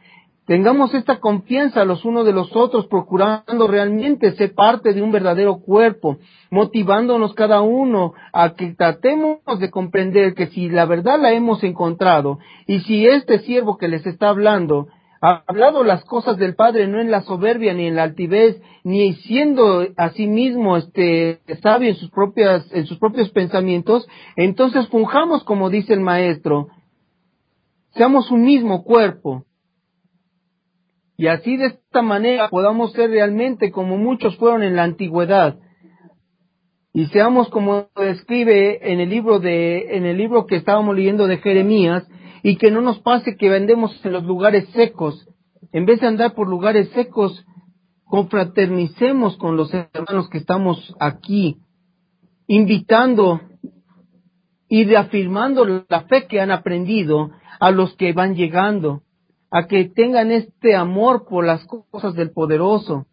Tengamos esta confianza los unos de los otros, procurando realmente ser parte de un verdadero cuerpo, motivándonos cada uno a que tratemos de comprender que si la verdad la hemos encontrado y si este siervo que les está hablando ha hablado las cosas del Padre no en la soberbia ni en la altivez, ni siendo a sí mismo este sabio en sus propias en sus propios pensamientos, entonces funjamos como dice el maestro, seamos un mismo cuerpo. Y así de esta manera podamos ser realmente como muchos fueron en la antigüedad. Y seamos como describe en el libro de en el libro que estábamos leyendo de Jeremías y que no nos pase que vendemos en los lugares secos en vez de andar por lugares secos confraternicemos con los hermanos que estamos aquí invitando y reafirmando la fe que han aprendido a los que van llegando a que tengan este amor por las cosas del poderoso.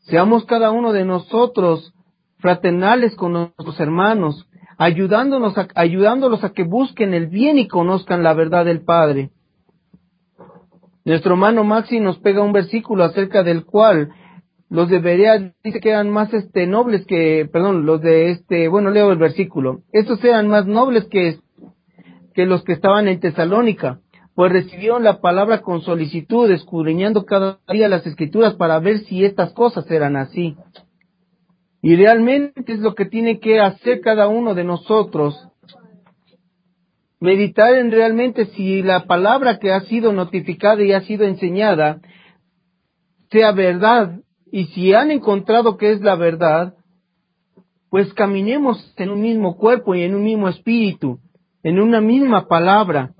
Seamos cada uno de nosotros fraternales con nuestros hermanos, ayudándonos a, ayudándolos a que busquen el bien y conozcan la verdad del Padre. Nuestro hermano Maxi nos pega un versículo acerca del cual los de Berea dice que eran más este nobles que, perdón, los de este, bueno, leo el versículo. Estos eran más nobles que, que los que estaban en Tesalónica pues recibieron la palabra con solicitud, escudriñando cada día las escrituras para ver si estas cosas eran así. Y realmente es lo que tiene que hacer cada uno de nosotros. Meditar en realmente si la palabra que ha sido notificada y ha sido enseñada sea verdad. Y si han encontrado que es la verdad, pues caminemos en un mismo cuerpo y en un mismo espíritu, en una misma palabra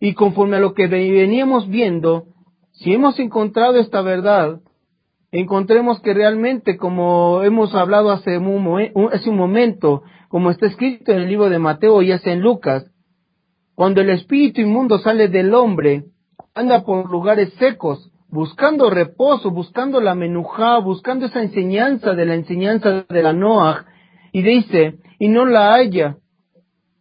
y conforme a lo que veníamos viendo, si hemos encontrado esta verdad, encontremos que realmente, como hemos hablado hace un, momento, como está escrito en el libro de Mateo y hace en Lucas, cuando el espíritu inmundo sale del hombre, anda por lugares secos, buscando reposo, buscando la menujá, buscando esa enseñanza de la enseñanza de la Noah, y dice, y no la haya,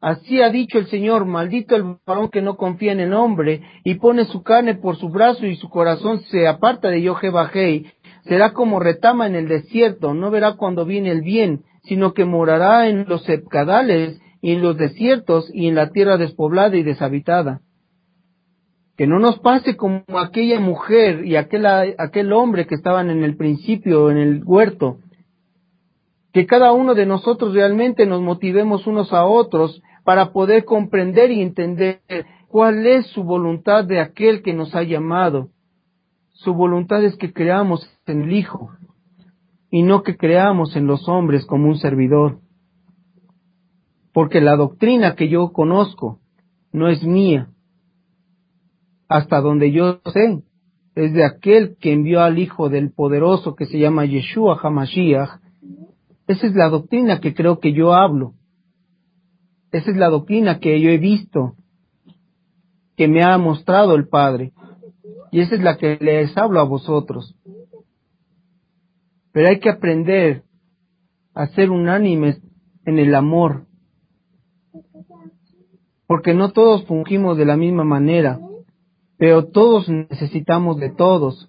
Así ha dicho el Señor, maldito el varón que no confía en el hombre y pone su carne por su brazo y su corazón se aparta de Yohebahei. Será como retama en el desierto, no verá cuando viene el bien, sino que morará en los sepcadales y en los desiertos y en la tierra despoblada y deshabitada. Que no nos pase como aquella mujer y aquel, aquel hombre que estaban en el principio en el huerto, que cada uno de nosotros realmente nos motivemos unos a otros para poder comprender y entender cuál es su voluntad de aquel que nos ha llamado. Su voluntad es que creamos en el Hijo y no que creamos en los hombres como un servidor. Porque la doctrina que yo conozco no es mía, hasta donde yo sé, es de aquel que envió al Hijo del Poderoso que se llama Yeshua Hamashiach. Esa es la doctrina que creo que yo hablo. Esa es la doctrina que yo he visto, que me ha mostrado el Padre. Y esa es la que les hablo a vosotros. Pero hay que aprender a ser unánimes en el amor. Porque no todos fungimos de la misma manera, pero todos necesitamos de todos.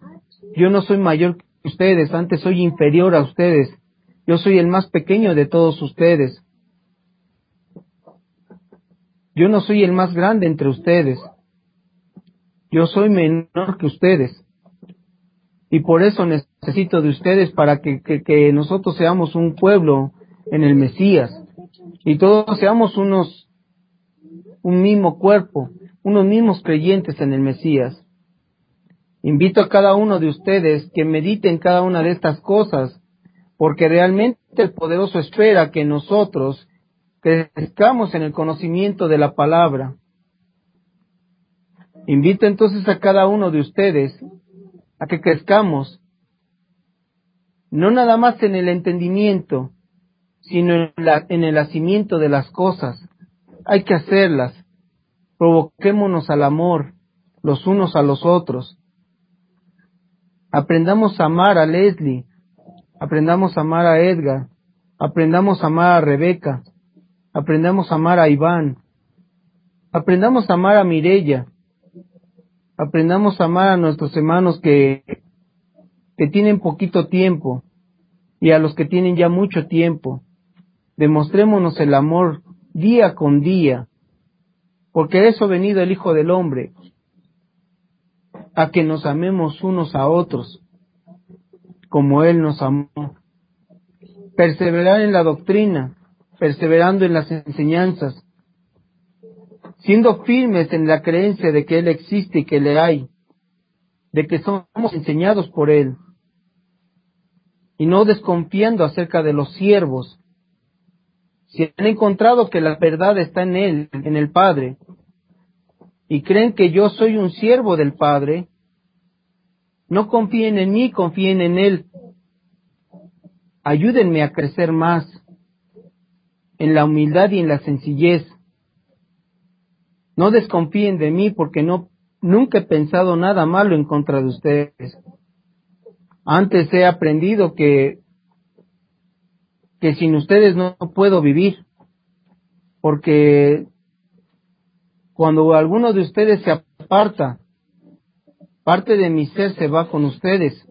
Yo no soy mayor que ustedes, antes soy inferior a ustedes. Yo soy el más pequeño de todos ustedes. Yo no soy el más grande entre ustedes. Yo soy menor que ustedes. Y por eso necesito de ustedes para que, que, nosotros seamos un pueblo en el Mesías. Y todos seamos unos, un mismo cuerpo, unos mismos creyentes en el Mesías. Invito a cada uno de ustedes que mediten cada una de estas cosas, porque realmente el poderoso espera que nosotros crezcamos en el conocimiento de la palabra. Invito entonces a cada uno de ustedes a que crezcamos, no nada más en el entendimiento, sino en, en el hacimiento de las cosas. Hay que hacerlas. Provoquémonos al amor los unos a los otros. Aprendamos a amar a Leslie, aprendamos a amar a Edgar, aprendamos a amar a Rebeca, aprendamos a amar a Iván, aprendamos a amar a Mirella, aprendamos a amar a nuestros hermanos que, que tienen poquito tiempo y a los que tienen ya mucho tiempo. Demostrémonos el amor día con día, porque eso ha venido el Hijo del Hombre, a que nos amemos unos a otros, como Él nos amó. Perseverar en la doctrina, perseverando en las enseñanzas, siendo firmes en la creencia de que Él existe y que le hay, de que somos enseñados por Él, y no desconfiando acerca de los siervos. Si han encontrado que la verdad está en Él, en el Padre, y creen que yo soy un siervo del Padre, no confíen en mí, confíen en Él. Ayúdenme a crecer más en la humildad y en la sencillez no desconfíen de mí porque no nunca he pensado nada malo en contra de ustedes. Antes he aprendido que que sin ustedes no puedo vivir, porque cuando alguno de ustedes se aparta, parte de mi ser se va con ustedes.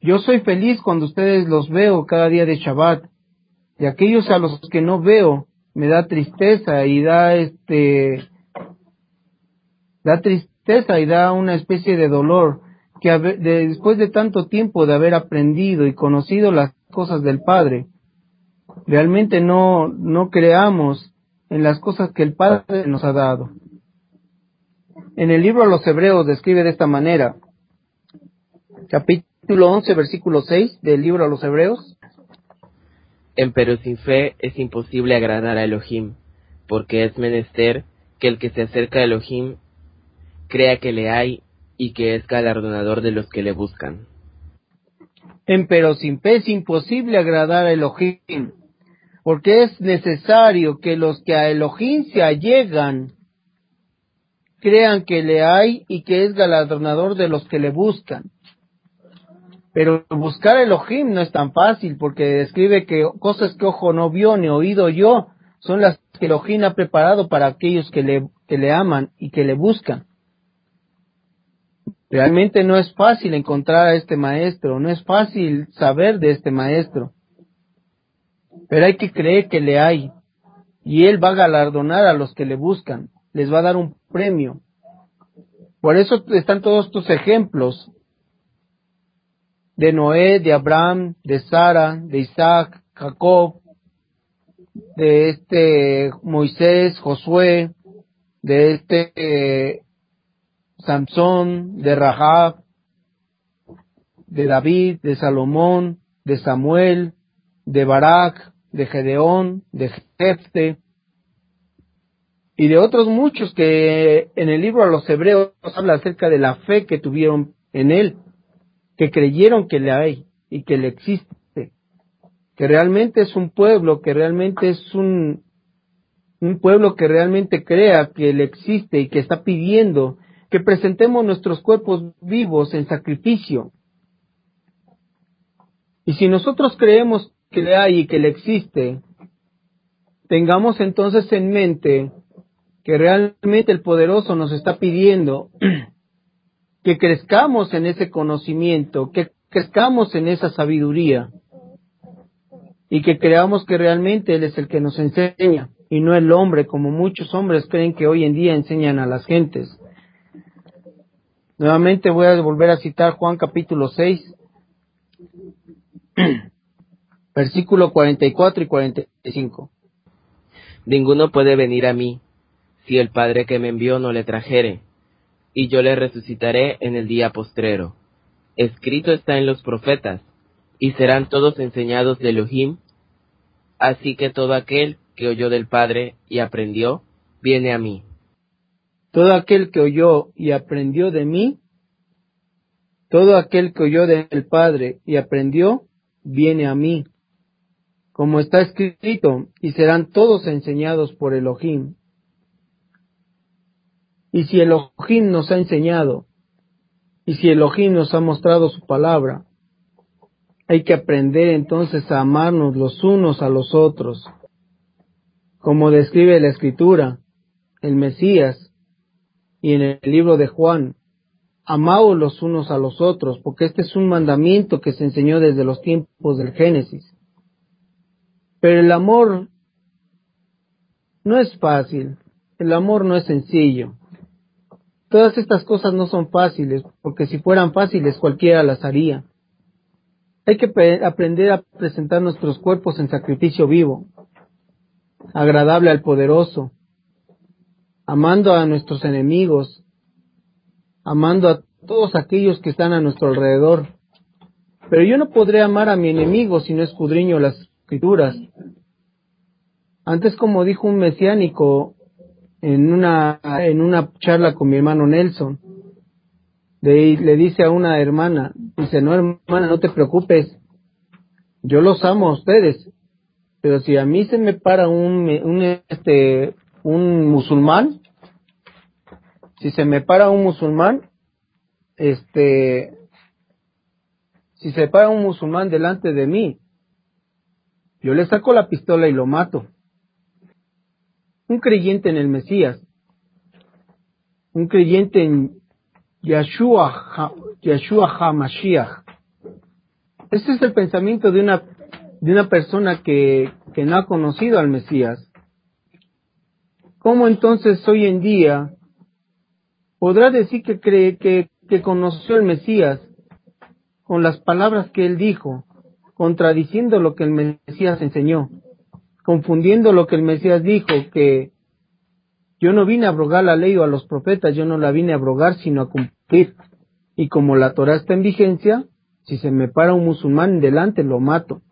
Yo soy feliz cuando ustedes los veo cada día de Shabbat, y aquellos a los que no veo, me da tristeza y da este da tristeza y da una especie de dolor que después de tanto tiempo de haber aprendido y conocido las cosas del Padre, realmente no, no creamos en las cosas que el Padre nos ha dado. En el libro a los Hebreos describe de esta manera, capítulo 11, versículo 6 del libro a los Hebreos, Empero sin fe es imposible agradar a Elohim, porque es menester que el que se acerca a Elohim crea que le hay y que es galardonador de los que le buscan. Empero sin fe es imposible agradar a Elohim, porque es necesario que los que a Elohim se allegan crean que le hay y que es galardonador de los que le buscan. Pero buscar Elohim no es tan fácil porque describe que cosas que ojo no vio ni oído yo son las que Elohim ha preparado para aquellos que le, que le aman y que le buscan. Realmente no es fácil encontrar a este maestro, no es fácil saber de este maestro. Pero hay que creer que le hay y él va a galardonar a los que le buscan, les va a dar un premio. Por eso están todos estos ejemplos de Noé, de Abraham, de Sara, de Isaac, Jacob, de este Moisés, Josué, de este eh, Samson, de Rahab, de David, de Salomón, de Samuel, de Barak, de Gedeón, de Jefte, y de otros muchos que en el libro a los hebreos habla acerca de la fe que tuvieron en él, que creyeron que le hay y que le existe, que realmente es un pueblo, que realmente es un, un pueblo que realmente crea que le existe y que está pidiendo que presentemos nuestros cuerpos vivos en sacrificio. Y si nosotros creemos que le hay y que le existe, tengamos entonces en mente que realmente el poderoso nos está pidiendo que crezcamos en ese conocimiento, que crezcamos en esa sabiduría y que creamos que realmente Él es el que nos enseña y no el hombre, como muchos hombres creen que hoy en día enseñan a las gentes. Nuevamente voy a volver a citar Juan capítulo 6, versículo 44 y 45. Ninguno puede venir a mí si el Padre que me envió no le trajere, y yo le resucitaré en el día postrero. Escrito está en los profetas, y serán todos enseñados de Elohim, así que todo aquel que oyó del Padre y aprendió, viene a mí. Todo aquel que oyó y aprendió de mí, todo aquel que oyó del Padre y aprendió, viene a mí. Como está escrito, y serán todos enseñados por Elohim. Y si Elohim nos ha enseñado, y si Elohim nos ha mostrado su palabra, hay que aprender entonces a amarnos los unos a los otros. Como describe la escritura, el Mesías, y en el libro de Juan, amaos los unos a los otros, porque este es un mandamiento que se enseñó desde los tiempos del Génesis. Pero el amor no es fácil, el amor no es sencillo. Todas estas cosas no son fáciles, porque si fueran fáciles cualquiera las haría. Hay que aprender a presentar nuestros cuerpos en sacrificio vivo, agradable al poderoso, amando a nuestros enemigos, amando a todos aquellos que están a nuestro alrededor. Pero yo no podré amar a mi enemigo si no escudriño las escrituras. Antes, como dijo un mesiánico en una, en una charla con mi hermano Nelson, le dice a una hermana, dice, no hermana, no te preocupes, yo los amo a ustedes, pero si a mí se me para un, un, este, un musulmán, si se me para un musulmán, este, si se para un musulmán delante de mí, yo le saco la pistola y lo mato. Un creyente en el Mesías, un creyente en Yeshua, HaMashiach. Ese es el pensamiento de una, de una persona que, que no ha conocido al Mesías. ¿Cómo entonces hoy en día podrá decir que cree que, que conoció al Mesías con las palabras que él dijo, contradiciendo lo que el Mesías enseñó, confundiendo lo que el Mesías dijo, que yo no vine a abrogar la ley o a los profetas, yo no la vine a abrogar, sino a cumplir. Y como la Torah está en vigencia, si se me para un musulmán delante, lo mato.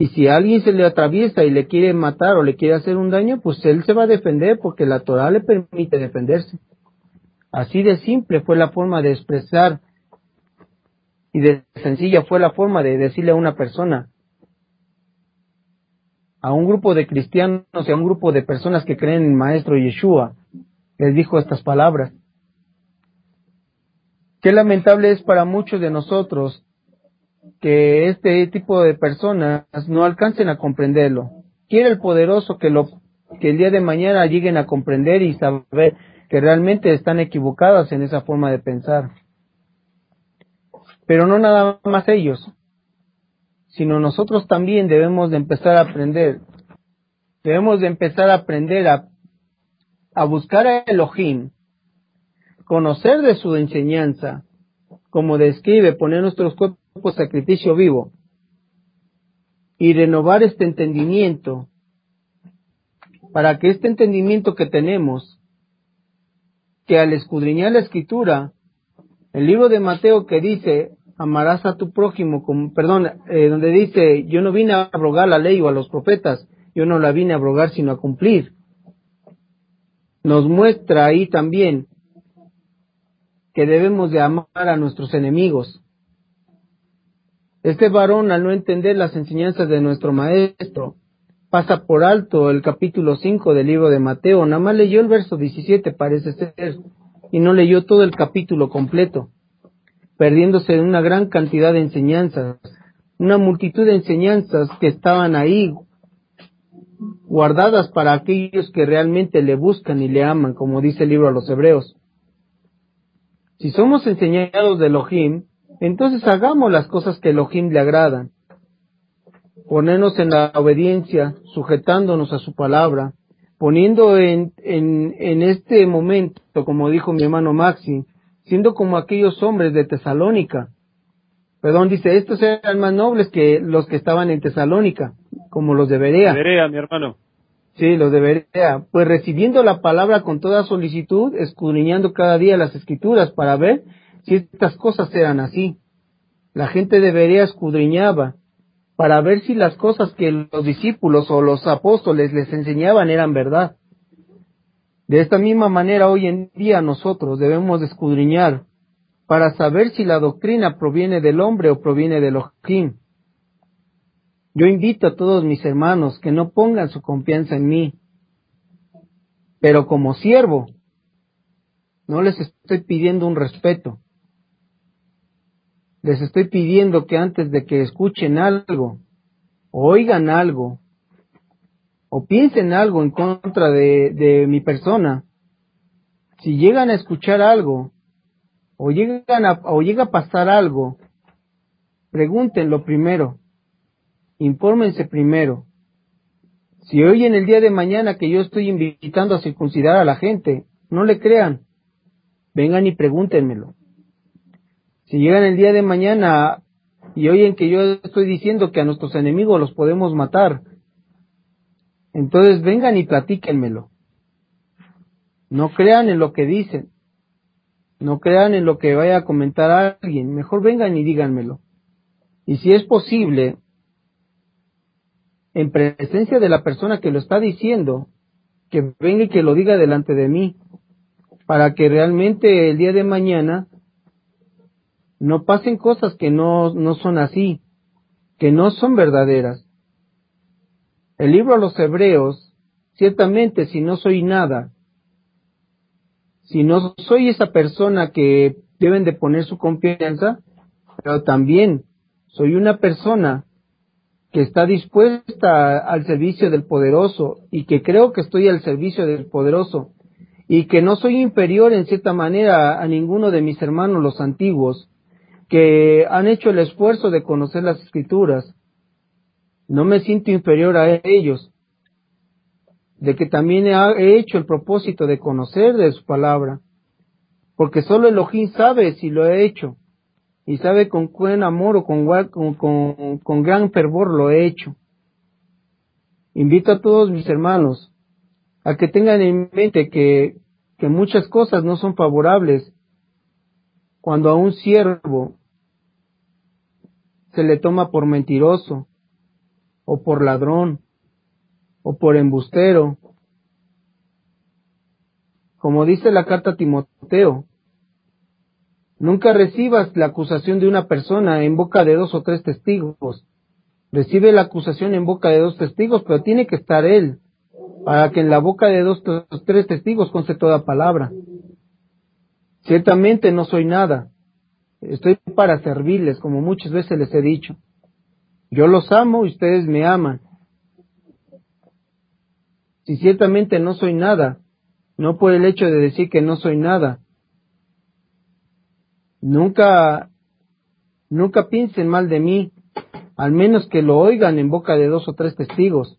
Y si alguien se le atraviesa y le quiere matar o le quiere hacer un daño, pues él se va a defender porque la Torah le permite defenderse. Así de simple fue la forma de expresar y de sencilla fue la forma de decirle a una persona, a un grupo de cristianos y a un grupo de personas que creen en el Maestro Yeshua, les dijo estas palabras. Qué lamentable es para muchos de nosotros que este tipo de personas no alcancen a comprenderlo. Quiere el poderoso que lo que el día de mañana lleguen a comprender y saber que realmente están equivocadas en esa forma de pensar. Pero no nada más ellos, sino nosotros también debemos de empezar a aprender. Debemos de empezar a aprender a, a buscar a Elohim, conocer de su enseñanza, como describe, poner nuestros cuerpos sacrificio vivo y renovar este entendimiento para que este entendimiento que tenemos que al escudriñar la escritura, el libro de Mateo que dice, amarás a tu prójimo, como, perdón, eh, donde dice, yo no vine a abrogar la ley o a los profetas, yo no la vine a abrogar sino a cumplir. nos muestra ahí también que debemos de amar a nuestros enemigos. Este varón, al no entender las enseñanzas de nuestro maestro, pasa por alto el capítulo 5 del libro de Mateo, nada más leyó el verso 17, parece ser, y no leyó todo el capítulo completo, perdiéndose una gran cantidad de enseñanzas, una multitud de enseñanzas que estaban ahí guardadas para aquellos que realmente le buscan y le aman, como dice el libro a los hebreos. Si somos enseñados de Elohim, entonces hagamos las cosas que Elohim le agradan. Ponernos en la obediencia, sujetándonos a su palabra, poniendo en, en, en este momento, como dijo mi hermano Maxi, siendo como aquellos hombres de Tesalónica. Perdón, dice, estos eran más nobles que los que estaban en Tesalónica, como los de Berea. Berea, mi hermano. Sí, los de Berea. Pues recibiendo la palabra con toda solicitud, escudriñando cada día las escrituras para ver si estas cosas eran así. La gente de Berea escudriñaba para ver si las cosas que los discípulos o los apóstoles les enseñaban eran verdad. De esta misma manera hoy en día nosotros debemos escudriñar para saber si la doctrina proviene del hombre o proviene del Elohim. Yo invito a todos mis hermanos que no pongan su confianza en mí, pero como siervo, no les estoy pidiendo un respeto. Les estoy pidiendo que antes de que escuchen algo, oigan algo, o piensen algo en contra de, mi persona, si llegan a escuchar algo, o, llegan a, o llega a pasar algo, pregúntenlo primero infórmense primero. Si oyen el día de mañana que yo estoy invitando a circuncidar a la gente, no le crean. Vengan y pregúntenmelo. Si llegan el día de mañana y oyen que yo estoy diciendo que a nuestros enemigos los podemos matar, entonces vengan y platíquenmelo. No crean en lo que dicen. No crean en lo que vaya a comentar alguien. Mejor vengan y díganmelo. Y si es posible, en presencia de la persona que lo está diciendo, que venga y que lo diga delante de mí, para que realmente el día de mañana no pasen cosas que no, no son así, que no son verdaderas. El libro a los hebreos, ciertamente si no soy nada, si no soy esa persona que deben de poner su confianza, pero también soy una persona que está dispuesta al servicio del poderoso y que creo que estoy al servicio del poderoso y que no soy inferior en cierta manera a ninguno de mis hermanos los antiguos que han hecho el esfuerzo de conocer las escrituras. No me siento inferior a ellos, de que también he hecho el propósito de conocer de su palabra, porque solo Elohim sabe si lo he hecho. Y sabe con buen amor o con, con, gran fervor lo he hecho. Invito a todos mis hermanos a que tengan en mente que muchas cosas no son favorables cuando a un siervo se le toma por mentiroso, o por ladrón, o por embustero. Como dice la carta a Timoteo, Nunca recibas la acusación de una persona en boca de dos o tres testigos. Recibe la acusación en boca de dos testigos, pero tiene que estar él, para que en la boca de dos o tres testigos conste toda palabra. Ciertamente no soy nada. Estoy para servirles, como muchas veces les he dicho. Yo los amo y ustedes me aman. Si ciertamente no soy nada, no por el hecho de decir que no soy nada, Nunca, nunca piensen mal de mí, al menos que lo oigan en boca de dos o tres testigos.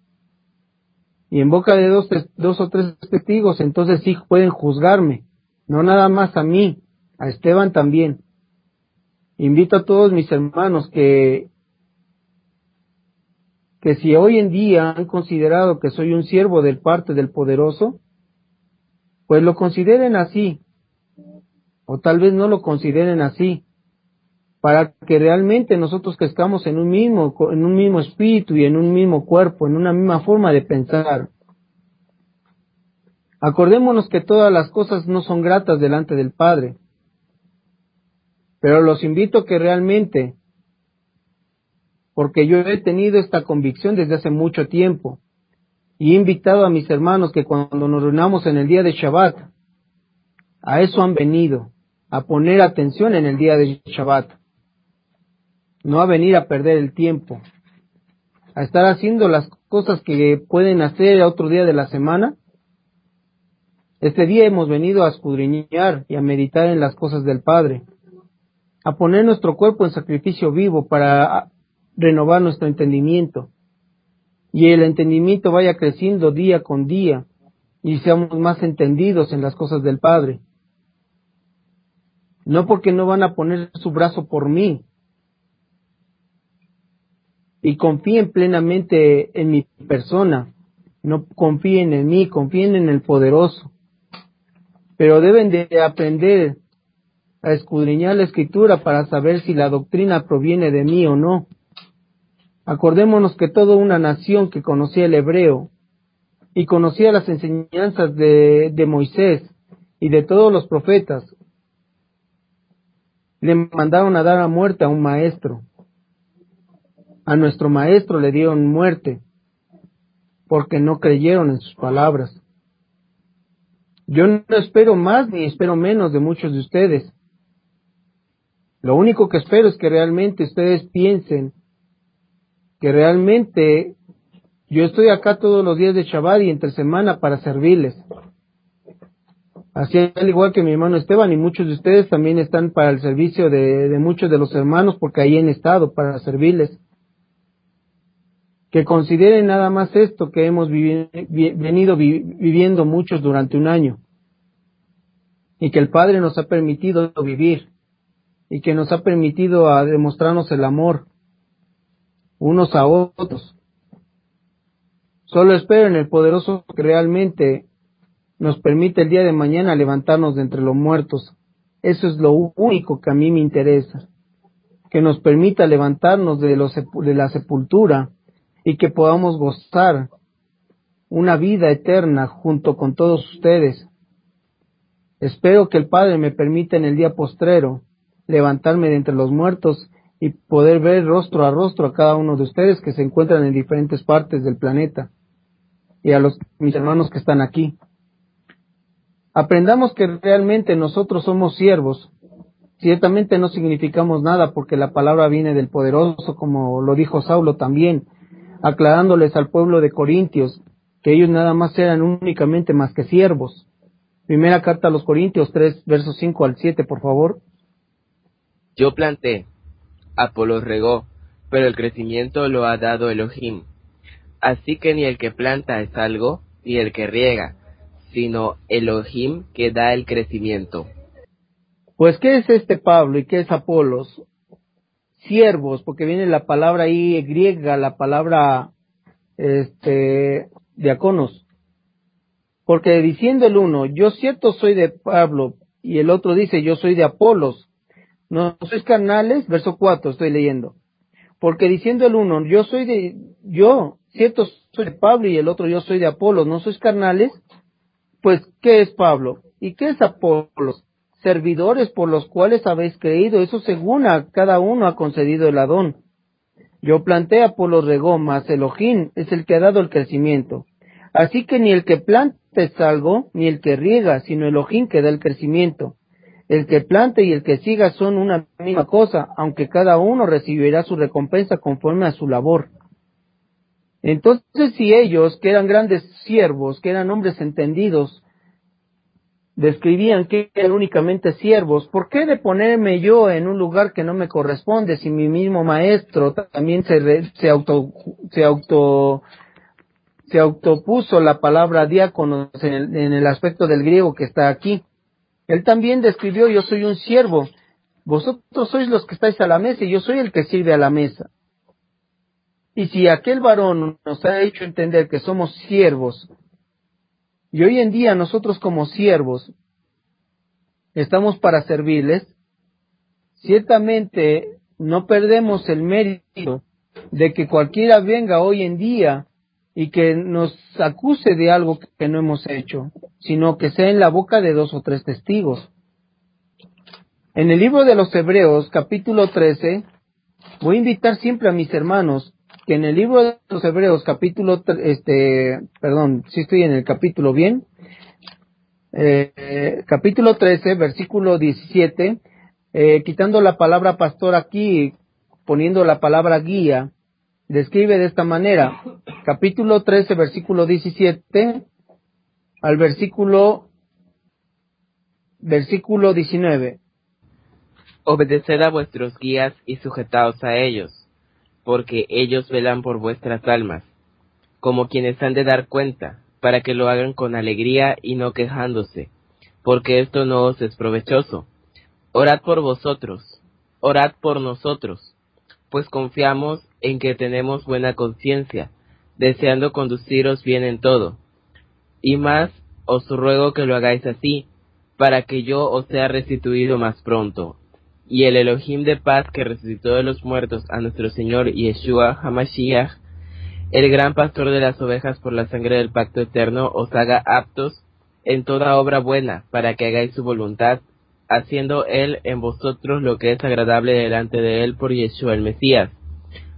Y en boca de dos, dos o tres testigos, entonces sí pueden juzgarme, no nada más a mí, a Esteban también. Invito a todos mis hermanos que, que si hoy en día han considerado que soy un siervo del parte del poderoso, pues lo consideren así, o tal vez no lo consideren así, para que realmente nosotros crezcamos en un mismo, en un mismo espíritu y en un mismo cuerpo, en una misma forma de pensar. Acordémonos que todas las cosas no son gratas delante del Padre, pero los invito a que realmente, porque yo he tenido esta convicción desde hace mucho tiempo, y he invitado a mis hermanos que cuando nos reunamos en el día de Shabbat, a eso han venido, a poner atención en el día de Shabbat, no a venir a perder el tiempo, a estar haciendo las cosas que pueden hacer otro día de la semana. Este día hemos venido a escudriñar y a meditar en las cosas del Padre, a poner nuestro cuerpo en sacrificio vivo para renovar nuestro entendimiento, y el entendimiento vaya creciendo día con día y seamos más entendidos en las cosas del Padre. No porque no van a poner su brazo por mí y confíen plenamente en mi persona, no confíen en mí, confíen en el poderoso, pero deben de aprender a escudriñar la escritura para saber si la doctrina proviene de mí o no. Acordémonos que toda una nación que conocía el hebreo y conocía las enseñanzas de, de Moisés y de todos los profetas, le mandaron a dar a muerte a un maestro. A nuestro maestro le dieron muerte porque no creyeron en sus palabras. Yo no espero más ni espero menos de muchos de ustedes. Lo único que espero es que realmente ustedes piensen que realmente yo estoy acá todos los días de Shabbat y entre semana para servirles. Así al igual que mi hermano Esteban y muchos de ustedes también están para el servicio de, muchos de los hermanos porque ahí han estado para servirles. Que consideren nada más esto que hemos venido viviendo muchos durante un año y que el Padre nos ha permitido vivir y que nos ha permitido a demostrarnos el amor unos a otros. Solo espero en el poderoso que realmente nos permite el día de mañana levantarnos de entre los muertos. Eso es lo único que a mí me interesa. Que nos permita levantarnos de, los, de la sepultura y que podamos gozar una vida eterna junto con todos ustedes. Espero que el Padre me permita en el día postrero levantarme de entre los muertos y poder ver rostro a rostro a cada uno de ustedes que se encuentran en diferentes partes del planeta y a los mis hermanos que están aquí. Aprendamos que realmente nosotros somos siervos. Ciertamente no significamos nada porque la palabra viene del poderoso, como lo dijo Saulo también, aclarándoles al pueblo de Corintios que ellos nada más eran únicamente más que siervos. Primera carta a los Corintios 3, versos 5 al 7, por favor. Yo planté, Apolo regó, pero el crecimiento lo ha dado Elohim. Así que ni el que planta es algo, ni el que riega, sino Elohim que da el crecimiento. Pues, ¿qué es este Pablo y qué es Apolos? Siervos, porque viene la palabra ahí griega, la palabra este diaconos. Porque diciendo el uno, yo cierto soy de Pablo, y el otro dice, yo soy de Apolos, no sois carnales, verso 4 estoy leyendo. Porque diciendo el uno, yo soy de, yo, cierto soy de Pablo y el otro yo soy de Apolo, ¿no sois carnales? Pues, ¿qué es Pablo? ¿Y qué es Apolo? Servidores por los cuales habéis creído, eso según a cada uno ha concedido el Adón. Yo planté Apolo regó, mas Elohim es el que ha dado el crecimiento. Así que ni el que planta es algo, ni el que riega, sino Elohim que da el crecimiento. El que plante y el que siga son una misma cosa, aunque cada uno recibirá su recompensa conforme a su labor. Entonces, si ellos, que eran grandes siervos, que eran hombres entendidos, describían que eran únicamente siervos, ¿por qué de ponerme yo en un lugar que no me corresponde si mi mismo maestro también se, se auto, se auto, se autopuso la palabra diácono en el, en el aspecto del griego que está aquí? Él también describió, yo soy un siervo, vosotros sois los que estáis a la mesa y yo soy el que sirve a la mesa. Y si aquel varón nos ha hecho entender que somos siervos, y hoy en día nosotros como siervos estamos para servirles, ciertamente no perdemos el mérito de que cualquiera venga hoy en día y que nos acuse de algo que no hemos hecho, sino que sea en la boca de dos o tres testigos. En el libro de los Hebreos, capítulo 13, voy a invitar siempre a mis hermanos que en el libro de los Hebreos, capítulo, este, perdón, si estoy en el capítulo bien, eh, capítulo 13, versículo 17, eh, quitando la palabra pastor aquí, poniendo la palabra guía, describe de esta manera, capítulo 13, versículo 17 al versículo, versículo 19. Obedeced a vuestros guías y sujetaos a ellos, porque ellos velan por vuestras almas, como quienes han de dar cuenta, para que lo hagan con alegría y no quejándose, porque esto no os es provechoso. Orad por vosotros, orad por nosotros, pues confiamos en que tenemos buena conciencia, deseando conduciros bien en todo. Y más os ruego que lo hagáis así, para que yo os sea restituido más pronto. Y el Elohim de paz que resucitó de los muertos a nuestro Señor Yeshua Hamashiach, el gran pastor de las ovejas por la sangre del pacto eterno, os haga aptos en toda obra buena, para que hagáis su voluntad, haciendo Él en vosotros lo que es agradable delante de Él por Yeshua el Mesías,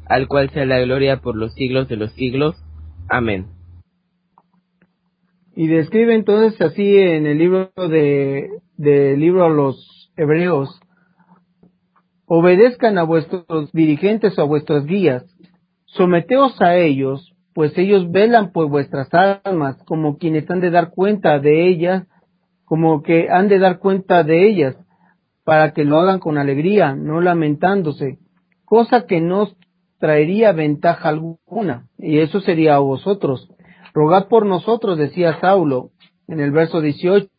al cual sea la gloria por los siglos de los siglos. Amén. Y describe entonces así en el libro de, libro a los Hebreos, obedezcan a vuestros dirigentes o a vuestros guías, someteos a ellos, pues ellos velan por vuestras almas, como quienes han de dar cuenta de ellas, como que han de dar cuenta de ellas, para que lo hagan con alegría, no lamentándose, cosa que no traería ventaja alguna, y eso sería a vosotros. Rogad por nosotros, decía Saulo en el verso 18,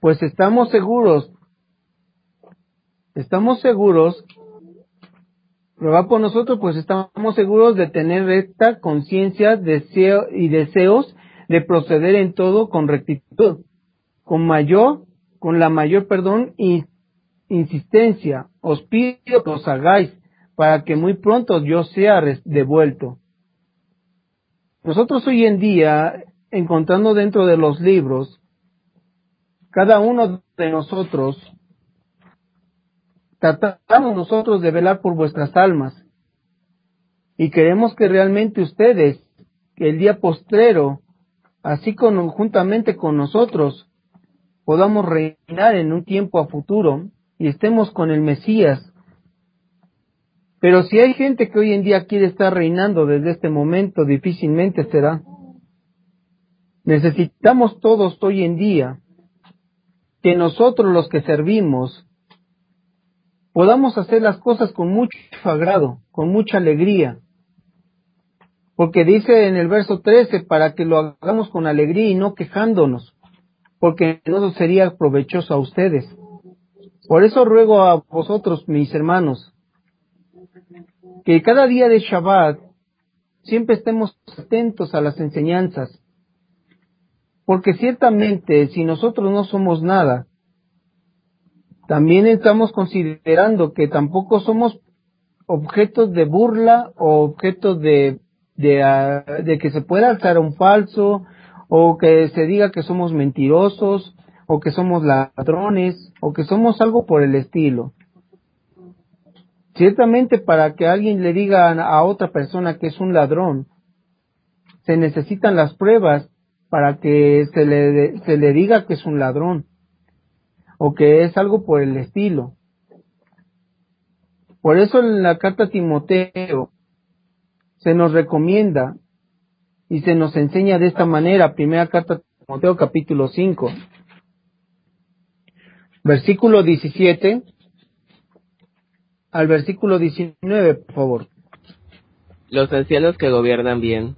pues estamos seguros, estamos seguros, rogad por nosotros, pues estamos seguros de tener esta conciencia deseo y deseos de proceder en todo con rectitud, con mayor, con la mayor perdón y insistencia. Os pido que os hagáis para que muy pronto yo sea devuelto. Nosotros hoy en día, encontrando dentro de los libros, cada uno de nosotros, tratamos nosotros de velar por vuestras almas y queremos que realmente ustedes, que el día postrero, así conjuntamente con nosotros, podamos reinar en un tiempo a futuro y estemos con el Mesías pero si hay gente que hoy en día quiere estar reinando desde este momento, difícilmente será. Necesitamos todos hoy en día que nosotros los que servimos podamos hacer las cosas con mucho agrado, con mucha alegría. Porque dice en el verso 13, para que lo hagamos con alegría y no quejándonos, porque eso sería provechoso a ustedes. Por eso ruego a vosotros, mis hermanos, que cada día de Shabbat siempre estemos atentos a las enseñanzas, porque ciertamente si nosotros no somos nada, también estamos considerando que tampoco somos objetos de burla o objetos de, de, ah, de que se pueda alzar un falso o que se diga que somos mentirosos o que somos ladrones o que somos algo por el estilo. Ciertamente para que alguien le diga a otra persona que es un ladrón, se necesitan las pruebas para que se le, se le diga que es un ladrón o que es algo por el estilo. Por eso en la carta Timoteo se nos recomienda y se nos enseña de esta manera, primera carta a Timoteo capítulo 5, versículo 17 al versículo 19, por favor. Los ancianos que gobiernan bien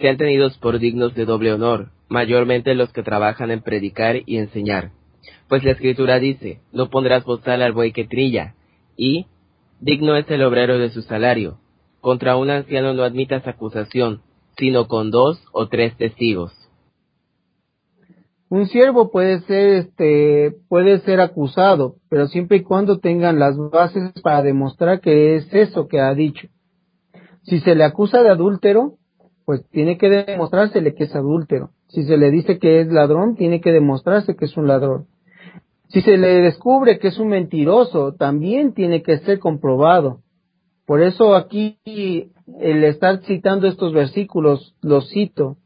sean tenidos por dignos de doble honor, mayormente los que trabajan en predicar y enseñar. Pues la escritura dice, no pondrás bozal al buey que trilla, y digno es el obrero de su salario. Contra un anciano no admitas acusación, sino con dos o tres testigos. Un siervo puede ser, este, puede ser acusado, pero siempre y cuando tengan las bases para demostrar que es eso que ha dicho. Si se le acusa de adúltero, pues tiene que demostrársele que es adúltero. Si se le dice que es ladrón, tiene que demostrarse que es un ladrón. Si se le descubre que es un mentiroso, también tiene que ser comprobado. Por eso aquí el estar citando estos versículos los cito,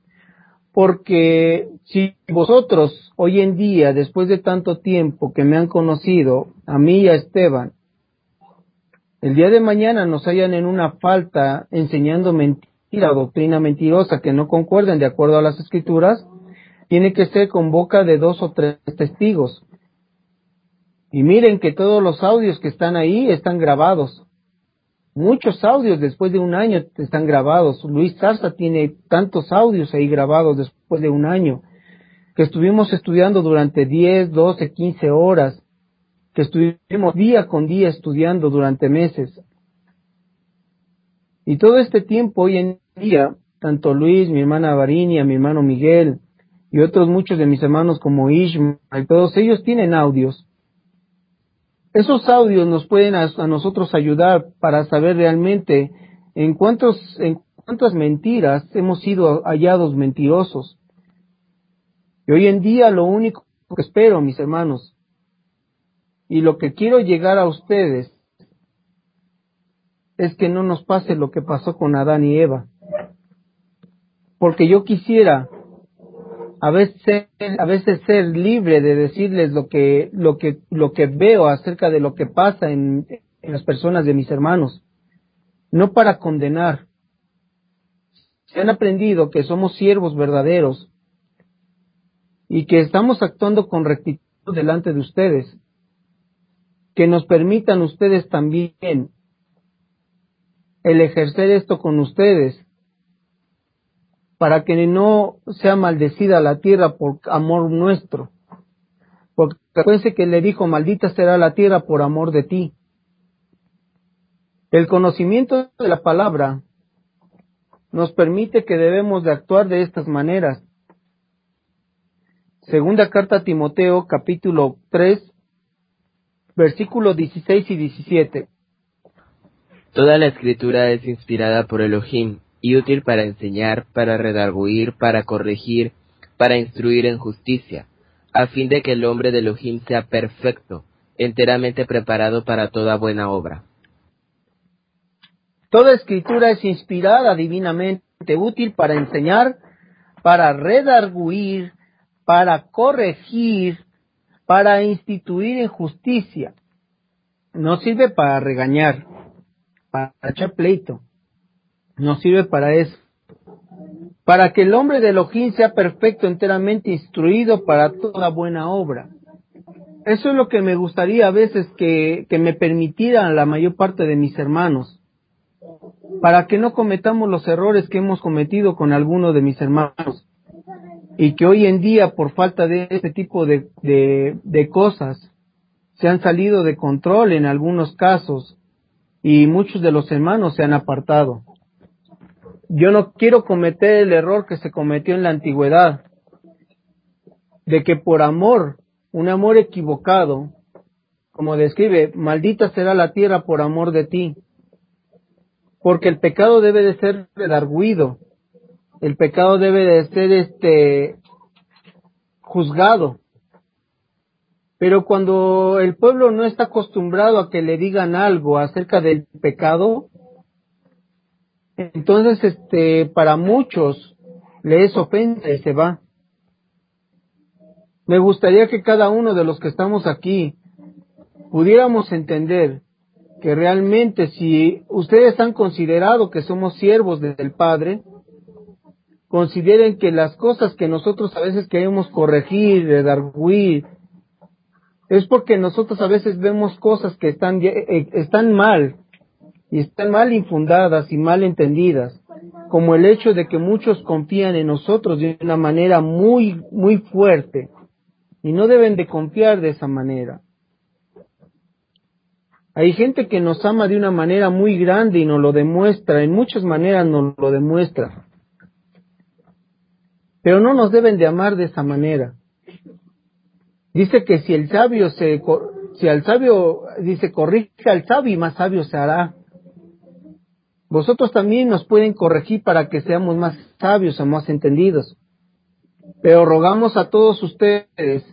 porque si vosotros hoy en día, después de tanto tiempo que me han conocido, a mí y a Esteban, el día de mañana nos hallan en una falta enseñando mentira, doctrina mentirosa que no concuerden de acuerdo a las escrituras, tiene que ser con boca de dos o tres testigos. Y miren que todos los audios que están ahí están grabados. Muchos audios después de un año están grabados. Luis Zarza tiene tantos audios ahí grabados después de un año que estuvimos estudiando durante 10, 12, 15 horas, que estuvimos día con día estudiando durante meses. Y todo este tiempo hoy en día, tanto Luis, mi hermana Varinia, mi hermano Miguel y otros muchos de mis hermanos como Ishmael, todos ellos tienen audios esos audios nos pueden a, nosotros ayudar para saber realmente en, cuántos, en cuántas mentiras hemos sido hallados mentirosos. Y hoy en día lo único que espero, mis hermanos, y lo que quiero llegar a ustedes, es que no nos pase lo que pasó con Adán y Eva. Porque yo quisiera a veces, a veces ser libre de decirles lo que, lo que, lo que veo acerca de lo que pasa en, en las personas de mis hermanos, no para condenar. Se han aprendido que somos siervos verdaderos y que estamos actuando con rectitud delante de ustedes, que nos permitan ustedes también el ejercer esto con ustedes para que no sea maldecida la tierra por amor nuestro. Porque acuérdense que le dijo, maldita será la tierra por amor de ti. El conocimiento de la palabra nos permite que debemos de actuar de estas maneras. Segunda carta a Timoteo, capítulo 3, versículos 16 y 17. Toda la escritura es inspirada por Elohim y útil para enseñar, para redarguir, para corregir, para instruir en justicia, a fin de que el hombre de Elohim sea perfecto, enteramente preparado para toda buena obra. Toda escritura es inspirada divinamente, útil para enseñar, para redarguir, para corregir, para instituir en justicia. No sirve para regañar, para echar pleito, nos sirve para eso. Para que el hombre de Elohim sea perfecto, enteramente instruido para toda buena obra. Eso es lo que me gustaría a veces que, que me permitieran la mayor parte de mis hermanos. Para que no cometamos los errores que hemos cometido con alguno de mis hermanos. Y que hoy en día, por falta de este tipo de, de, de cosas, se han salido de control en algunos casos y muchos de los hermanos se han apartado yo no quiero cometer el error que se cometió en la antigüedad, de que por amor, un amor equivocado, como describe, maldita será la tierra por amor de ti, porque el pecado debe de ser redarguido, el pecado debe de ser este juzgado. Pero cuando el pueblo no está acostumbrado a que le digan algo acerca del pecado, entonces, este, para muchos le es ofensa y se va. Me gustaría que cada uno de los que estamos aquí pudiéramos entender que realmente si ustedes han considerado que somos siervos del Padre, consideren que las cosas que nosotros a veces queremos corregir, redarguir, es porque nosotros a veces vemos cosas que están, eh, están mal y están mal infundadas y mal entendidas, como el hecho de que muchos confían en nosotros de una manera muy, muy fuerte, y no deben de confiar de esa manera. Hay gente que nos ama de una manera muy grande y nos lo demuestra, en muchas maneras nos lo demuestra. Pero no nos deben de amar de esa manera. Dice que si el sabio se, si al sabio, dice, corrige al sabio y más sabio se hará. Vosotros también nos pueden corregir para que seamos más sabios o más entendidos. Pero rogamos a todos ustedes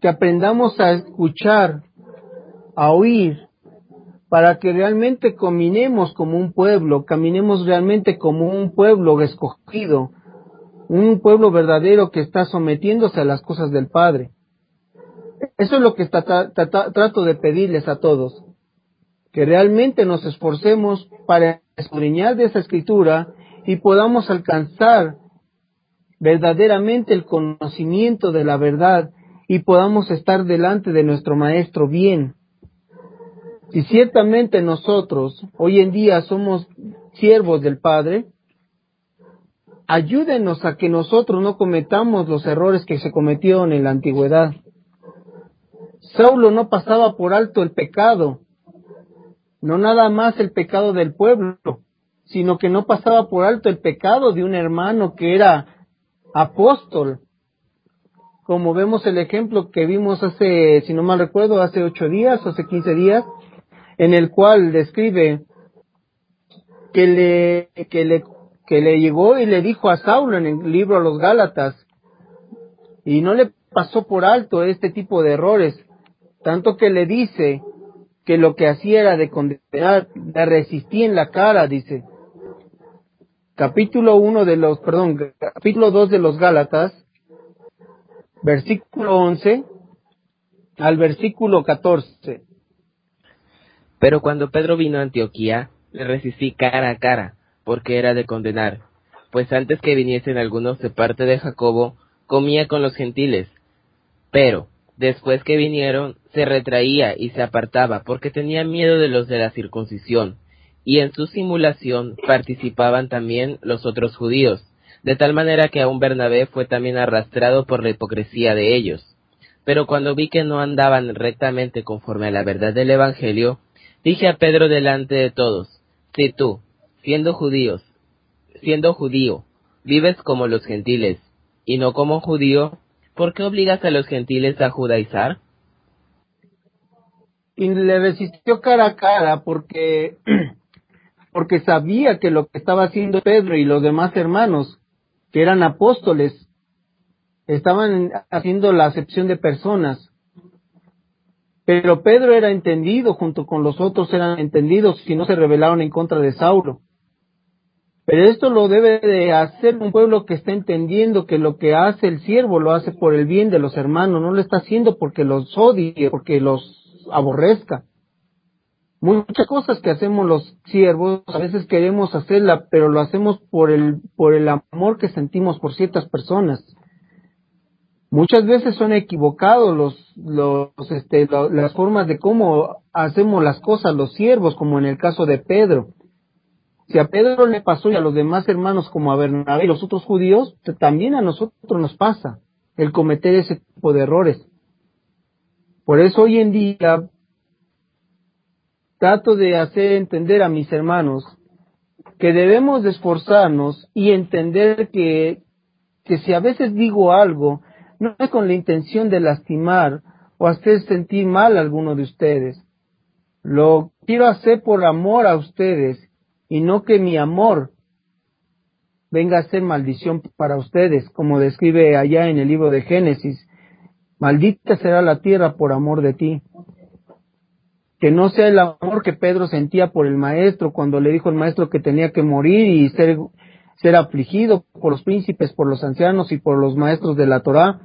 que aprendamos a escuchar, a oír, para que realmente caminemos como un pueblo, caminemos realmente como un pueblo escogido, un pueblo verdadero que está sometiéndose a las cosas del Padre. Eso es lo que trato de pedirles a todos, que realmente nos esforcemos para escudriñar de esa escritura y podamos alcanzar verdaderamente el conocimiento de la verdad y podamos estar delante de nuestro Maestro bien. Si ciertamente nosotros hoy en día somos siervos del Padre, ayúdenos a que nosotros no cometamos los errores que se cometieron en la antigüedad. Saulo no pasaba por alto el pecado, no nada más el pecado del pueblo, sino que no pasaba por alto el pecado de un hermano que era apóstol, como vemos el ejemplo que vimos hace, si no mal recuerdo, hace ocho días, hace quince días, en el cual describe que le, que le, que le llegó y le dijo a Saulo en el libro a los Gálatas, y no le pasó por alto este tipo de errores, tanto que le dice que lo que hacía era de condenar, de resistir en la cara, dice. Capítulo uno de los, perdón, capítulo dos de los Gálatas, versículo 11 al versículo 14. Pero cuando Pedro vino a Antioquía, le resistí cara a cara, porque era de condenar, pues antes que viniesen algunos de parte de Jacobo, comía con los gentiles. Pero, después que vinieron, se retraía y se apartaba, porque tenía miedo de los de la circuncisión, y en su simulación participaban también los otros judíos, de tal manera que aún Bernabé fue también arrastrado por la hipocresía de ellos. Pero cuando vi que no andaban rectamente conforme a la verdad del Evangelio, dije a Pedro delante de todos, si tú, siendo judíos, siendo judío, vives como los gentiles, y no como judío, ¿por qué obligas a los gentiles a judaizar? Y le resistió cara a cara porque, porque sabía que lo que estaba haciendo Pedro y los demás hermanos que eran apóstoles, estaban haciendo la acepción de personas. Pero Pedro era entendido, junto con los otros eran entendidos si no se rebelaron en contra de Saulo. Pero esto lo debe de hacer un pueblo que está entendiendo que lo que hace el siervo lo hace por el bien de los hermanos, no lo está haciendo porque los odie, porque los aborrezca. Muchas cosas que hacemos los siervos, a veces queremos hacerla, pero lo hacemos por el, por el amor que sentimos por ciertas personas. Muchas veces son equivocados los, los, este, las formas de cómo hacemos las cosas los siervos, como en el caso de Pedro. Si a Pedro le pasó y a los demás hermanos como a Bernabé y los otros judíos, también a nosotros nos pasa el cometer ese tipo de errores. Por eso hoy en día trato de hacer entender a mis hermanos que debemos de esforzarnos y entender que, que si a veces digo algo, no es con la intención de lastimar o hacer sentir mal a alguno de ustedes. Lo quiero hacer por amor a ustedes y no que mi amor venga a ser maldición para ustedes, como describe allá en el libro de Génesis. Maldita será la tierra por amor de ti que no sea el amor que Pedro sentía por el maestro cuando le dijo el maestro que tenía que morir y ser, ser afligido por los príncipes, por los ancianos y por los maestros de la Torá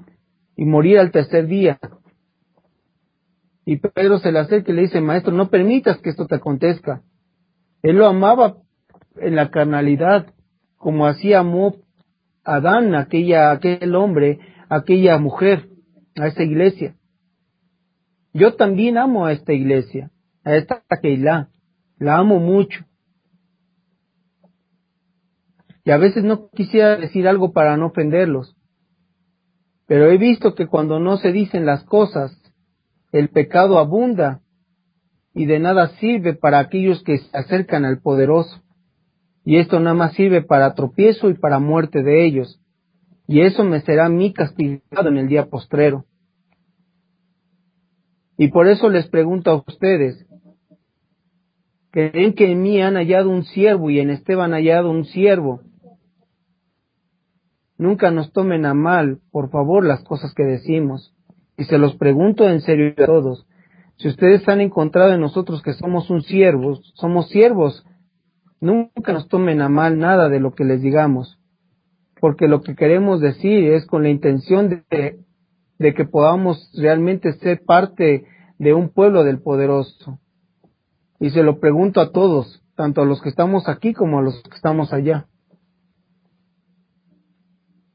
y morir al tercer día. Y Pedro se le acerca y le dice, maestro, no permitas que esto te acontezca. Él lo amaba en la carnalidad, como así amó Adán, aquella, aquel hombre, aquella mujer, a esa iglesia. Yo también amo a esta iglesia, a esta Keilah, la amo mucho. Y a veces no quisiera decir algo para no ofenderlos, pero he visto que cuando no se dicen las cosas, el pecado abunda y de nada sirve para aquellos que se acercan al poderoso. Y esto nada más sirve para tropiezo y para muerte de ellos. Y eso me será mi castigado en el día postrero. Y por eso les pregunto a ustedes, Creen que en mí han hallado un siervo y en Esteban hallado un siervo. Nunca nos tomen a mal, por favor, las cosas que decimos. Y se los pregunto en serio a todos. Si ustedes han encontrado en nosotros que somos un siervos, somos siervos, nunca nos tomen a mal nada de lo que les digamos. Porque lo que queremos decir es con la intención de, de que podamos realmente ser parte de un pueblo del poderoso. Y se lo pregunto a todos, tanto a los que estamos aquí como a los que estamos allá.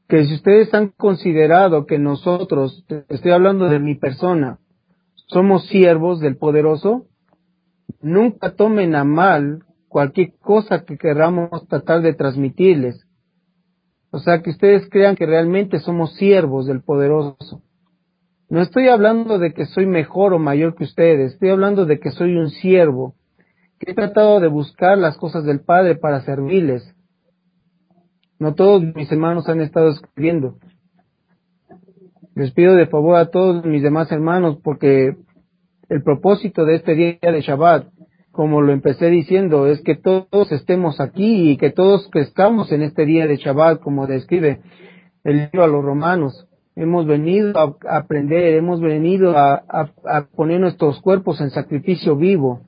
Que si ustedes han considerado que nosotros, estoy hablando de mi persona, somos siervos del poderoso, nunca tomen a mal cualquier cosa que queramos tratar de transmitirles. O sea, que ustedes crean que realmente somos siervos del poderoso. No estoy hablando de que soy mejor o mayor que ustedes, estoy hablando de que soy un siervo, que he tratado de buscar las cosas del Padre para servirles. No todos mis hermanos han estado escribiendo. Les pido de favor a todos mis demás hermanos porque el propósito de este día de Shabbat, como lo empecé diciendo, es que todos estemos aquí y que todos crezcamos en este día de Shabbat, como describe el libro a los romanos. Hemos venido a, aprender, hemos venido a, poner nuestros cuerpos en sacrificio vivo.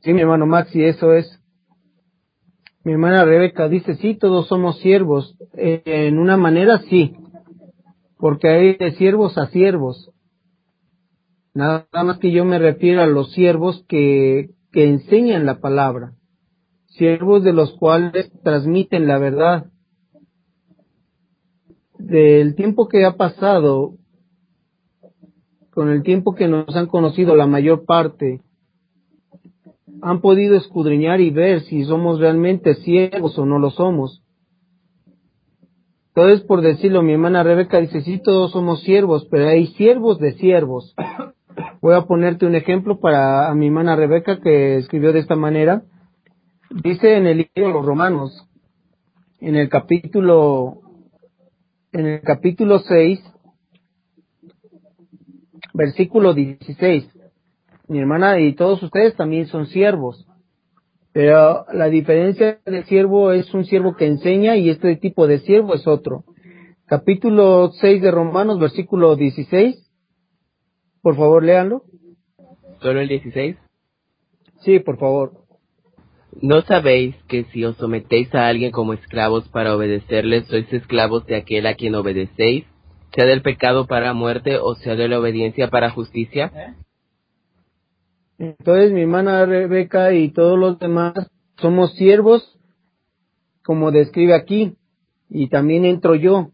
Sí, mi hermano Maxi, eso es. Mi hermana Rebeca dice, sí, todos somos siervos. Eh, en una manera, sí. Porque hay de siervos a siervos. Nada más que yo me refiero a los siervos que, que enseñan la palabra. Siervos de los cuales transmiten la verdad del tiempo que ha pasado, con el tiempo que nos han conocido la mayor parte, han podido escudriñar y ver si somos realmente siervos o no lo somos. Entonces, por decirlo, mi hermana Rebeca dice, sí, todos somos siervos, pero hay siervos de siervos. Voy a ponerte un ejemplo para a mi hermana Rebeca que escribió de esta manera. Dice en el libro de los Romanos, en el capítulo en el capítulo 6, versículo 16. Mi hermana y todos ustedes también son siervos. Pero la diferencia del siervo es un siervo que enseña y este tipo de siervo es otro. Capítulo 6 de Romanos, versículo 16. Por favor, léanlo. ¿Solo el 16? Sí, por favor. ¿No sabéis que si os sometéis a alguien como esclavos para obedecerles, sois esclavos de aquel a quien obedecéis, sea del pecado para muerte o sea de la obediencia para justicia? Entonces mi hermana Rebeca y todos los demás somos siervos, como describe aquí, y también entro yo,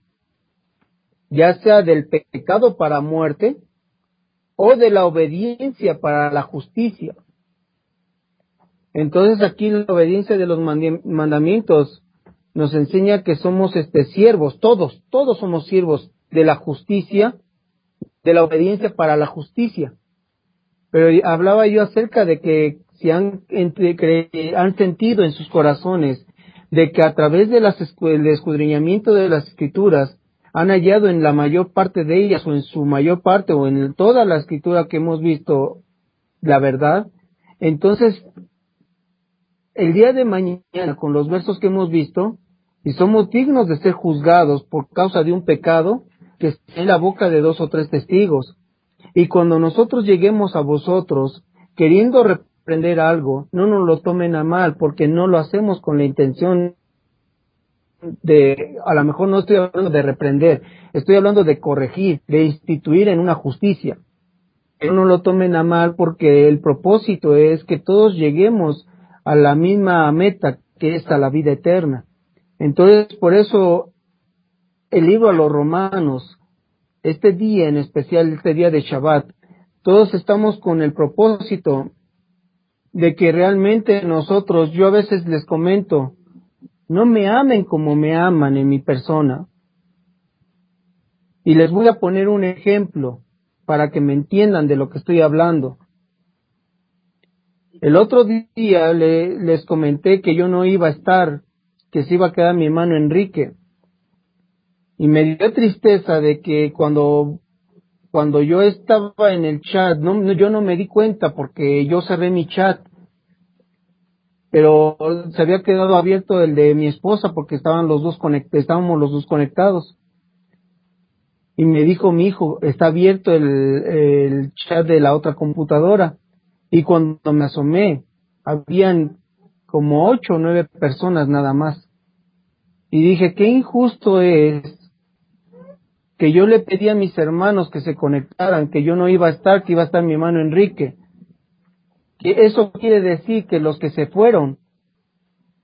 ya sea del pecado para muerte o de la obediencia para la justicia. Entonces aquí la obediencia de los mandamientos nos enseña que somos este siervos, todos, todos somos siervos de la justicia, de la obediencia para la justicia. Pero hablaba yo acerca de que si han, han sentido en sus corazones de que a través del escudriñamiento de las escrituras han hallado en la mayor parte de ellas o en su mayor parte o en toda la escritura que hemos visto la verdad, entonces el día de mañana, con los versos que hemos visto, y somos dignos de ser juzgados por causa de un pecado que está en la boca de dos o tres testigos. Y cuando nosotros lleguemos a vosotros queriendo reprender algo, no nos lo tomen a mal, porque no lo hacemos con la intención de, a lo mejor no estoy hablando de reprender, estoy hablando de corregir, de instituir en una justicia. No lo tomen a mal porque el propósito es que todos lleguemos a la misma meta que es a la vida eterna. Entonces, por eso el libro a los romanos, este día en especial, este día de Shabbat, todos estamos con el propósito de que realmente nosotros, yo a veces les comento, no me amen como me aman en mi persona. Y les voy a poner un ejemplo para que me entiendan de lo que estoy hablando. El otro día le, les comenté que yo no iba a estar, que se iba a quedar mi hermano Enrique. Y me dio tristeza de que cuando, cuando yo estaba en el chat, no, yo no me di cuenta porque yo cerré mi chat. pero se había quedado abierto el de mi esposa porque estaban los dos estábamos los dos conectados. Y me dijo mi hijo, está abierto el, el chat de la otra computadora. Y cuando me asomé, habían como ocho o nueve personas nada más. Y dije, qué injusto es que yo le pedí a mis hermanos que se conectaran, que yo no iba a estar, que iba a estar mi hermano Enrique. Que eso quiere decir que los que se fueron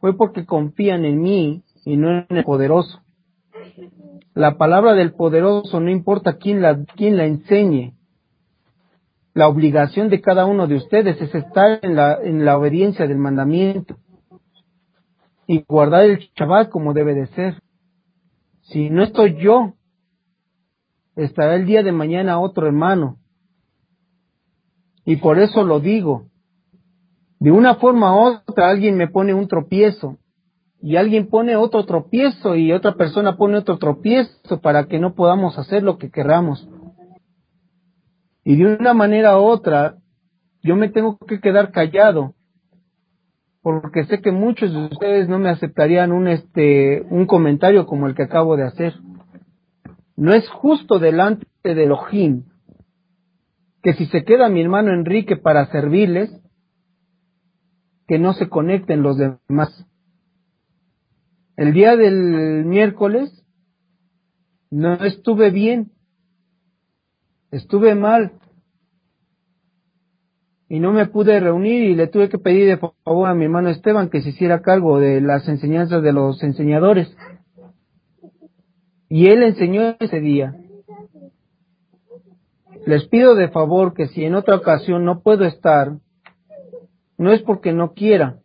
fue porque confían en mí y no en el poderoso. La palabra del poderoso no importa quién la, quién la enseñe. La obligación de cada uno de ustedes es estar en la, en la obediencia del mandamiento y guardar el Shabbat como debe de ser. Si no estoy yo, estará el día de mañana otro hermano. Y por eso lo digo. De una forma u otra alguien me pone un tropiezo y alguien pone otro tropiezo y otra persona pone otro tropiezo para que no podamos hacer lo que queramos. Y de una manera u otra yo me tengo que quedar callado porque sé que muchos de ustedes no me aceptarían un este un comentario como el que acabo de hacer. No es justo delante de Elohim que si se queda mi hermano Enrique para servirles, que no se conecten los demás. El día del miércoles no estuve bien, estuve mal, y no me pude reunir y le tuve que pedir de favor a mi hermano Esteban que se hiciera cargo de las enseñanzas de los enseñadores. Y él enseñó ese día. Les pido de favor que si en otra ocasión no puedo estar, no es porque no quiera,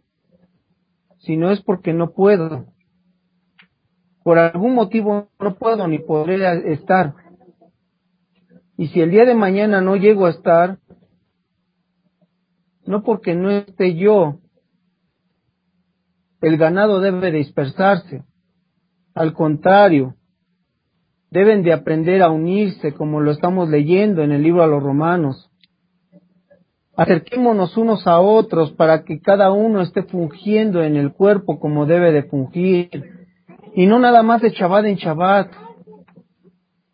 sino es porque no puedo. Por algún motivo no puedo ni podré estar. Y si el día de mañana no llego a estar, no porque no esté yo. El ganado debe dispersarse. Al contrario, deben de aprender a unirse como lo estamos leyendo en el libro a los romanos. Acerquémonos unos a otros para que cada uno esté fungiendo en el cuerpo como debe de fungir. Y no nada más de Shabbat en Shabbat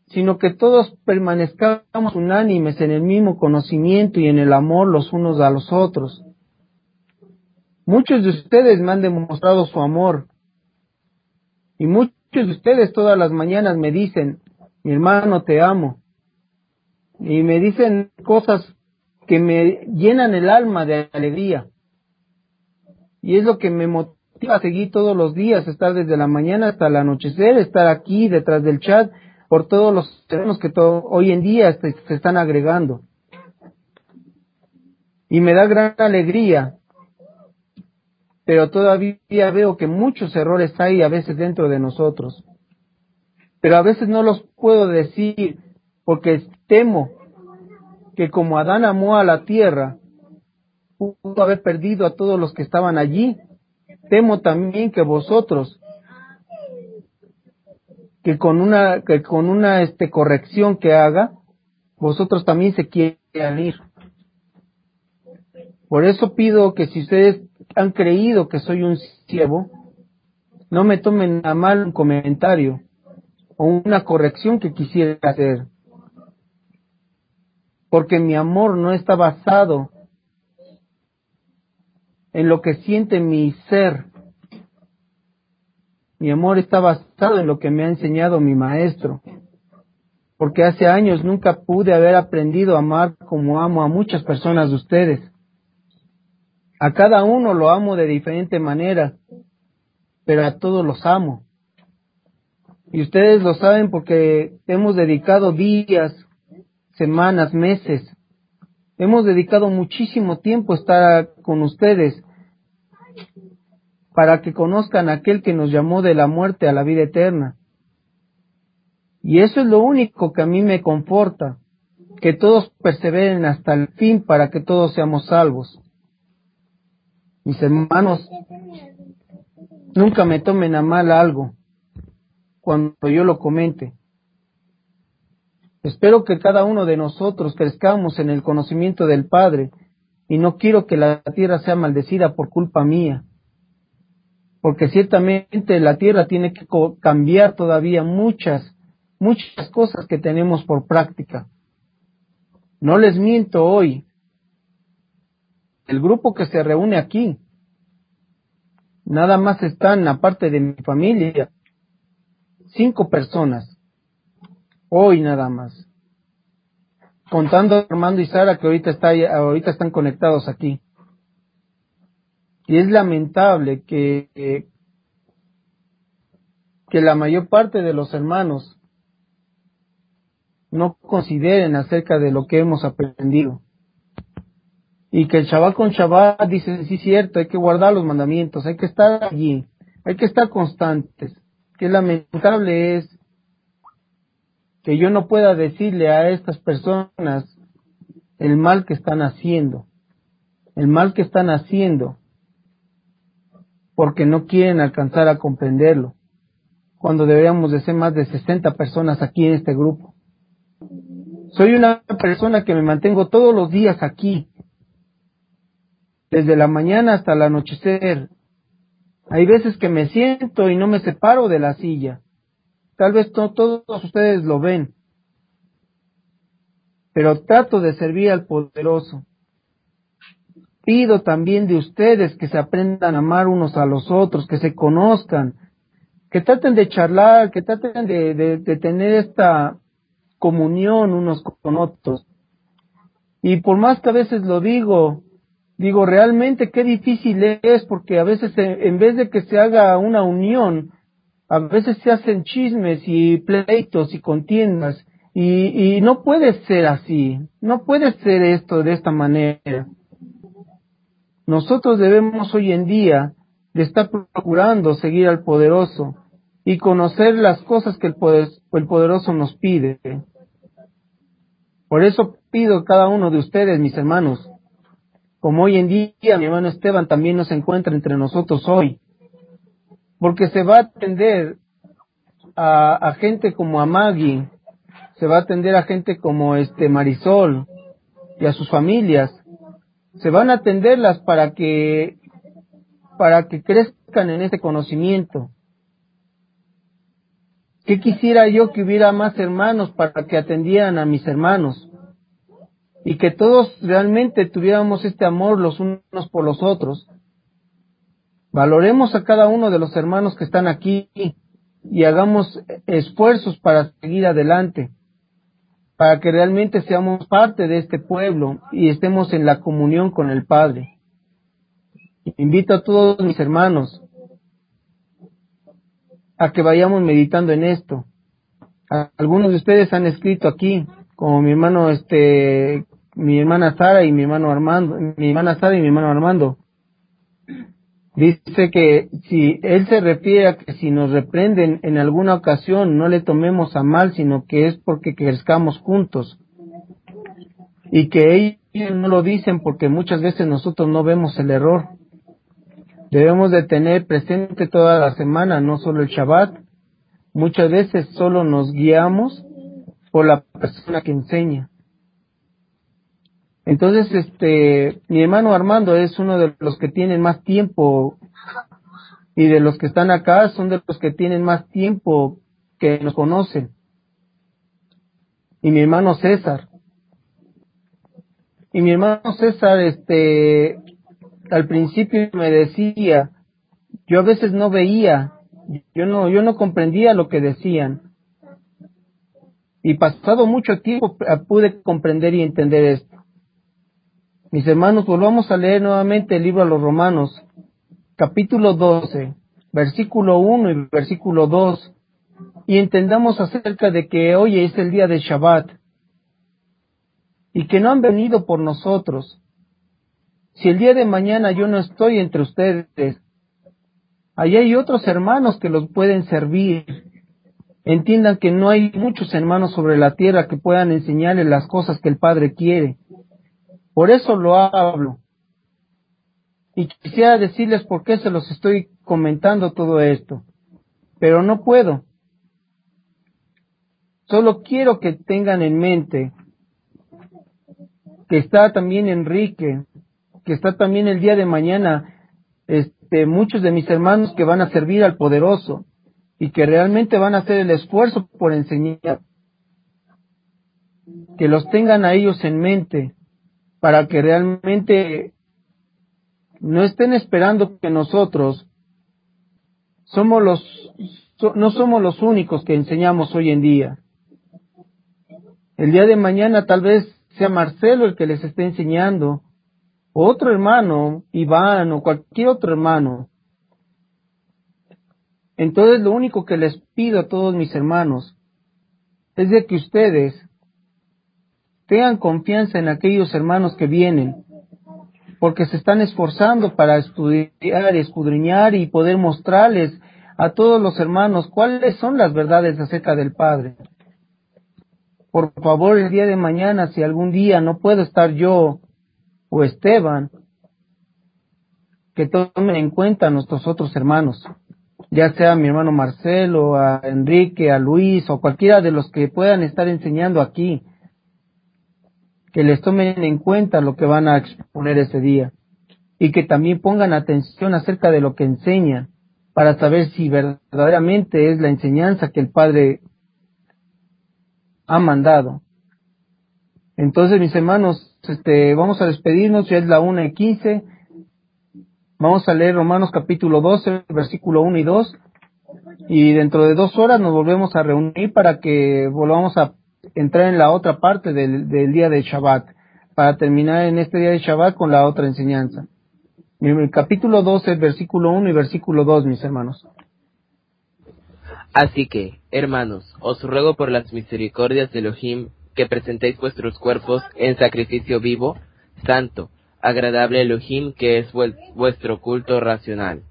sino que todos permanezcamos unánimes en el mismo conocimiento y en el amor los unos a los otros. Muchos de ustedes me han demostrado su amor y muchos de ustedes todas las mañanas me dicen, mi hermano te amo, y me dicen cosas que me llenan el alma de alegría. Y es lo que me motiva a seguir todos los días, estar desde la mañana hasta el anochecer, estar aquí detrás del chat por todos los terrenos que hoy en día se, se están agregando. Y me da gran alegría, pero todavía veo que muchos errores hay a veces dentro de nosotros. Pero a veces no los puedo decir porque temo que como Adán amó a la tierra, pudo haber perdido a todos los que estaban allí. Temo también que vosotros que con una, que con una este, corrección que haga, vosotros también se quieran ir. Por eso pido que si ustedes han creído que soy un siervo, no me tomen a mal un comentario o una corrección que quisiera hacer. Porque mi amor no está basado en lo que siente mi ser, mi amor está basado en lo que me ha enseñado mi maestro, porque hace años nunca pude haber aprendido a amar como amo a muchas personas de ustedes. A cada uno lo amo de diferente manera, pero a todos los amo. Y ustedes lo saben porque hemos dedicado días, semanas, meses. Hemos dedicado muchísimo tiempo a estar con ustedes para que conozcan a aquel que nos llamó de la muerte a la vida eterna. Y eso es lo único que a mí me conforta, que todos perseveren hasta el fin para que todos seamos salvos. Mis hermanos, nunca me tomen a mal algo cuando yo lo comente. Espero que cada uno de nosotros crezcamos en el conocimiento del Padre y no quiero que la tierra sea maldecida por culpa mía porque ciertamente la tierra tiene que cambiar todavía muchas, muchas cosas que tenemos por práctica. No les miento hoy, el grupo que se reúne aquí, nada más están, aparte de mi familia, cinco personas, hoy nada más, contando a Armando y Sara que ahorita, está, ahorita están conectados aquí. Y es lamentable que, que la mayor parte de los hermanos no consideren acerca de lo que hemos aprendido. Y que el chaval con chaval dice, sí, cierto, hay que guardar los mandamientos, hay que estar allí, hay que estar constantes. Qué lamentable es que yo no pueda decirle a estas personas el mal que están haciendo, el mal que están haciendo, porque no quieren alcanzar a comprenderlo, cuando deberíamos de ser más de 60 personas aquí en este grupo. Soy una persona que me mantengo todos los días aquí, desde la mañana hasta el anochecer. Hay veces que me siento y no me separo de la silla. Tal vez no todos ustedes lo ven, pero trato de servir al poderoso pido también de ustedes que se aprendan a amar unos a los otros, que se conozcan, que traten de charlar, que traten de, tener esta comunión unos con otros. Y por más que a veces lo digo, digo realmente qué difícil es, porque a veces en vez de que se haga una unión, a veces se hacen chismes y pleitos y contiendas, y, no puede ser así, no puede ser esto de esta manera. Nosotros debemos hoy en día de estar procurando seguir al poderoso y conocer las cosas que el, poderoso nos pide. Por eso pido a cada uno de ustedes, mis hermanos, como hoy en día mi hermano Esteban también nos encuentra entre nosotros hoy, porque se va a atender a, gente como a Maggie, se va a atender a gente como este Marisol y a sus familias, se van a atenderlas para que para que crezcan en este conocimiento. ¿Qué quisiera yo que hubiera más hermanos para que atendieran a mis hermanos? Y que todos realmente tuviéramos este amor los unos por los otros. Valoremos a cada uno de los hermanos que están aquí y hagamos esfuerzos para seguir adelante para que realmente seamos parte de este pueblo y estemos en la comunión con el Padre. Invito a todos mis hermanos a que vayamos meditando en esto. Algunos de ustedes han escrito aquí, como mi hermano, este, mi hermana Sara y mi hermano Armando, mi hermana Sara y mi hermano Armando. Dice que si él se refiere a que si nos reprenden en alguna ocasión no le tomemos a mal, sino que es porque crezcamos juntos. Y que ellos no lo dicen porque muchas veces nosotros no vemos el error. Debemos de tener presente toda la semana, no solo el Shabbat. Muchas veces solo nos guiamos por la persona que enseña. Entonces, este, mi hermano Armando es uno de los que tienen más tiempo y de los que están acá son de los que tienen más tiempo que nos conocen. Y mi hermano César. Y mi hermano César, este, al principio me decía, yo a veces no veía, yo no, yo no comprendía lo que decían. Y pasado mucho tiempo pude comprender y entender esto. Mis hermanos, volvamos a leer nuevamente el libro a los Romanos, capítulo 12, versículo 1 y versículo 2, y entendamos acerca de que hoy es el día de Shabbat, y que no han venido por nosotros. Si el día de mañana yo no estoy entre ustedes, allí hay otros hermanos que los pueden servir. Entiendan que no hay muchos hermanos sobre la tierra que puedan enseñarles las cosas que el Padre quiere por eso lo hablo. Y quisiera decirles por qué se los estoy comentando todo esto. Pero no puedo. Solo quiero que tengan en mente que está también Enrique, que está también el día de mañana, este, muchos de mis hermanos que van a servir al poderoso y que realmente van a hacer el esfuerzo por enseñar. Que los tengan a ellos en mente para que realmente no estén esperando que nosotros somos los no somos los únicos que enseñamos hoy en día. El día de mañana tal vez sea Marcelo el que les esté enseñando, o otro hermano, Iván o cualquier otro hermano. Entonces lo único que les pido a todos mis hermanos es de que ustedes tengan confianza en aquellos hermanos que vienen, porque se están esforzando para estudiar, escudriñar y poder mostrarles a todos los hermanos cuáles son las verdades acerca del Padre. Por favor, el día de mañana, si algún día no puedo estar yo o Esteban, que tomen en cuenta a nuestros otros hermanos, ya sea mi hermano Marcelo, a Enrique, a Luis o cualquiera de los que puedan estar enseñando aquí, que les tomen en cuenta lo que van a exponer ese día y que también pongan atención acerca de lo que enseñan para saber si verdaderamente es la enseñanza que el Padre ha mandado. Entonces, mis hermanos, este, vamos a despedirnos, ya es la una y quince. Vamos a leer Romanos capítulo 12, versículo 1 y 2. Y dentro de dos horas nos volvemos a reunir para que volvamos a entrar en la otra parte del, día de Shabbat, para terminar en este día de Shabbat con la otra enseñanza. El capítulo 12, versículo 1 y versículo 2, mis hermanos. Así que, hermanos, os ruego por las misericordias de Elohim que presentéis vuestros cuerpos en sacrificio vivo, santo, agradable Elohim, que es vuestro culto racional.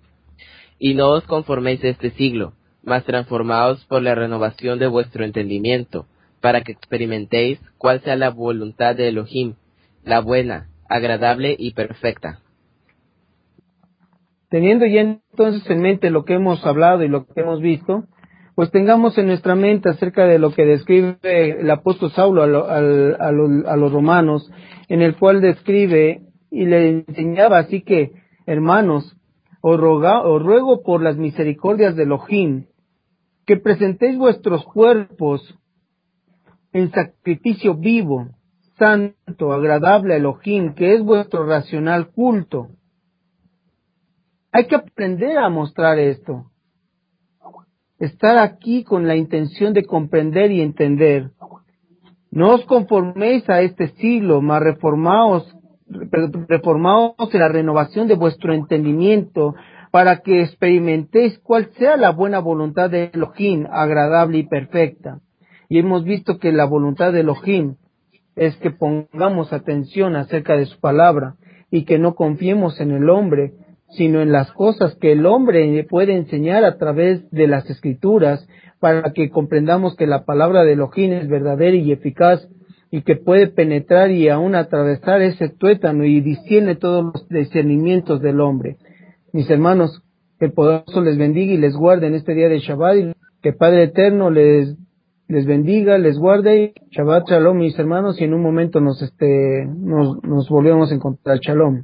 Y no os conforméis a este siglo, mas transformaos por la renovación de vuestro entendimiento, para que experimentéis cuál sea la voluntad de Elohim, la buena, agradable y perfecta. Teniendo ya entonces en mente lo que hemos hablado y lo que hemos visto, pues tengamos en nuestra mente acerca de lo que describe el apóstol Saulo a, los romanos, en el cual describe y le enseñaba así que, hermanos, os, ruego por las misericordias de Elohim, que presentéis vuestros cuerpos en sacrificio vivo, santo, agradable a Elohim, que es vuestro racional culto. Hay que aprender a mostrar esto estar aquí con la intención de comprender y entender. No os conforméis a este siglo, mas reformaos, reformaos en la renovación de vuestro entendimiento, para que experimentéis cuál sea la buena voluntad de Elohim, agradable y perfecta. Y hemos visto que la voluntad de Elohim es que pongamos atención acerca de su palabra y que no confiemos en el hombre, sino en las cosas que el hombre puede enseñar a través de las escrituras para que comprendamos que la palabra de Elohim es verdadera y eficaz y que puede penetrar y aún atravesar ese tuétano y discierne todos los discernimientos del hombre. Mis hermanos, que el poderoso les bendiga y les guarde en este día de Shabbat y que Padre Eterno les, les bendiga, les guarde. Shabbat Shalom, mis hermanos, y en un momento nos, este, nos, nos volvemos a encontrar. Shalom.